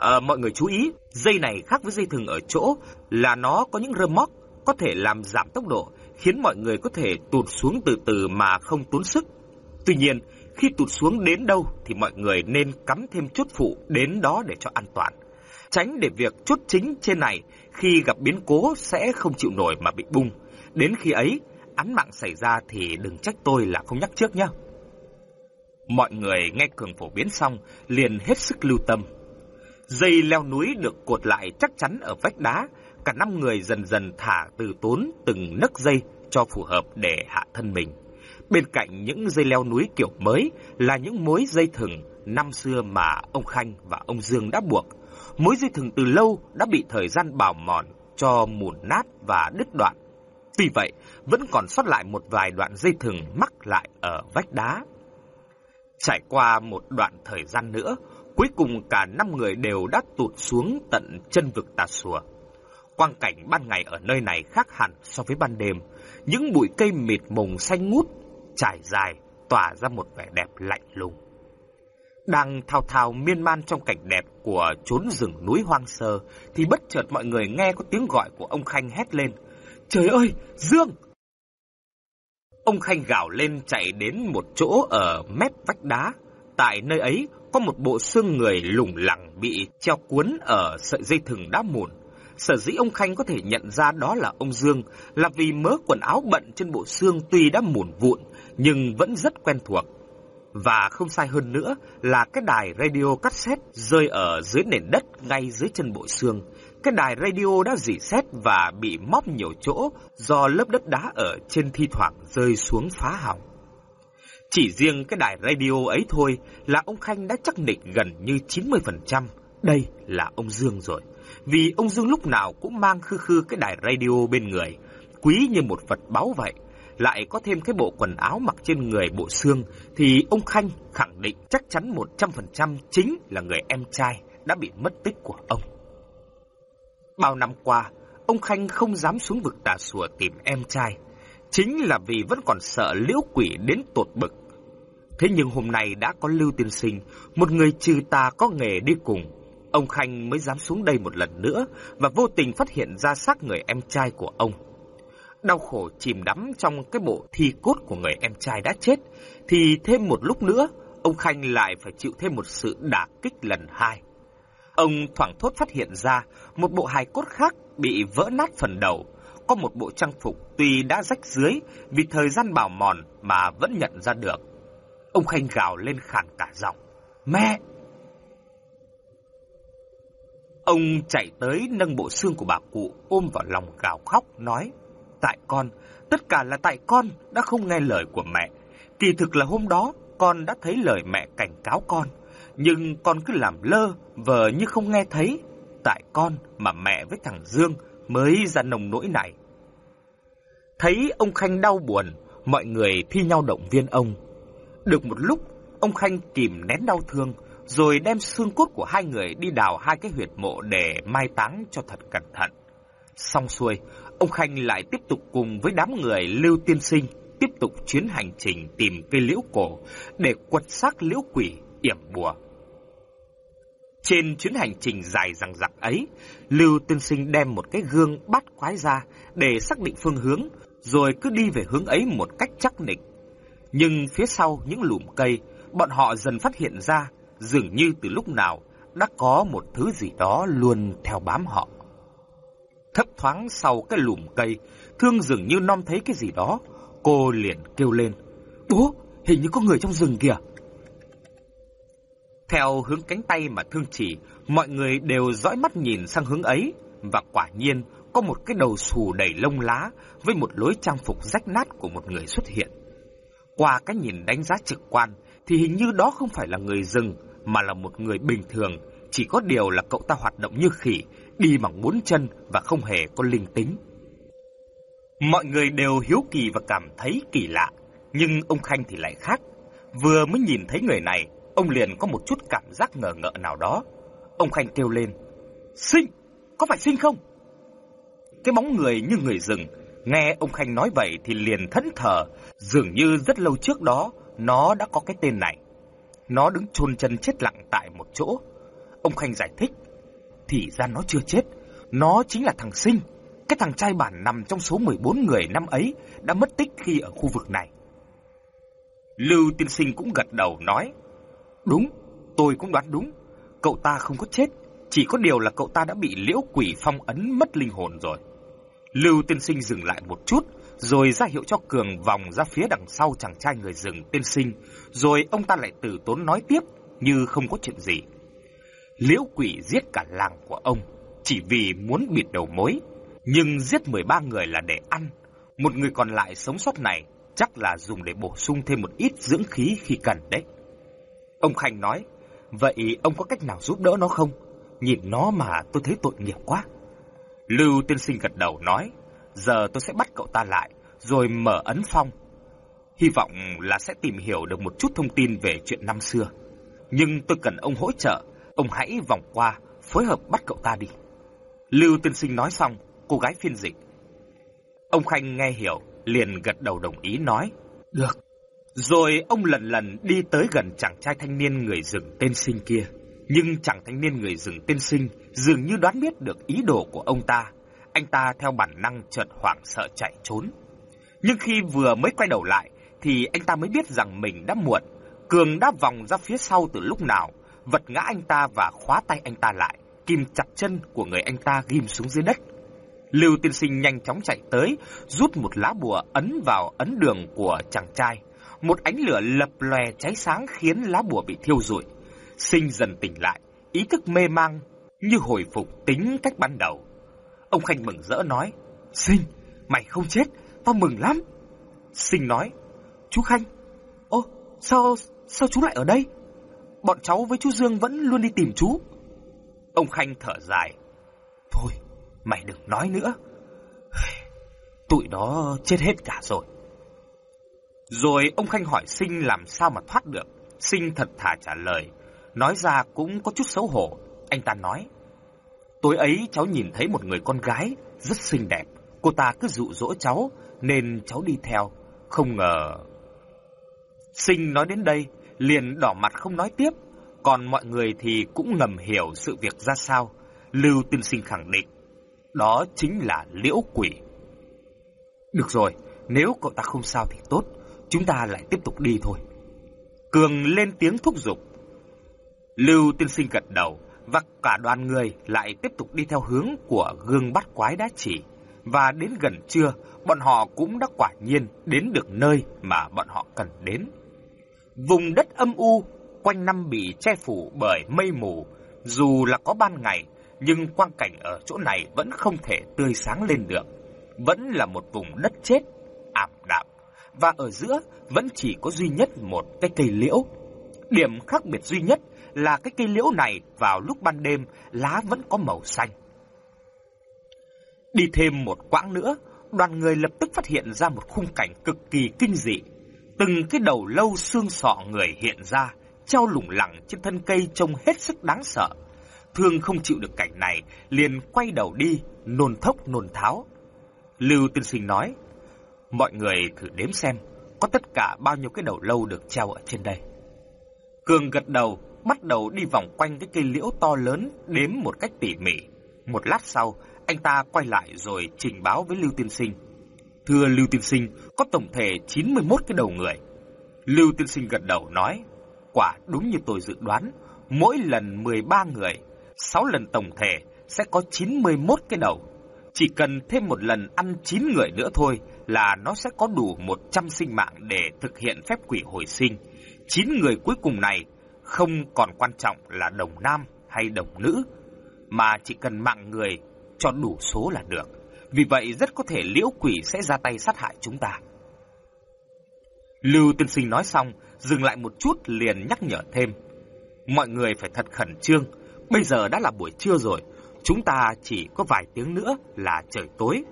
À, mọi người chú ý, dây này khác với dây thừng ở chỗ là nó có những rơ móc có thể làm giảm tốc độ, khiến mọi người có thể tụt xuống từ từ mà không tốn sức. Tuy nhiên, khi tụt xuống đến đâu thì mọi người nên cắm thêm chốt phụ đến đó để cho an toàn. Tránh để việc chốt chính trên này khi gặp biến cố sẽ không chịu nổi mà bị bung. Đến khi ấy, án mạng xảy ra thì đừng trách tôi là không nhắc trước nhé. Mọi người nghe Cường phổ biến xong liền hết sức lưu tâm. Dây leo núi được cột lại chắc chắn ở vách đá, cả năm người dần dần thả từ tốn từng nấc dây cho phù hợp để hạ thân mình. Bên cạnh những dây leo núi kiểu mới là những mối dây thừng năm xưa mà ông Khanh và ông Dương đã buộc. Mối dây thừng từ lâu đã bị thời gian bào mòn cho mùn nát và đứt đoạn. Tuy vậy, vẫn còn sót lại một vài đoạn dây thừng mắc lại ở vách đá. Trải qua một đoạn thời gian nữa, cuối cùng cả năm người đều đã tụt xuống tận chân vực tà sùa. Quang cảnh ban ngày ở nơi này khác hẳn so với ban đêm. Những bụi cây mịt mùng xanh ngút trải dài, tỏa ra một vẻ đẹp lạnh lùng. Đang thao thao miên man trong cảnh đẹp của chốn rừng núi hoang sơ, thì bất chợt mọi người nghe có tiếng gọi của ông Khanh hét lên. Trời ơi, Dương! Ông Khanh gào lên chạy đến một chỗ ở mép vách đá. Tại nơi ấy có một bộ xương người lủng lẳng bị treo cuốn ở sợi dây thừng đã mùn. Sở dĩ ông Khanh có thể nhận ra đó là ông Dương là vì mớ quần áo bận trên bộ xương tuy đã mùn vụn, nhưng vẫn rất quen thuộc. Và không sai hơn nữa là cái đài radio cassette rơi ở dưới nền đất ngay dưới chân bộ xương. Cái đài radio đã dỉ xét và bị móc nhiều chỗ do lớp đất đá ở trên thi thoảng rơi xuống phá hỏng. Chỉ riêng cái đài radio ấy thôi là ông Khanh đã chắc định gần như 90%. Đây là ông Dương rồi. Vì ông Dương lúc nào cũng mang khư khư cái đài radio bên người, quý như một vật báu vậy lại có thêm cái bộ quần áo mặc trên người bộ xương, thì ông Khanh khẳng định chắc chắn 100% chính là người em trai đã bị mất tích của ông. Bao năm qua, ông Khanh không dám xuống vực tà sùa tìm em trai, chính là vì vẫn còn sợ liễu quỷ đến tột bực. Thế nhưng hôm nay đã có Lưu Tiên Sinh, một người trừ tà có nghề đi cùng, ông Khanh mới dám xuống đây một lần nữa và vô tình phát hiện ra xác người em trai của ông đau khổ chìm đắm trong cái bộ thi cốt của người em trai đã chết, thì thêm một lúc nữa, ông Khanh lại phải chịu thêm một sự đả kích lần hai. Ông thoảng thốt phát hiện ra một bộ hài cốt khác bị vỡ nát phần đầu, có một bộ trang phục tuy đã rách dưới vì thời gian bào mòn mà vẫn nhận ra được. Ông Khanh gào lên khàn cả giọng. Mẹ! Ông chạy tới nâng bộ xương của bà cụ ôm vào lòng gào khóc nói tại con, tất cả là tại con đã không nghe lời của mẹ. Kỳ thực là hôm đó con đã thấy lời mẹ cảnh cáo con, nhưng con cứ làm lơ, vờ như không nghe thấy. Tại con mà mẹ với thằng Dương mới ra nồng nỗi này. Thấy ông Khanh đau buồn, mọi người thi nhau động viên ông. Được một lúc, ông Khanh kìm nén đau thương, rồi đem xương cốt của hai người đi đào hai cái huyệt mộ để mai táng cho thật cẩn thận. Xong xuôi, ông Khanh lại tiếp tục cùng với đám người Lưu Tiên Sinh tiếp tục chuyến hành trình tìm cây liễu cổ để quật xác liễu quỷ yểm bùa. Trên chuyến hành trình dài dằng dặc ấy, Lưu Tiên Sinh đem một cái gương bắt quái ra để xác định phương hướng, rồi cứ đi về hướng ấy một cách chắc định. Nhưng phía sau những lùm cây, bọn họ dần phát hiện ra, dường như từ lúc nào đã có một thứ gì đó luôn theo bám họ. Thấp thoáng sau cái lùm cây, Thương dường như non thấy cái gì đó, cô liền kêu lên. Bố, hình như có người trong rừng kìa. Theo hướng cánh tay mà Thương chỉ, mọi người đều dõi mắt nhìn sang hướng ấy, và quả nhiên có một cái đầu xù đầy lông lá với một lối trang phục rách nát của một người xuất hiện. Qua cái nhìn đánh giá trực quan thì hình như đó không phải là người rừng mà là một người bình thường, chỉ có điều là cậu ta hoạt động như khỉ, đi bằng bốn chân và không hề có linh tính. Mọi người đều hiếu kỳ và cảm thấy kỳ lạ, nhưng ông Khanh thì lại khác. Vừa mới nhìn thấy người này, ông liền có một chút cảm giác ngờ ngợ nào đó. Ông Khanh kêu lên, Sinh, có phải Sinh không? Cái bóng người như người rừng, nghe ông Khanh nói vậy thì liền thẫn thờ, dường như rất lâu trước đó nó đã có cái tên này. Nó đứng chôn chân chết lặng tại một chỗ. Ông Khanh giải thích, thì ra nó chưa chết, nó chính là thằng Sinh, cái thằng trai bản nằm trong số 14 người năm ấy đã mất tích khi ở khu vực này. Lưu tiên sinh cũng gật đầu nói, đúng, tôi cũng đoán đúng, cậu ta không có chết, chỉ có điều là cậu ta đã bị liễu quỷ phong ấn mất linh hồn rồi. Lưu tiên sinh dừng lại một chút, rồi ra hiệu cho Cường vòng ra phía đằng sau chàng trai người rừng tiên sinh, rồi ông ta lại từ tốn nói tiếp như không có chuyện gì. Liễu quỷ giết cả làng của ông, chỉ vì muốn bịt đầu mối, nhưng giết 13 người là để ăn, một người còn lại sống sót này chắc là dùng để bổ sung thêm một ít dưỡng khí khi cần đấy. Ông Khanh nói, vậy ông có cách nào giúp đỡ nó không? Nhìn nó mà tôi thấy tội nghiệp quá. Lưu tiên sinh gật đầu nói, giờ tôi sẽ bắt cậu ta lại, rồi mở ấn phong. Hy vọng là sẽ tìm hiểu được một chút thông tin về chuyện năm xưa. Nhưng tôi cần ông hỗ trợ, ông hãy vòng qua, phối hợp bắt cậu ta đi. Lưu tiên sinh nói xong, cô gái phiên dịch. Ông Khanh nghe hiểu, liền gật đầu đồng ý nói, được. Rồi ông lần lần đi tới gần chàng trai thanh niên người rừng tên sinh kia. Nhưng chàng thanh niên người rừng tên sinh dường như đoán biết được ý đồ của ông ta. Anh ta theo bản năng chợt hoảng sợ chạy trốn. Nhưng khi vừa mới quay đầu lại, thì anh ta mới biết rằng mình đã muộn. Cường đã vòng ra phía sau từ lúc nào, vật ngã anh ta và khóa tay anh ta lại, kìm chặt chân của người anh ta ghim xuống dưới đất. Lưu tiên sinh nhanh chóng chạy tới, rút một lá bùa ấn vào ấn đường của chàng trai. Một ánh lửa lập lòe cháy sáng khiến lá bùa bị thiêu rụi. Sinh dần tỉnh lại, ý thức mê mang như hồi phục tính cách ban đầu. Ông Khanh mừng rỡ nói, Sinh, mày không chết, tao mừng lắm. Sinh nói, chú Khanh, ô, sao, sao chú lại ở đây? Bọn cháu với chú Dương vẫn luôn đi tìm chú. Ông Khanh thở dài, thôi, mày đừng nói nữa. Tụi đó chết hết cả rồi. Rồi ông Khanh hỏi Sinh làm sao mà thoát được. Sinh thật thà trả lời, nói ra cũng có chút xấu hổ. Anh ta nói, tối ấy cháu nhìn thấy một người con gái rất xinh đẹp. Cô ta cứ dụ dỗ cháu nên cháu đi theo. Không ngờ... Sinh nói đến đây, liền đỏ mặt không nói tiếp. Còn mọi người thì cũng ngầm hiểu sự việc ra sao. Lưu tiên sinh khẳng định, đó chính là liễu quỷ. Được rồi, nếu cậu ta không sao thì tốt, chúng ta lại tiếp tục đi thôi. Cường lên tiếng thúc giục. Lưu tiên sinh gật đầu, và cả đoàn người lại tiếp tục đi theo hướng của gương bắt quái đã chỉ. Và đến gần trưa, bọn họ cũng đã quả nhiên đến được nơi mà bọn họ cần đến. Vùng đất âm u, quanh năm bị che phủ bởi mây mù, dù là có ban ngày, nhưng quang cảnh ở chỗ này vẫn không thể tươi sáng lên được. Vẫn là một vùng đất chết, ảm đạm, và ở giữa vẫn chỉ có duy nhất một cái cây liễu. Điểm khác biệt duy nhất là cái cây liễu này vào lúc ban đêm lá vẫn có màu xanh. Đi thêm một quãng nữa, đoàn người lập tức phát hiện ra một khung cảnh cực kỳ kinh dị. Từng cái đầu lâu xương sọ người hiện ra, treo lủng lẳng trên thân cây trông hết sức đáng sợ. Thương không chịu được cảnh này, liền quay đầu đi, nôn thốc nôn tháo. Lưu tiên sinh nói, mọi người thử đếm xem, có tất cả bao nhiêu cái đầu lâu được treo ở trên đây. Cường gật đầu, bắt đầu đi vòng quanh cái cây liễu to lớn, đếm một cách tỉ mỉ. Một lát sau, anh ta quay lại rồi trình báo với Lưu Tiên Sinh. Thưa Lưu Tiên Sinh, có tổng thể 91 cái đầu người. Lưu Tiên Sinh gật đầu nói, quả đúng như tôi dự đoán, mỗi lần 13 người, 6 lần tổng thể sẽ có 91 cái đầu. Chỉ cần thêm một lần ăn 9 người nữa thôi là nó sẽ có đủ 100 sinh mạng để thực hiện phép quỷ hồi sinh. 9 người cuối cùng này không còn quan trọng là đồng nam hay đồng nữ, mà chỉ cần mạng người cho đủ số là được. Vì vậy rất có thể liễu quỷ sẽ ra tay sát hại chúng ta. Lưu tiên sinh nói xong, dừng lại một chút liền nhắc nhở thêm. Mọi người phải thật khẩn trương, bây giờ đã là buổi trưa rồi, chúng ta chỉ có vài tiếng nữa là trời tối.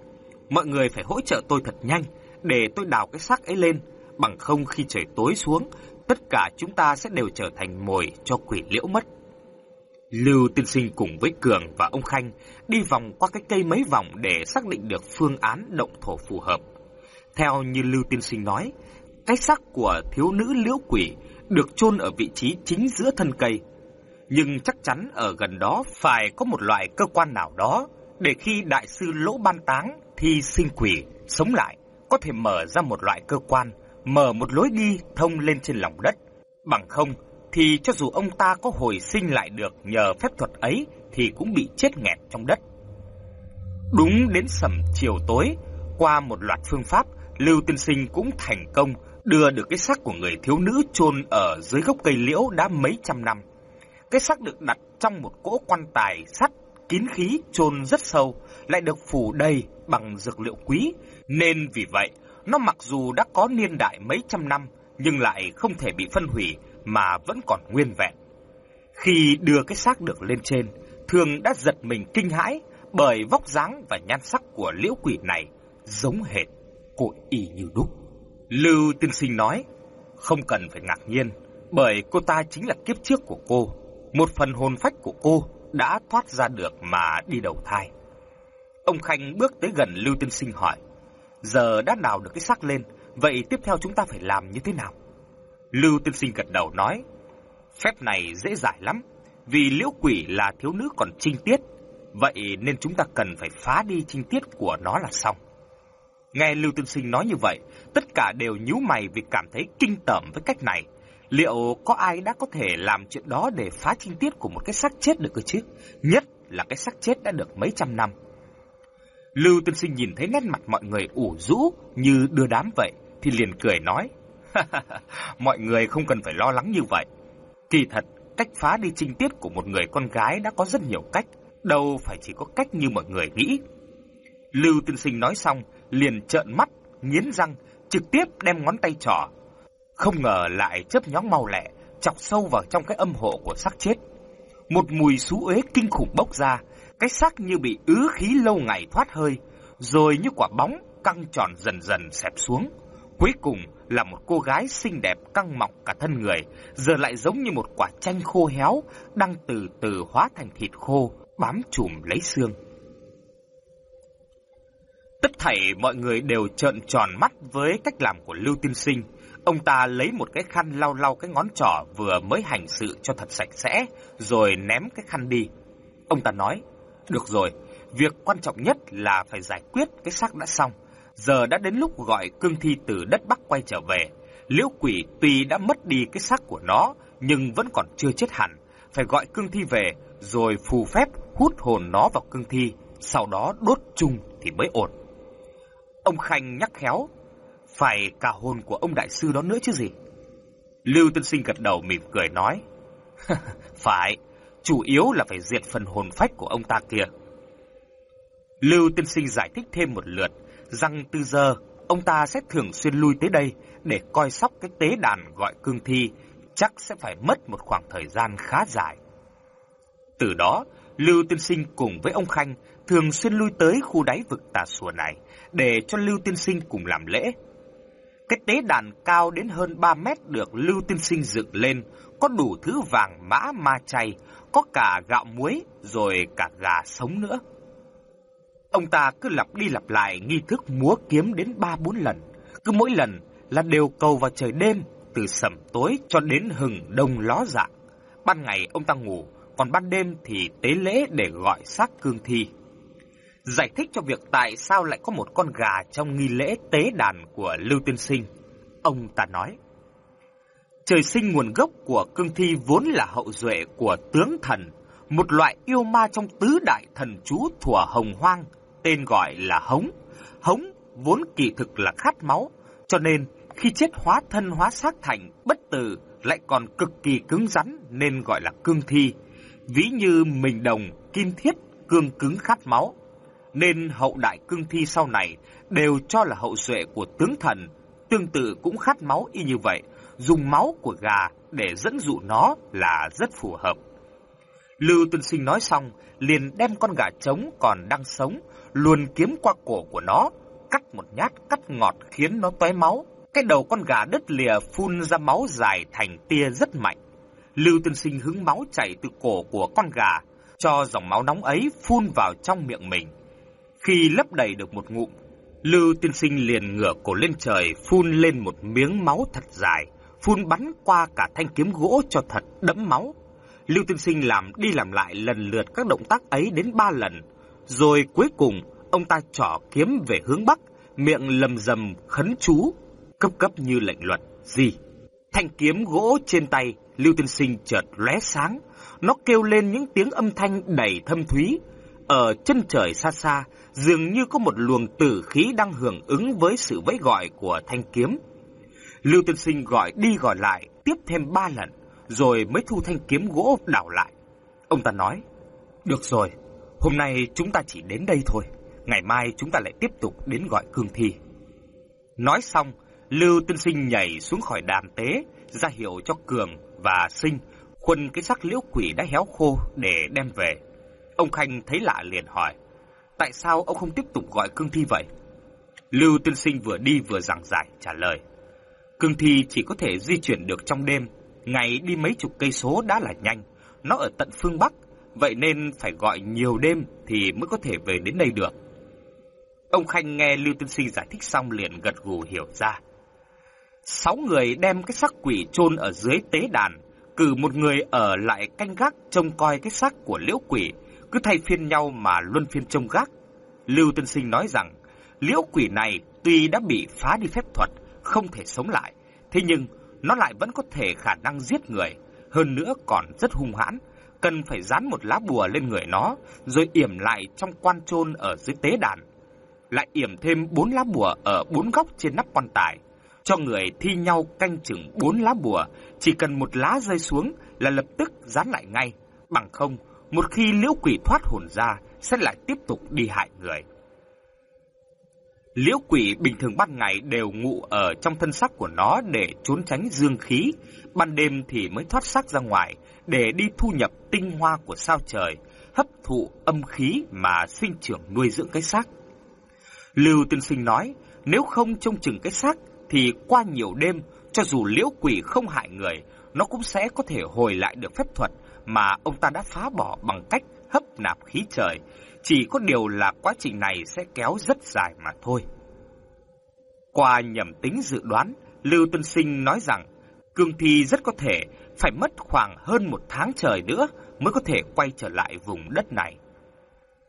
Mọi người phải hỗ trợ tôi thật nhanh, để tôi đào cái xác ấy lên, bằng không khi trời tối xuống, tất cả chúng ta sẽ đều trở thành mồi cho quỷ liễu mất. Lưu tiên sinh cùng với Cường và ông Khanh đi vòng qua cái cây mấy vòng để xác định được phương án động thổ phù hợp. Theo như Lưu tiên sinh nói, cái xác của thiếu nữ liễu quỷ được chôn ở vị trí chính giữa thân cây. Nhưng chắc chắn ở gần đó phải có một loại cơ quan nào đó để khi đại sư lỗ ban táng thì sinh quỷ sống lại có thể mở ra một loại cơ quan, mở một lối đi thông lên trên lòng đất. Bằng không thì cho dù ông ta có hồi sinh lại được nhờ phép thuật ấy thì cũng bị chết nghẹt trong đất. Đúng đến sầm chiều tối, qua một loạt phương pháp, Lưu Tiên Sinh cũng thành công đưa được cái xác của người thiếu nữ chôn ở dưới gốc cây liễu đã mấy trăm năm. Cái xác được đặt trong một cỗ quan tài sắt kín khí chôn rất sâu, lại được phủ đầy bằng dược liệu quý, nên vì vậy, nó mặc dù đã có niên đại mấy trăm năm nhưng lại không thể bị phân hủy mà vẫn còn nguyên vẹn. Khi đưa cái xác được lên trên, Thường đã giật mình kinh hãi bởi vóc dáng và nhan sắc của liễu quỷ này giống hệt cội y như đúc. Lưu tiên sinh nói, không cần phải ngạc nhiên, bởi cô ta chính là kiếp trước của cô. Một phần hồn phách của cô đã thoát ra được mà đi đầu thai. Ông Khanh bước tới gần Lưu tiên sinh hỏi, giờ đã đào được cái xác lên, vậy tiếp theo chúng ta phải làm như thế nào? Lưu tiên sinh gật đầu nói, phép này dễ giải lắm, vì liễu quỷ là thiếu nữ còn trinh tiết, vậy nên chúng ta cần phải phá đi trinh tiết của nó là xong. Nghe Lưu tiên sinh nói như vậy, tất cả đều nhíu mày vì cảm thấy kinh tởm với cách này. Liệu có ai đã có thể làm chuyện đó để phá trinh tiết của một cái xác chết được cơ chứ? Nhất là cái xác chết đã được mấy trăm năm. Lưu Tân sinh nhìn thấy nét mặt mọi người ủ rũ như đưa đám vậy, thì liền cười nói. Mọi người không cần phải lo lắng như vậy. Kỳ thật, cách phá đi trinh tiết của một người con gái đã có rất nhiều cách, đâu phải chỉ có cách như mọi người nghĩ. Lưu Tân sinh nói xong, liền trợn mắt, nghiến răng, trực tiếp đem ngón tay trỏ. Không ngờ lại chớp nhóng mau lẹ, chọc sâu vào trong cái âm hộ của xác chết. Một mùi xú uế kinh khủng bốc ra, cái xác như bị ứ khí lâu ngày thoát hơi, rồi như quả bóng căng tròn dần dần xẹp xuống. Cuối cùng là một cô gái xinh đẹp căng mọng cả thân người, giờ lại giống như một quả chanh khô héo đang từ từ hóa thành thịt khô, bám chùm lấy xương. Tất thảy mọi người đều trợn tròn mắt với cách làm của Lưu Tiên Sinh. Ông ta lấy một cái khăn lau lau cái ngón trỏ vừa mới hành sự cho thật sạch sẽ, rồi ném cái khăn đi. Ông ta nói, được rồi, việc quan trọng nhất là phải giải quyết cái xác đã xong. Giờ đã đến lúc gọi cương thi từ đất Bắc quay trở về. Liễu quỷ tuy đã mất đi cái xác của nó, nhưng vẫn còn chưa chết hẳn. Phải gọi cương thi về, rồi phù phép hút hồn nó vào cương thi, sau đó đốt chung thì mới ổn. Ông Khanh nhắc khéo, phải cả hồn của ông đại sư đó nữa chứ gì. Lưu Tân Sinh gật đầu mỉm cười nói, phải, chủ yếu là phải diệt phần hồn phách của ông ta kia. Lưu tiên Sinh giải thích thêm một lượt, rằng từ giờ ông ta sẽ thường xuyên lui tới đây để coi sóc cái tế đàn gọi cương thi, chắc sẽ phải mất một khoảng thời gian khá dài. Từ đó, Lưu Tiên Sinh cùng với ông Khanh thường xuyên lui tới khu đáy vực tà sùa này để cho Lưu Tiên Sinh cùng làm lễ. Cái tế đàn cao đến hơn 3 mét được Lưu Tiên Sinh dựng lên, có đủ thứ vàng mã ma chay, có cả gạo muối, rồi cả gà sống nữa. Ông ta cứ lặp đi lặp lại nghi thức múa kiếm đến 3-4 lần, cứ mỗi lần là đều cầu vào trời đêm, từ sẩm tối cho đến hừng đông ló dạng. Ban ngày ông ta ngủ, còn ban đêm thì tế lễ để gọi xác cương thi. Giải thích cho việc tại sao lại có một con gà trong nghi lễ tế đàn của Lưu Tiên Sinh, ông ta nói. Trời sinh nguồn gốc của cương thi vốn là hậu duệ của tướng thần, một loại yêu ma trong tứ đại thần chú thủa hồng hoang, tên gọi là hống. Hống vốn kỳ thực là khát máu, cho nên khi chết hóa thân hóa xác thành bất tử lại còn cực kỳ cứng rắn nên gọi là cương thi. Ví như mình đồng, kim thiết, cương cứng khát máu. Nên hậu đại cương thi sau này đều cho là hậu duệ của tướng thần, tương tự cũng khát máu y như vậy, dùng máu của gà để dẫn dụ nó là rất phù hợp. Lưu Tuân Sinh nói xong, liền đem con gà trống còn đang sống, luồn kiếm qua cổ của nó, cắt một nhát cắt ngọt khiến nó tóe máu. Cái đầu con gà đứt lìa phun ra máu dài thành tia rất mạnh. Lưu Tân Sinh hứng máu chảy từ cổ của con gà, cho dòng máu nóng ấy phun vào trong miệng mình. Khi lấp đầy được một ngụm, Lưu Tiên Sinh liền ngửa cổ lên trời phun lên một miếng máu thật dài, phun bắn qua cả thanh kiếm gỗ cho thật đẫm máu. Lưu Tiên Sinh làm đi làm lại lần lượt các động tác ấy đến ba lần, rồi cuối cùng ông ta trỏ kiếm về hướng bắc, miệng lầm rầm khấn chú, cấp cấp như lệnh luật. Gì? Thanh kiếm gỗ trên tay Lưu Tiên Sinh chợt lóe sáng, nó kêu lên những tiếng âm thanh đầy thâm thúy. Ở chân trời xa xa, dường như có một luồng tử khí đang hưởng ứng với sự vẫy gọi của thanh kiếm. Lưu Tân Sinh gọi đi gọi lại, tiếp thêm ba lần, rồi mới thu thanh kiếm gỗ đảo lại. Ông ta nói, được rồi, hôm nay chúng ta chỉ đến đây thôi, ngày mai chúng ta lại tiếp tục đến gọi cương thi. Nói xong, Lưu Tân Sinh nhảy xuống khỏi đàn tế, ra hiệu cho Cường và Sinh khuân cái xác liễu quỷ đã héo khô để đem về. Ông Khanh thấy lạ liền hỏi, tại sao ông không tiếp tục gọi cương thi vậy? Lưu Tiên Sinh vừa đi vừa giảng giải trả lời, cương thi chỉ có thể di chuyển được trong đêm, ngày đi mấy chục cây số đã là nhanh, nó ở tận phương Bắc, vậy nên phải gọi nhiều đêm thì mới có thể về đến đây được. Ông Khanh nghe Lưu Tiên Sinh giải thích xong liền gật gù hiểu ra. Sáu người đem cái xác quỷ chôn ở dưới tế đàn, cử một người ở lại canh gác trông coi cái xác của liễu quỷ, cứ thay phiên nhau mà luân phiên trông gác. Lưu Tân Sinh nói rằng, liễu quỷ này tuy đã bị phá đi phép thuật, không thể sống lại, thế nhưng nó lại vẫn có thể khả năng giết người, hơn nữa còn rất hung hãn, cần phải dán một lá bùa lên người nó, rồi yểm lại trong quan trôn ở dưới tế đàn. Lại yểm thêm bốn lá bùa ở bốn góc trên nắp quan tài, cho người thi nhau canh chừng bốn lá bùa, chỉ cần một lá rơi xuống là lập tức dán lại ngay, bằng không, một khi liễu quỷ thoát hồn ra, sẽ lại tiếp tục đi hại người. Liễu quỷ bình thường ban ngày đều ngụ ở trong thân xác của nó để trốn tránh dương khí, ban đêm thì mới thoát xác ra ngoài để đi thu nhập tinh hoa của sao trời, hấp thụ âm khí mà sinh trưởng nuôi dưỡng cái xác. Lưu Tiên Sinh nói, nếu không trông chừng cái xác thì qua nhiều đêm, cho dù liễu quỷ không hại người, nó cũng sẽ có thể hồi lại được phép thuật mà ông ta đã phá bỏ bằng cách hấp nạp khí trời. Chỉ có điều là quá trình này sẽ kéo rất dài mà thôi. Qua nhầm tính dự đoán, Lưu Tân Sinh nói rằng Cương Thi rất có thể phải mất khoảng hơn một tháng trời nữa mới có thể quay trở lại vùng đất này.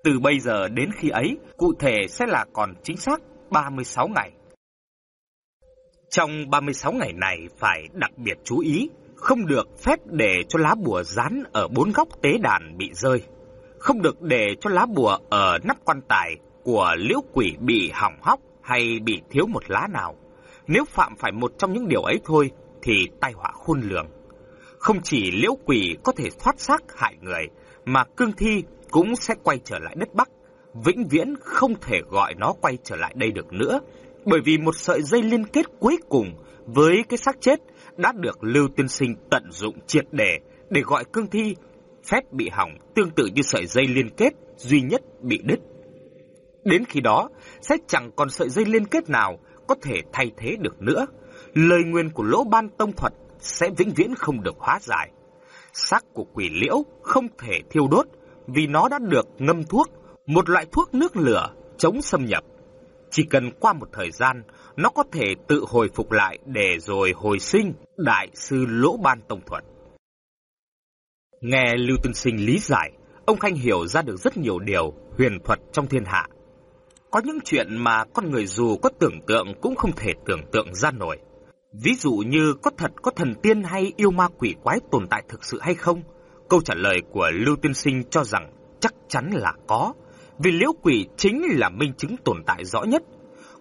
Từ bây giờ đến khi ấy, cụ thể sẽ là còn chính xác 36 ngày. Trong 36 ngày này phải đặc biệt chú ý, không được phép để cho lá bùa dán ở bốn góc tế đàn bị rơi. Không được để cho lá bùa ở nắp quan tài của liễu quỷ bị hỏng hóc hay bị thiếu một lá nào. Nếu phạm phải một trong những điều ấy thôi thì tai họa khôn lường. Không chỉ liễu quỷ có thể thoát xác hại người, mà cương thi cũng sẽ quay trở lại đất Bắc. Vĩnh viễn không thể gọi nó quay trở lại đây được nữa, bởi vì một sợi dây liên kết cuối cùng với cái xác chết đã được Lưu Tiên Sinh tận dụng triệt để để gọi cương thi phép bị hỏng tương tự như sợi dây liên kết duy nhất bị đứt. Đến khi đó, sẽ chẳng còn sợi dây liên kết nào có thể thay thế được nữa. Lời nguyên của lỗ ban tông thuật sẽ vĩnh viễn không được hóa giải. Sắc của quỷ liễu không thể thiêu đốt vì nó đã được ngâm thuốc, một loại thuốc nước lửa chống xâm nhập. Chỉ cần qua một thời gian, nó có thể tự hồi phục lại để rồi hồi sinh đại sư lỗ ban tông thuật. Nghe Lưu Tân Sinh lý giải, ông Khanh hiểu ra được rất nhiều điều huyền thuật trong thiên hạ. Có những chuyện mà con người dù có tưởng tượng cũng không thể tưởng tượng ra nổi. Ví dụ như có thật có thần tiên hay yêu ma quỷ quái tồn tại thực sự hay không? Câu trả lời của Lưu Tiên Sinh cho rằng chắc chắn là có, vì liễu quỷ chính là minh chứng tồn tại rõ nhất.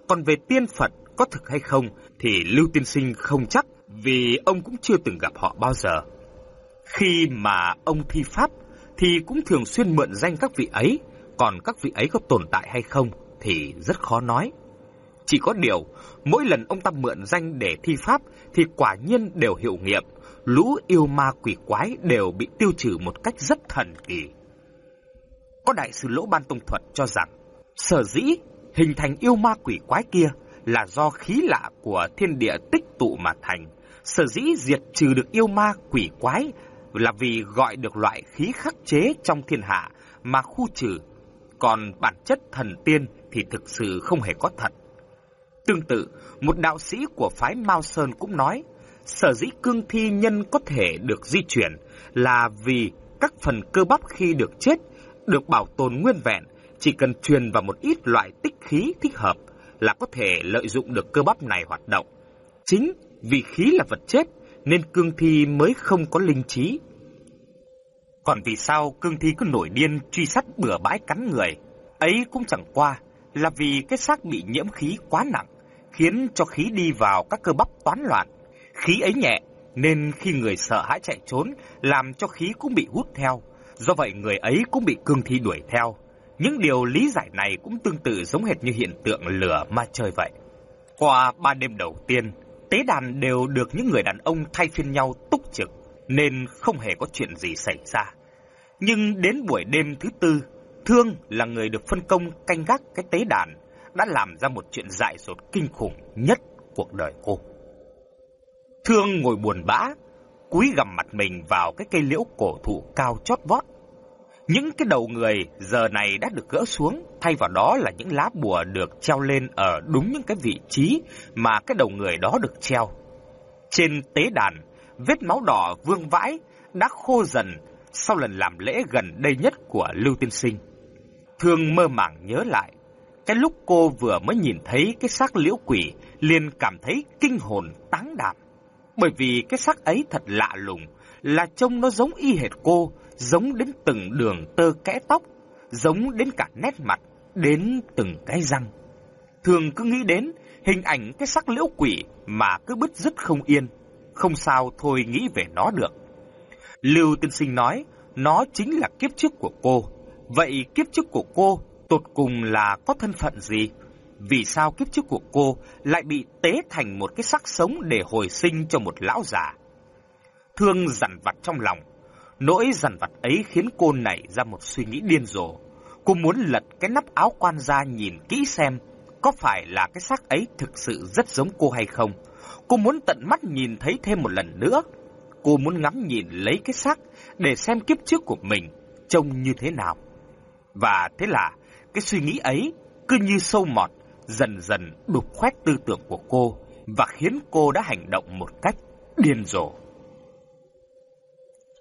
Còn về tiên Phật có thực hay không thì Lưu Tiên Sinh không chắc vì ông cũng chưa từng gặp họ bao giờ. Khi mà ông thi pháp thì cũng thường xuyên mượn danh các vị ấy, còn các vị ấy có tồn tại hay không thì rất khó nói. Chỉ có điều, mỗi lần ông ta mượn danh để thi pháp thì quả nhiên đều hiệu nghiệm, lũ yêu ma quỷ quái đều bị tiêu trừ một cách rất thần kỳ. Có đại sư Lỗ Ban Tông Thuật cho rằng, sở dĩ hình thành yêu ma quỷ quái kia là do khí lạ của thiên địa tích tụ mà thành. Sở dĩ diệt trừ được yêu ma quỷ quái là vì gọi được loại khí khắc chế trong thiên hạ mà khu trừ, còn bản chất thần tiên thì thực sự không hề có thật. Tương tự, một đạo sĩ của phái Mao Sơn cũng nói, sở dĩ cương thi nhân có thể được di chuyển là vì các phần cơ bắp khi được chết được bảo tồn nguyên vẹn, chỉ cần truyền vào một ít loại tích khí thích hợp là có thể lợi dụng được cơ bắp này hoạt động. Chính vì khí là vật chết nên cương thi mới không có linh trí. Còn vì sao cương thi cứ nổi điên truy sát bừa bãi cắn người? Ấy cũng chẳng qua là vì cái xác bị nhiễm khí quá nặng, khiến cho khí đi vào các cơ bắp toán loạn. Khí ấy nhẹ, nên khi người sợ hãi chạy trốn, làm cho khí cũng bị hút theo. Do vậy người ấy cũng bị cương thi đuổi theo. Những điều lý giải này cũng tương tự giống hệt như hiện tượng lửa ma chơi vậy. Qua ba đêm đầu tiên, tế đàn đều được những người đàn ông thay phiên nhau túc trực, nên không hề có chuyện gì xảy ra. Nhưng đến buổi đêm thứ tư, Thương là người được phân công canh gác cái tế đàn, đã làm ra một chuyện dại dột kinh khủng nhất cuộc đời cô. Thương ngồi buồn bã, cúi gằm mặt mình vào cái cây liễu cổ thụ cao chót vót. Những cái đầu người giờ này đã được gỡ xuống, thay vào đó là những lá bùa được treo lên ở đúng những cái vị trí mà cái đầu người đó được treo. Trên tế đàn, vết máu đỏ vương vãi đã khô dần sau lần làm lễ gần đây nhất của Lưu Tiên Sinh. Thương mơ màng nhớ lại, cái lúc cô vừa mới nhìn thấy cái xác liễu quỷ liền cảm thấy kinh hồn táng đạm. Bởi vì cái xác ấy thật lạ lùng, là trông nó giống y hệt cô, giống đến từng đường tơ kẽ tóc, giống đến cả nét mặt, đến từng cái răng. Thường cứ nghĩ đến hình ảnh cái sắc liễu quỷ mà cứ bứt rứt không yên, không sao thôi nghĩ về nó được. Lưu Tiên Sinh nói, nó chính là kiếp trước của cô. Vậy kiếp trước của cô tột cùng là có thân phận gì? Vì sao kiếp trước của cô lại bị tế thành một cái xác sống để hồi sinh cho một lão già? Thương dằn vặt trong lòng. Nỗi dằn vặt ấy khiến cô nảy ra một suy nghĩ điên rồ. Cô muốn lật cái nắp áo quan ra nhìn kỹ xem có phải là cái xác ấy thực sự rất giống cô hay không. Cô muốn tận mắt nhìn thấy thêm một lần nữa. Cô muốn ngắm nhìn lấy cái xác để xem kiếp trước của mình trông như thế nào. Và thế là cái suy nghĩ ấy cứ như sâu mọt, dần dần đục khoét tư tưởng của cô và khiến cô đã hành động một cách điên rồ.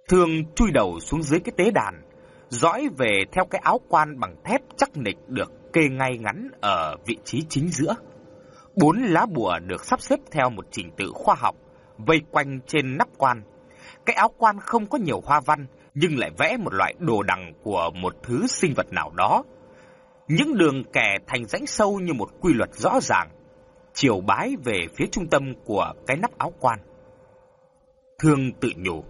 Thương chui đầu xuống dưới cái tế đàn, dõi về theo cái áo quan bằng thép chắc nịch được kê ngay ngắn ở vị trí chính giữa. Bốn lá bùa được sắp xếp theo một trình tự khoa học, vây quanh trên nắp quan. Cái áo quan không có nhiều hoa văn, nhưng lại vẽ một loại đồ đằng của một thứ sinh vật nào đó. Những đường kẻ thành rãnh sâu như một quy luật rõ ràng, chiều bái về phía trung tâm của cái nắp áo quan. Thương tự nhủ.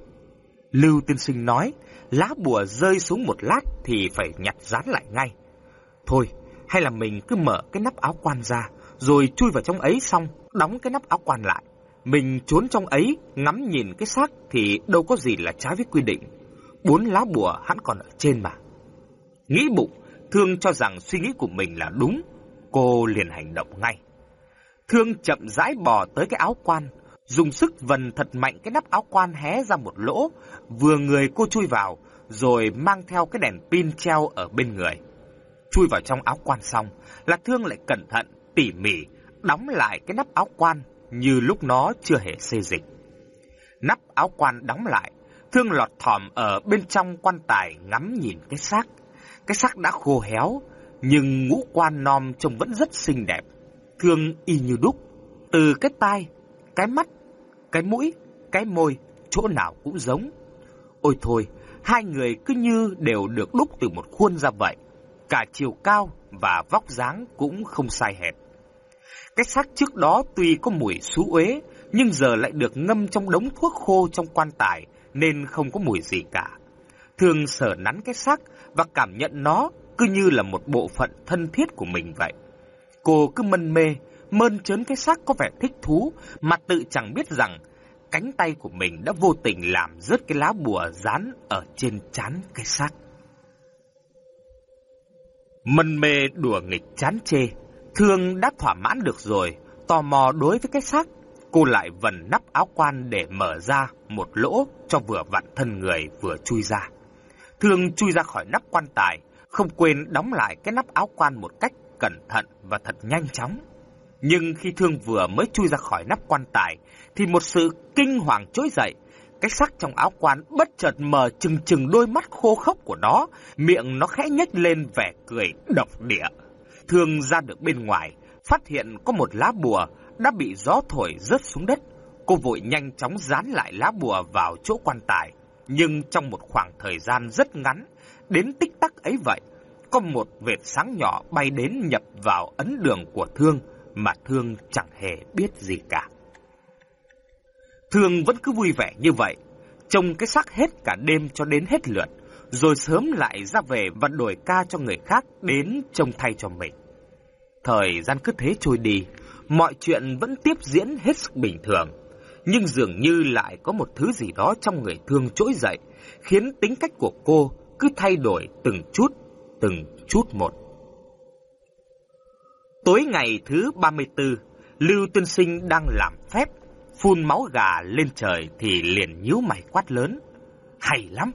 Lưu tiên sinh nói, lá bùa rơi xuống một lát thì phải nhặt dán lại ngay. Thôi, hay là mình cứ mở cái nắp áo quan ra, rồi chui vào trong ấy xong, đóng cái nắp áo quan lại. Mình trốn trong ấy, ngắm nhìn cái xác thì đâu có gì là trái với quy định. bốn lá bùa hắn còn ở trên mà. Nghĩ bụng, Thương cho rằng suy nghĩ của mình là đúng, cô liền hành động ngay. Thương chậm rãi bò tới cái áo quan, dùng sức vần thật mạnh cái nắp áo quan hé ra một lỗ, vừa người cô chui vào, rồi mang theo cái đèn pin treo ở bên người. Chui vào trong áo quan xong, là Thương lại cẩn thận, tỉ mỉ, đóng lại cái nắp áo quan như lúc nó chưa hề xê dịch. Nắp áo quan đóng lại, Thương lọt thỏm ở bên trong quan tài ngắm nhìn cái xác. Cái xác đã khô héo, nhưng ngũ quan non trông vẫn rất xinh đẹp. Thương y như đúc, từ cái tai, cái mắt, cái mũi, cái môi, chỗ nào cũng giống. Ôi thôi, hai người cứ như đều được đúc từ một khuôn ra vậy. Cả chiều cao và vóc dáng cũng không sai hệt. Cái xác trước đó tuy có mùi xú uế, nhưng giờ lại được ngâm trong đống thuốc khô trong quan tài, nên không có mùi gì cả. Thường sở nắn cái xác và cảm nhận nó cứ như là một bộ phận thân thiết của mình vậy. Cô cứ mân mê, mơn trớn cái xác có vẻ thích thú, mà tự chẳng biết rằng cánh tay của mình đã vô tình làm rớt cái lá bùa dán ở trên chán cái xác. Mân mê đùa nghịch chán chê, Thương đã thỏa mãn được rồi, tò mò đối với cái xác, cô lại vần nắp áo quan để mở ra một lỗ cho vừa vặn thân người vừa chui ra. Thương chui ra khỏi nắp quan tài, không quên đóng lại cái nắp áo quan một cách cẩn thận và thật nhanh chóng. Nhưng khi Thương vừa mới chui ra khỏi nắp quan tài, thì một sự kinh hoàng trỗi dậy. Cái sắc trong áo quan bất chợt mở chừng chừng đôi mắt khô khốc của nó, miệng nó khẽ nhếch lên vẻ cười độc địa. Thương ra được bên ngoài, phát hiện có một lá bùa đã bị gió thổi rớt xuống đất. Cô vội nhanh chóng dán lại lá bùa vào chỗ quan tài. Nhưng trong một khoảng thời gian rất ngắn, đến tích tắc ấy vậy, có một vệt sáng nhỏ bay đến nhập vào ấn đường của Thương mà Thương chẳng hề biết gì cả. Thương vẫn cứ vui vẻ như vậy, trông cái xác hết cả đêm cho đến hết lượt, rồi sớm lại ra về và đổi ca cho người khác đến trông thay cho mình. Thời gian cứ thế trôi đi, mọi chuyện vẫn tiếp diễn hết sức bình thường, nhưng dường như lại có một thứ gì đó trong người thương trỗi dậy, khiến tính cách của cô cứ thay đổi từng chút, từng chút một. Tối ngày thứ 34, Lưu Tiên Sinh đang làm phép, phun máu gà lên trời thì liền nhíu mày quát lớn. Hay lắm!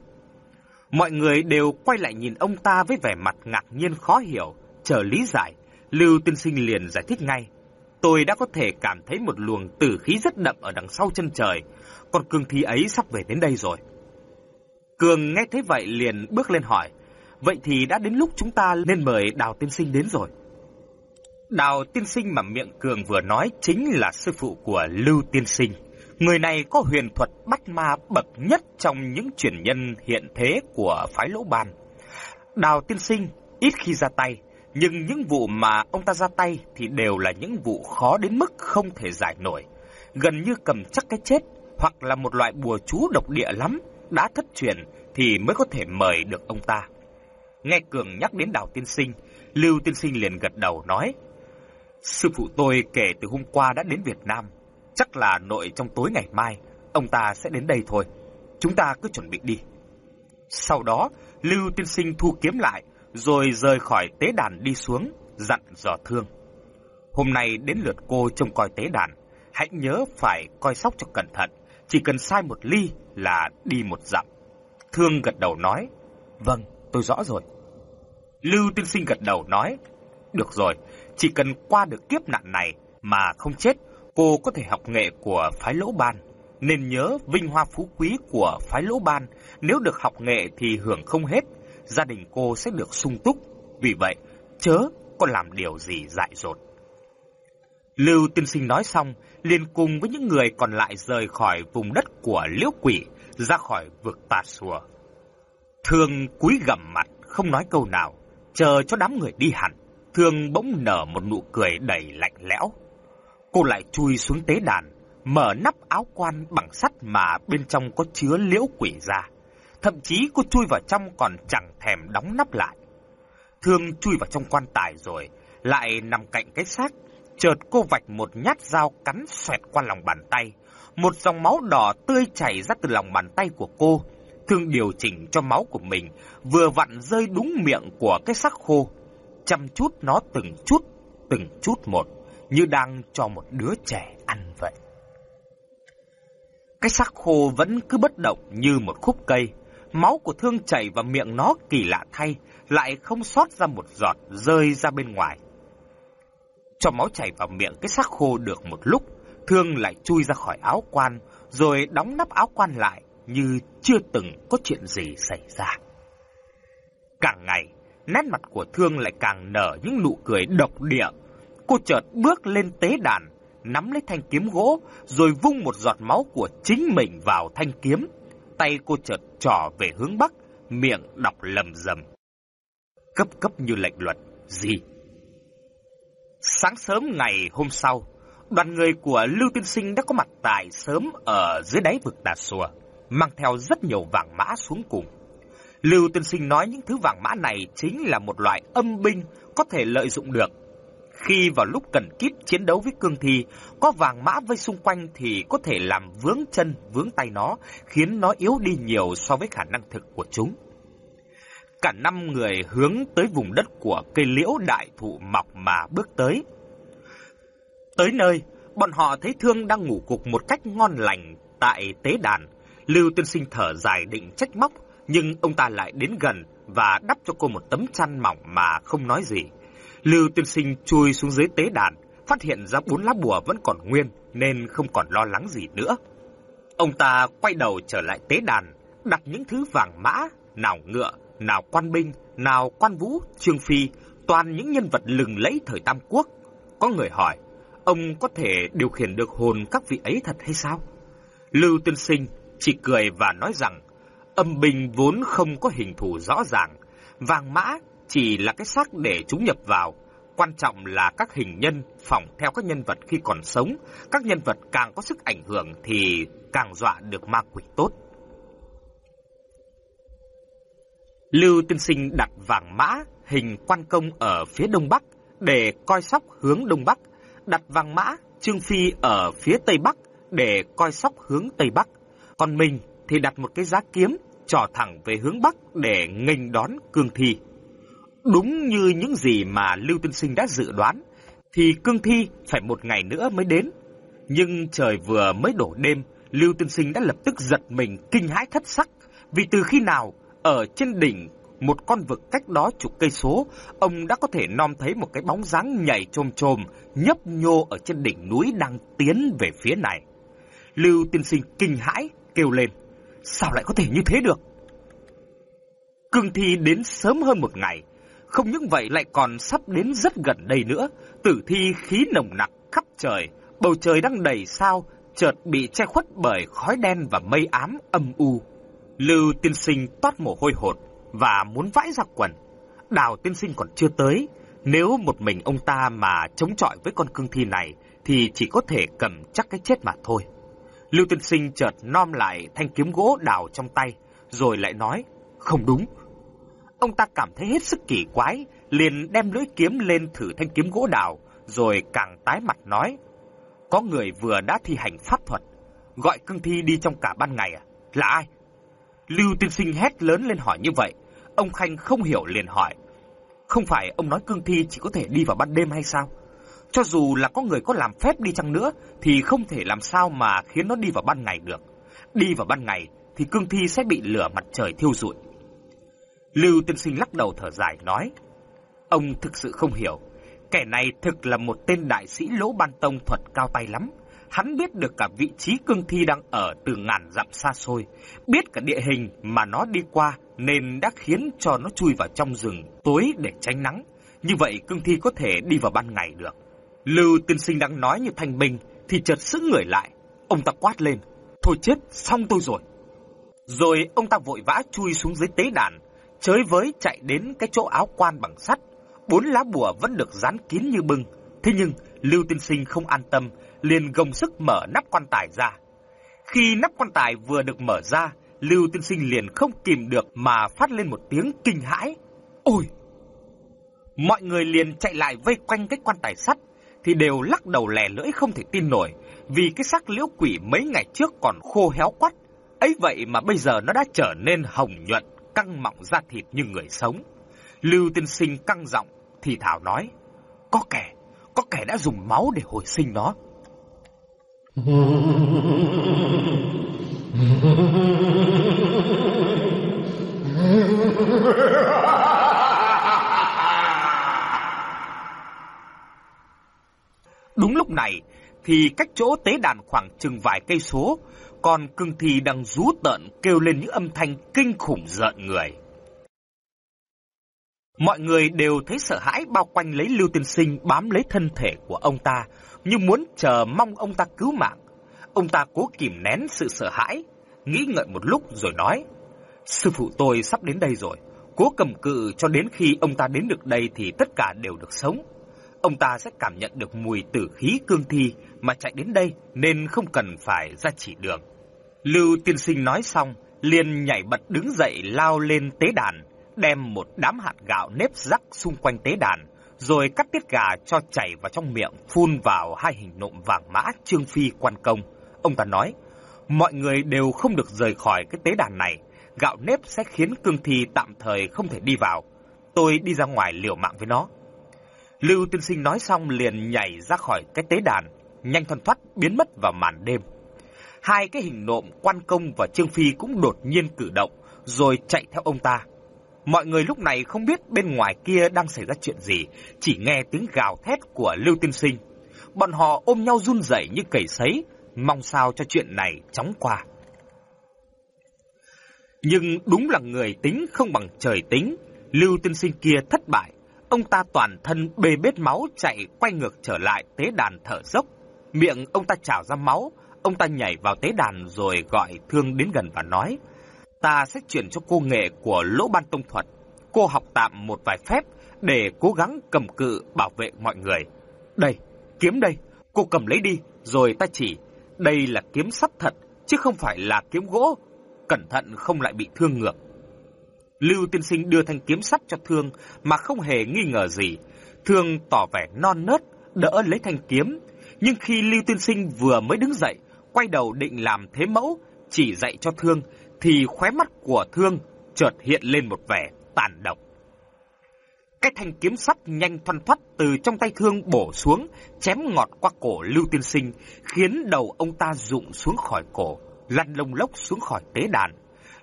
Mọi người đều quay lại nhìn ông ta với vẻ mặt ngạc nhiên khó hiểu, chờ lý giải. Lưu Tiên Sinh liền giải thích ngay. Tôi đã có thể cảm thấy một luồng tử khí rất đậm ở đằng sau chân trời, còn Cường thi ấy sắp về đến đây rồi. Cường nghe thấy vậy liền bước lên hỏi, vậy thì đã đến lúc chúng ta nên mời Đào Tiên Sinh đến rồi. Đào tiên sinh mà miệng cường vừa nói chính là sư phụ của Lưu tiên sinh. Người này có huyền thuật bắt ma bậc nhất trong những truyền nhân hiện thế của phái lỗ ban. Đào tiên sinh ít khi ra tay, nhưng những vụ mà ông ta ra tay thì đều là những vụ khó đến mức không thể giải nổi. Gần như cầm chắc cái chết, hoặc là một loại bùa chú độc địa lắm, đã thất truyền thì mới có thể mời được ông ta. Nghe Cường nhắc đến Đào Tiên Sinh, Lưu Tiên Sinh liền gật đầu nói, Sư phụ tôi kể từ hôm qua đã đến Việt Nam. Chắc là nội trong tối ngày mai, ông ta sẽ đến đây thôi. Chúng ta cứ chuẩn bị đi. Sau đó, Lưu Tiên Sinh thu kiếm lại, rồi rời khỏi tế đàn đi xuống, dặn dò thương. Hôm nay đến lượt cô trông coi tế đàn, hãy nhớ phải coi sóc cho cẩn thận, chỉ cần sai một ly là đi một dặm. Thương gật đầu nói, vâng, tôi rõ rồi. Lưu Tiên Sinh gật đầu nói, được rồi, chỉ cần qua được kiếp nạn này mà không chết, cô có thể học nghệ của phái lỗ ban. Nên nhớ vinh hoa phú quý của phái lỗ ban, nếu được học nghệ thì hưởng không hết, gia đình cô sẽ được sung túc. Vì vậy, chớ có làm điều gì dại dột. Lưu tiên sinh nói xong, liền cùng với những người còn lại rời khỏi vùng đất của liễu quỷ, ra khỏi vực tà sùa. Thương cúi gầm mặt, không nói câu nào, chờ cho đám người đi hẳn. Thương bỗng nở một nụ cười đầy lạnh lẽo. Cô lại chui xuống tế đàn, mở nắp áo quan bằng sắt mà bên trong có chứa liễu quỷ ra. Thậm chí cô chui vào trong còn chẳng thèm đóng nắp lại. Thương chui vào trong quan tài rồi, lại nằm cạnh cái xác. Chợt cô vạch một nhát dao cắn xoẹt qua lòng bàn tay. Một dòng máu đỏ tươi chảy ra từ lòng bàn tay của cô. Thương điều chỉnh cho máu của mình vừa vặn rơi đúng miệng của cái xác khô, chăm chút nó từng chút, từng chút một, như đang cho một đứa trẻ ăn vậy. Cái xác khô vẫn cứ bất động như một khúc cây, máu của thương chảy vào miệng nó kỳ lạ thay, lại không sót ra một giọt rơi ra bên ngoài. Cho máu chảy vào miệng cái xác khô được một lúc, thương lại chui ra khỏi áo quan, rồi đóng nắp áo quan lại như chưa từng có chuyện gì xảy ra. Càng ngày, nét mặt của thương lại càng nở những nụ cười độc địa. Cô chợt bước lên tế đàn, nắm lấy thanh kiếm gỗ, rồi vung một giọt máu của chính mình vào thanh kiếm. Tay cô chợt trỏ về hướng bắc, miệng đọc lầm rầm. Cấp cấp như lệnh luật, gì? Sáng sớm ngày hôm sau, đoàn người của Lưu Tiên Sinh đã có mặt tại sớm ở dưới đáy vực Đà Sùa, mang theo rất nhiều vàng mã xuống cùng. Lưu Tân Sinh nói những thứ vàng mã này chính là một loại âm binh có thể lợi dụng được. Khi vào lúc cần kíp chiến đấu với cương thi, có vàng mã vây xung quanh thì có thể làm vướng chân, vướng tay nó, khiến nó yếu đi nhiều so với khả năng thực của chúng. Cả năm người hướng tới vùng đất của cây liễu đại thụ mọc mà bước tới. Tới nơi, bọn họ thấy Thương đang ngủ cục một cách ngon lành tại tế đàn. Lưu Tiên Sinh thở dài định trách móc, nhưng ông ta lại đến gần và đắp cho cô một tấm chăn mỏng mà không nói gì. Lưu Tiên Sinh chui xuống dưới tế đàn, phát hiện ra bốn lá bùa vẫn còn nguyên nên không còn lo lắng gì nữa. Ông ta quay đầu trở lại tế đàn, đặt những thứ vàng mã, nào ngựa, nào quan binh, nào quan vũ, trương phi, toàn những nhân vật lừng lẫy thời Tam Quốc. Có người hỏi, ông có thể điều khiển được hồn các vị ấy thật hay sao? Lưu Tiên Sinh chỉ cười và nói rằng, âm binh vốn không có hình thù rõ ràng, vàng mã chỉ là cái xác để chúng nhập vào. Quan trọng là các hình nhân phỏng theo các nhân vật khi còn sống, các nhân vật càng có sức ảnh hưởng thì càng dọa được ma quỷ tốt. Lưu Tiên Sinh đặt vàng mã hình quan công ở phía đông bắc để coi sóc hướng đông bắc, đặt vàng mã Trương Phi ở phía tây bắc để coi sóc hướng tây bắc, còn mình thì đặt một cái giá kiếm trỏ thẳng về hướng bắc để nghênh đón cương thi. Đúng như những gì mà Lưu Tân Sinh đã dự đoán, thì cương thi phải một ngày nữa mới đến. Nhưng trời vừa mới đổ đêm, Lưu Tân Sinh đã lập tức giật mình kinh hãi thất sắc, vì từ khi nào ở trên đỉnh một con vực cách đó chục cây số, ông đã có thể nom thấy một cái bóng dáng nhảy chồm chồm, nhấp nhô ở trên đỉnh núi đang tiến về phía này. Lưu tiên sinh kinh hãi, kêu lên, sao lại có thể như thế được? Cương thi đến sớm hơn một ngày, không những vậy lại còn sắp đến rất gần đây nữa, tử thi khí nồng nặc khắp trời, bầu trời đang đầy sao, chợt bị che khuất bởi khói đen và mây ám âm u. Lưu tiên sinh toát mồ hôi hột và muốn vãi ra quần. Đào tiên sinh còn chưa tới, nếu một mình ông ta mà chống chọi với con cương thi này thì chỉ có thể cầm chắc cái chết mà thôi. Lưu tiên sinh chợt nom lại thanh kiếm gỗ đào trong tay, rồi lại nói, không đúng. Ông ta cảm thấy hết sức kỳ quái, liền đem lưỡi kiếm lên thử thanh kiếm gỗ đào, rồi càng tái mặt nói, có người vừa đã thi hành pháp thuật, gọi cương thi đi trong cả ban ngày à? Là ai? Lưu tiên sinh hét lớn lên hỏi như vậy. Ông Khanh không hiểu liền hỏi. Không phải ông nói cương thi chỉ có thể đi vào ban đêm hay sao? Cho dù là có người có làm phép đi chăng nữa thì không thể làm sao mà khiến nó đi vào ban ngày được. Đi vào ban ngày thì cương thi sẽ bị lửa mặt trời thiêu rụi. Lưu tiên sinh lắc đầu thở dài nói. Ông thực sự không hiểu. Kẻ này thực là một tên đại sĩ lỗ ban tông thuật cao tay lắm. Hắn biết được cả vị trí cương thi đang ở từ ngàn dặm xa xôi, biết cả địa hình mà nó đi qua nên đã khiến cho nó chui vào trong rừng tối để tránh nắng. Như vậy cương thi có thể đi vào ban ngày được. Lưu tiên sinh đang nói như thanh minh thì chợt sững người lại. Ông ta quát lên, thôi chết, xong tôi rồi. Rồi ông ta vội vã chui xuống dưới tế đàn, chới với chạy đến cái chỗ áo quan bằng sắt. Bốn lá bùa vẫn được dán kín như bưng. Thế nhưng Lưu tiên sinh không an tâm, liền gồng sức mở nắp quan tài ra. Khi nắp quan tài vừa được mở ra, Lưu Tiên Sinh liền không kìm được mà phát lên một tiếng kinh hãi. Ôi! Mọi người liền chạy lại vây quanh cái quan tài sắt, thì đều lắc đầu lè lưỡi không thể tin nổi, vì cái xác liễu quỷ mấy ngày trước còn khô héo quắt. Ấy vậy mà bây giờ nó đã trở nên hồng nhuận, căng mọng da thịt như người sống. Lưu tiên sinh căng giọng, thì thảo nói, có kẻ, có kẻ đã dùng máu để hồi sinh nó. Đúng lúc này thì cách chỗ tế đàn khoảng chừng vài cây số, còn cưng thi đang rú tợn kêu lên những âm thanh kinh khủng giận người. Mọi người đều thấy sợ hãi bao quanh lấy Lưu Tiên Sinh bám lấy thân thể của ông ta, như muốn chờ mong ông ta cứu mạng. Ông ta cố kìm nén sự sợ hãi, nghĩ ngợi một lúc rồi nói, Sư phụ tôi sắp đến đây rồi, cố cầm cự cho đến khi ông ta đến được đây thì tất cả đều được sống. Ông ta sẽ cảm nhận được mùi tử khí cương thi mà chạy đến đây nên không cần phải ra chỉ đường. Lưu tiên sinh nói xong, liền nhảy bật đứng dậy lao lên tế đàn, đem một đám hạt gạo nếp rắc xung quanh tế đàn, rồi cắt tiết gà cho chảy vào trong miệng, phun vào hai hình nộm vàng mã Trương Phi quan công. Ông ta nói, mọi người đều không được rời khỏi cái tế đàn này, gạo nếp sẽ khiến cương thi tạm thời không thể đi vào. Tôi đi ra ngoài liều mạng với nó. Lưu tiên sinh nói xong liền nhảy ra khỏi cái tế đàn, nhanh thoăn thoắt biến mất vào màn đêm. Hai cái hình nộm quan công và Trương Phi cũng đột nhiên cử động, rồi chạy theo ông ta. Mọi người lúc này không biết bên ngoài kia đang xảy ra chuyện gì, chỉ nghe tiếng gào thét của Lưu Tiên Sinh. Bọn họ ôm nhau run rẩy như cầy sấy, mong sao cho chuyện này chóng qua. Nhưng đúng là người tính không bằng trời tính, Lưu Tiên Sinh kia thất bại. Ông ta toàn thân bê bết máu chạy quay ngược trở lại tế đàn thở dốc. Miệng ông ta trào ra máu, ông ta nhảy vào tế đàn rồi gọi Thương đến gần và nói: "Ta sẽ chuyển cho cô nghệ của Lỗ Ban Tông Thuật. Cô học tạm một vài phép để cố gắng cầm cự bảo vệ mọi người. Đây, kiếm đây, cô cầm lấy đi." Rồi ta chỉ, đây là kiếm sắt thật, chứ không phải là kiếm gỗ. Cẩn thận không lại bị thương ngược. Lưu tiên sinh đưa thanh kiếm sắt cho Thương mà không hề nghi ngờ gì. Thương tỏ vẻ non nớt, đỡ lấy thanh kiếm. Nhưng khi Lưu tiên sinh vừa mới đứng dậy, quay đầu định làm thế mẫu, chỉ dạy cho Thương, thì khóe mắt của Thương chợt hiện lên một vẻ tàn độc. Cái thanh kiếm sắt nhanh thoăn thoắt từ trong tay Thương bổ xuống, chém ngọt qua cổ Lưu tiên sinh, khiến đầu ông ta rụng xuống khỏi cổ, lăn lông lốc xuống khỏi tế đàn.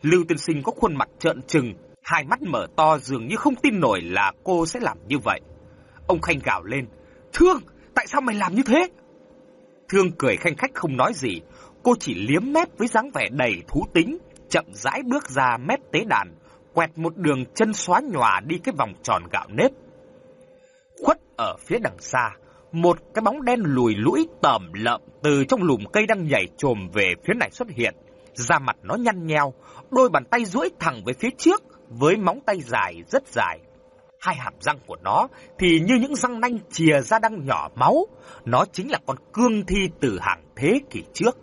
Lưu tiên sinh có khuôn mặt trợn trừng, hai mắt mở to dường như không tin nổi là cô sẽ làm như vậy. Ông Khanh gào lên, Thương, tại sao mày làm như thế? Thương cười khanh khách không nói gì, cô chỉ liếm mép với dáng vẻ đầy thú tính, chậm rãi bước ra mép tế đàn, quẹt một đường chân xóa nhòa đi cái vòng tròn gạo nếp. Khuất ở phía đằng xa, một cái bóng đen lùi lũi tẩm lợm từ trong lùm cây đang nhảy trồm về phía này xuất hiện. Da mặt nó nhăn nheo, đôi bàn tay duỗi thẳng về phía trước với móng tay dài rất dài. Hai hàm răng của nó thì như những răng nanh chìa ra đang nhỏ máu, nó chính là con cương thi từ hàng thế kỷ trước.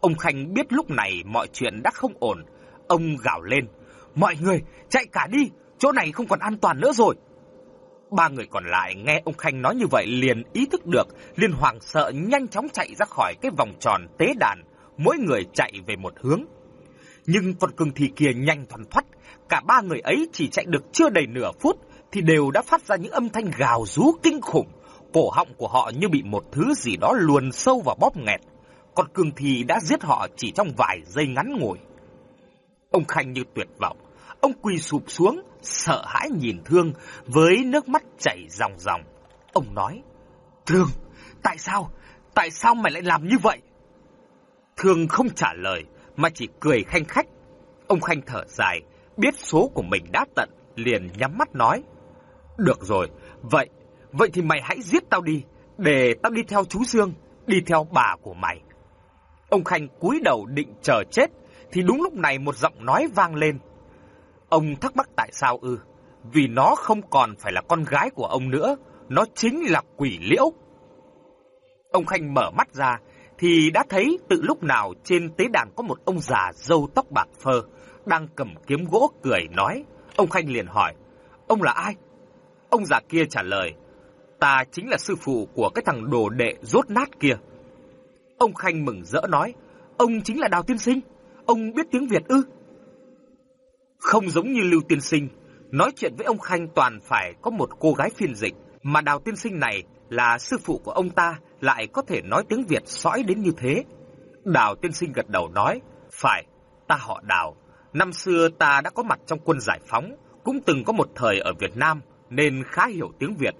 Ông Khanh biết lúc này mọi chuyện đã không ổn, ông gào lên, "Mọi người, chạy cả đi, chỗ này không còn an toàn nữa rồi." Ba người còn lại nghe ông Khanh nói như vậy liền ý thức được, liền hoảng sợ nhanh chóng chạy ra khỏi cái vòng tròn tế đàn, mỗi người chạy về một hướng. Nhưng con cương thi kia nhanh thoăn thoắt, cả ba người ấy chỉ chạy được chưa đầy nửa phút thì đều đã phát ra những âm thanh gào rú kinh khủng, cổ họng của họ như bị một thứ gì đó luồn sâu vào bóp nghẹt. còn cường thì đã giết họ chỉ trong vài giây ngắn ngủi. Ông Khanh như tuyệt vọng, ông quỳ sụp xuống, sợ hãi nhìn Thương với nước mắt chảy ròng ròng. Ông nói, Thương, tại sao? Tại sao mày lại làm như vậy? Thương không trả lời, mà chỉ cười khanh khách. Ông Khanh thở dài, biết số của mình đã tận, liền nhắm mắt nói. Được rồi, vậy, vậy thì mày hãy giết tao đi, để tao đi theo chú Dương, đi theo bà của mày. Ông Khanh cúi đầu định chờ chết, thì đúng lúc này một giọng nói vang lên. Ông thắc mắc tại sao ư? Vì nó không còn phải là con gái của ông nữa, nó chính là quỷ liễu. Ông Khanh mở mắt ra, thì đã thấy từ lúc nào trên tế đàn có một ông già râu tóc bạc phơ, đang cầm kiếm gỗ cười nói. Ông Khanh liền hỏi, ông là ai? Ông già kia trả lời, ta chính là sư phụ của cái thằng đồ đệ rốt nát kia. Ông Khanh mừng rỡ nói, ông chính là Đào Tiên Sinh. ông biết tiếng Việt ư? Không giống như Lưu Tiên Sinh, nói chuyện với ông Khanh toàn phải có một cô gái phiên dịch, mà Đào Tiên Sinh này là sư phụ của ông ta lại có thể nói tiếng Việt sõi đến như thế. Đào Tiên Sinh gật đầu nói, phải, ta họ Đào. Năm xưa ta đã có mặt trong quân giải phóng, cũng từng có một thời ở Việt Nam nên khá hiểu tiếng Việt.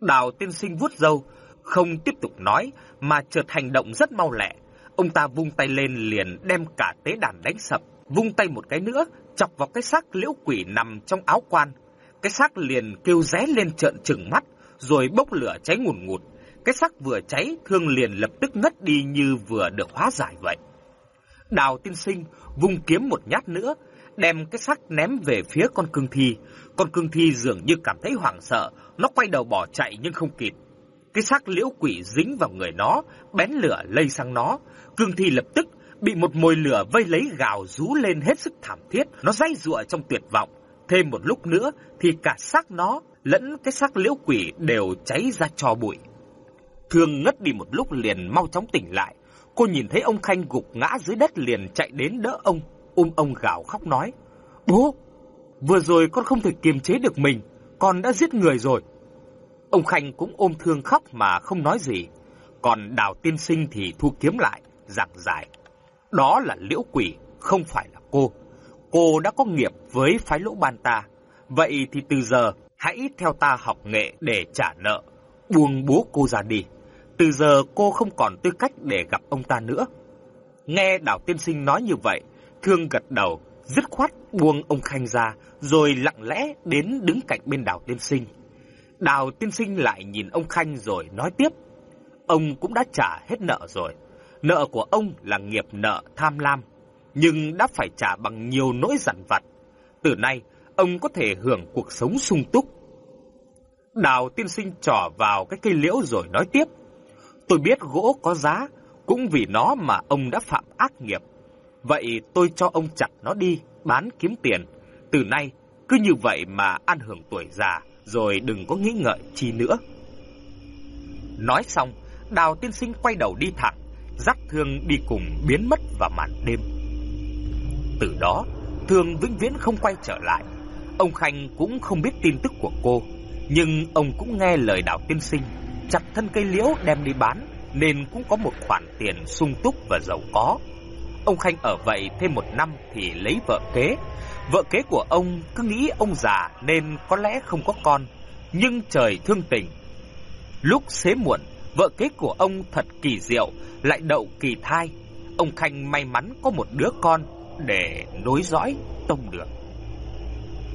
Đào Tiên Sinh vuốt râu, không tiếp tục nói mà chợt hành động rất mau lẹ. Ông ta vung tay lên liền đem cả tế đàn đánh sập, vung tay một cái nữa, chọc vào cái xác liễu quỷ nằm trong áo quan. Cái xác liền kêu ré lên trợn trừng mắt, rồi bốc lửa cháy ngùn ngụt. Cái xác vừa cháy, thương liền lập tức ngất đi như vừa được hóa giải vậy. Đào tiên sinh vung kiếm một nhát nữa, đem cái xác ném về phía con cương thi. Con cương thi dường như cảm thấy hoảng sợ, nó quay đầu bỏ chạy nhưng không kịp. Cái xác liễu quỷ dính vào người nó, bén lửa lây sang nó. Cương thi lập tức bị một mồi lửa vây lấy gào rú lên hết sức thảm thiết, nó dây dụa trong tuyệt vọng. Thêm một lúc nữa thì cả xác nó lẫn cái xác liễu quỷ đều cháy ra cho bụi. Thương ngất đi một lúc liền mau chóng tỉnh lại. Cô nhìn thấy ông Khanh gục ngã dưới đất liền chạy đến đỡ ông, ôm ông gào khóc nói. Bố, vừa rồi con không thể kiềm chế được mình, con đã giết người rồi. Ông Khanh cũng ôm thương khóc mà không nói gì. Còn đào tiên sinh thì thu kiếm lại, giảng giải. Đó là liễu quỷ, không phải là cô. Cô đã có nghiệp với phái lỗ ban ta. Vậy thì từ giờ, hãy theo ta học nghệ để trả nợ. Buông bố cô ra đi. Từ giờ cô không còn tư cách để gặp ông ta nữa. Nghe đào tiên sinh nói như vậy, thương gật đầu, dứt khoát buông ông Khanh ra, rồi lặng lẽ đến đứng cạnh bên đào tiên sinh. Đào tiên sinh lại nhìn ông Khanh rồi nói tiếp. Ông cũng đã trả hết nợ rồi. Nợ của ông là nghiệp nợ tham lam, nhưng đã phải trả bằng nhiều nỗi dằn vặt. Từ nay, ông có thể hưởng cuộc sống sung túc. Đào tiên sinh trỏ vào cái cây liễu rồi nói tiếp. Tôi biết gỗ có giá, cũng vì nó mà ông đã phạm ác nghiệp. Vậy tôi cho ông chặt nó đi, bán kiếm tiền. Từ nay, cứ như vậy mà ăn hưởng tuổi già, rồi đừng có nghĩ ngợi chi nữa. Nói xong, đào tiên sinh quay đầu đi thẳng, dắt thương đi cùng biến mất vào màn đêm. Từ đó, thương vĩnh viễn không quay trở lại. Ông Khanh cũng không biết tin tức của cô, nhưng ông cũng nghe lời đào tiên sinh, chặt thân cây liễu đem đi bán, nên cũng có một khoản tiền sung túc và giàu có. Ông Khanh ở vậy thêm một năm thì lấy vợ kế. Vợ kế của ông cứ nghĩ ông già nên có lẽ không có con, nhưng trời thương tình. Lúc xế muộn, vợ kế của ông thật kỳ diệu, lại đậu kỳ thai. Ông Khanh may mắn có một đứa con để nối dõi tông đường.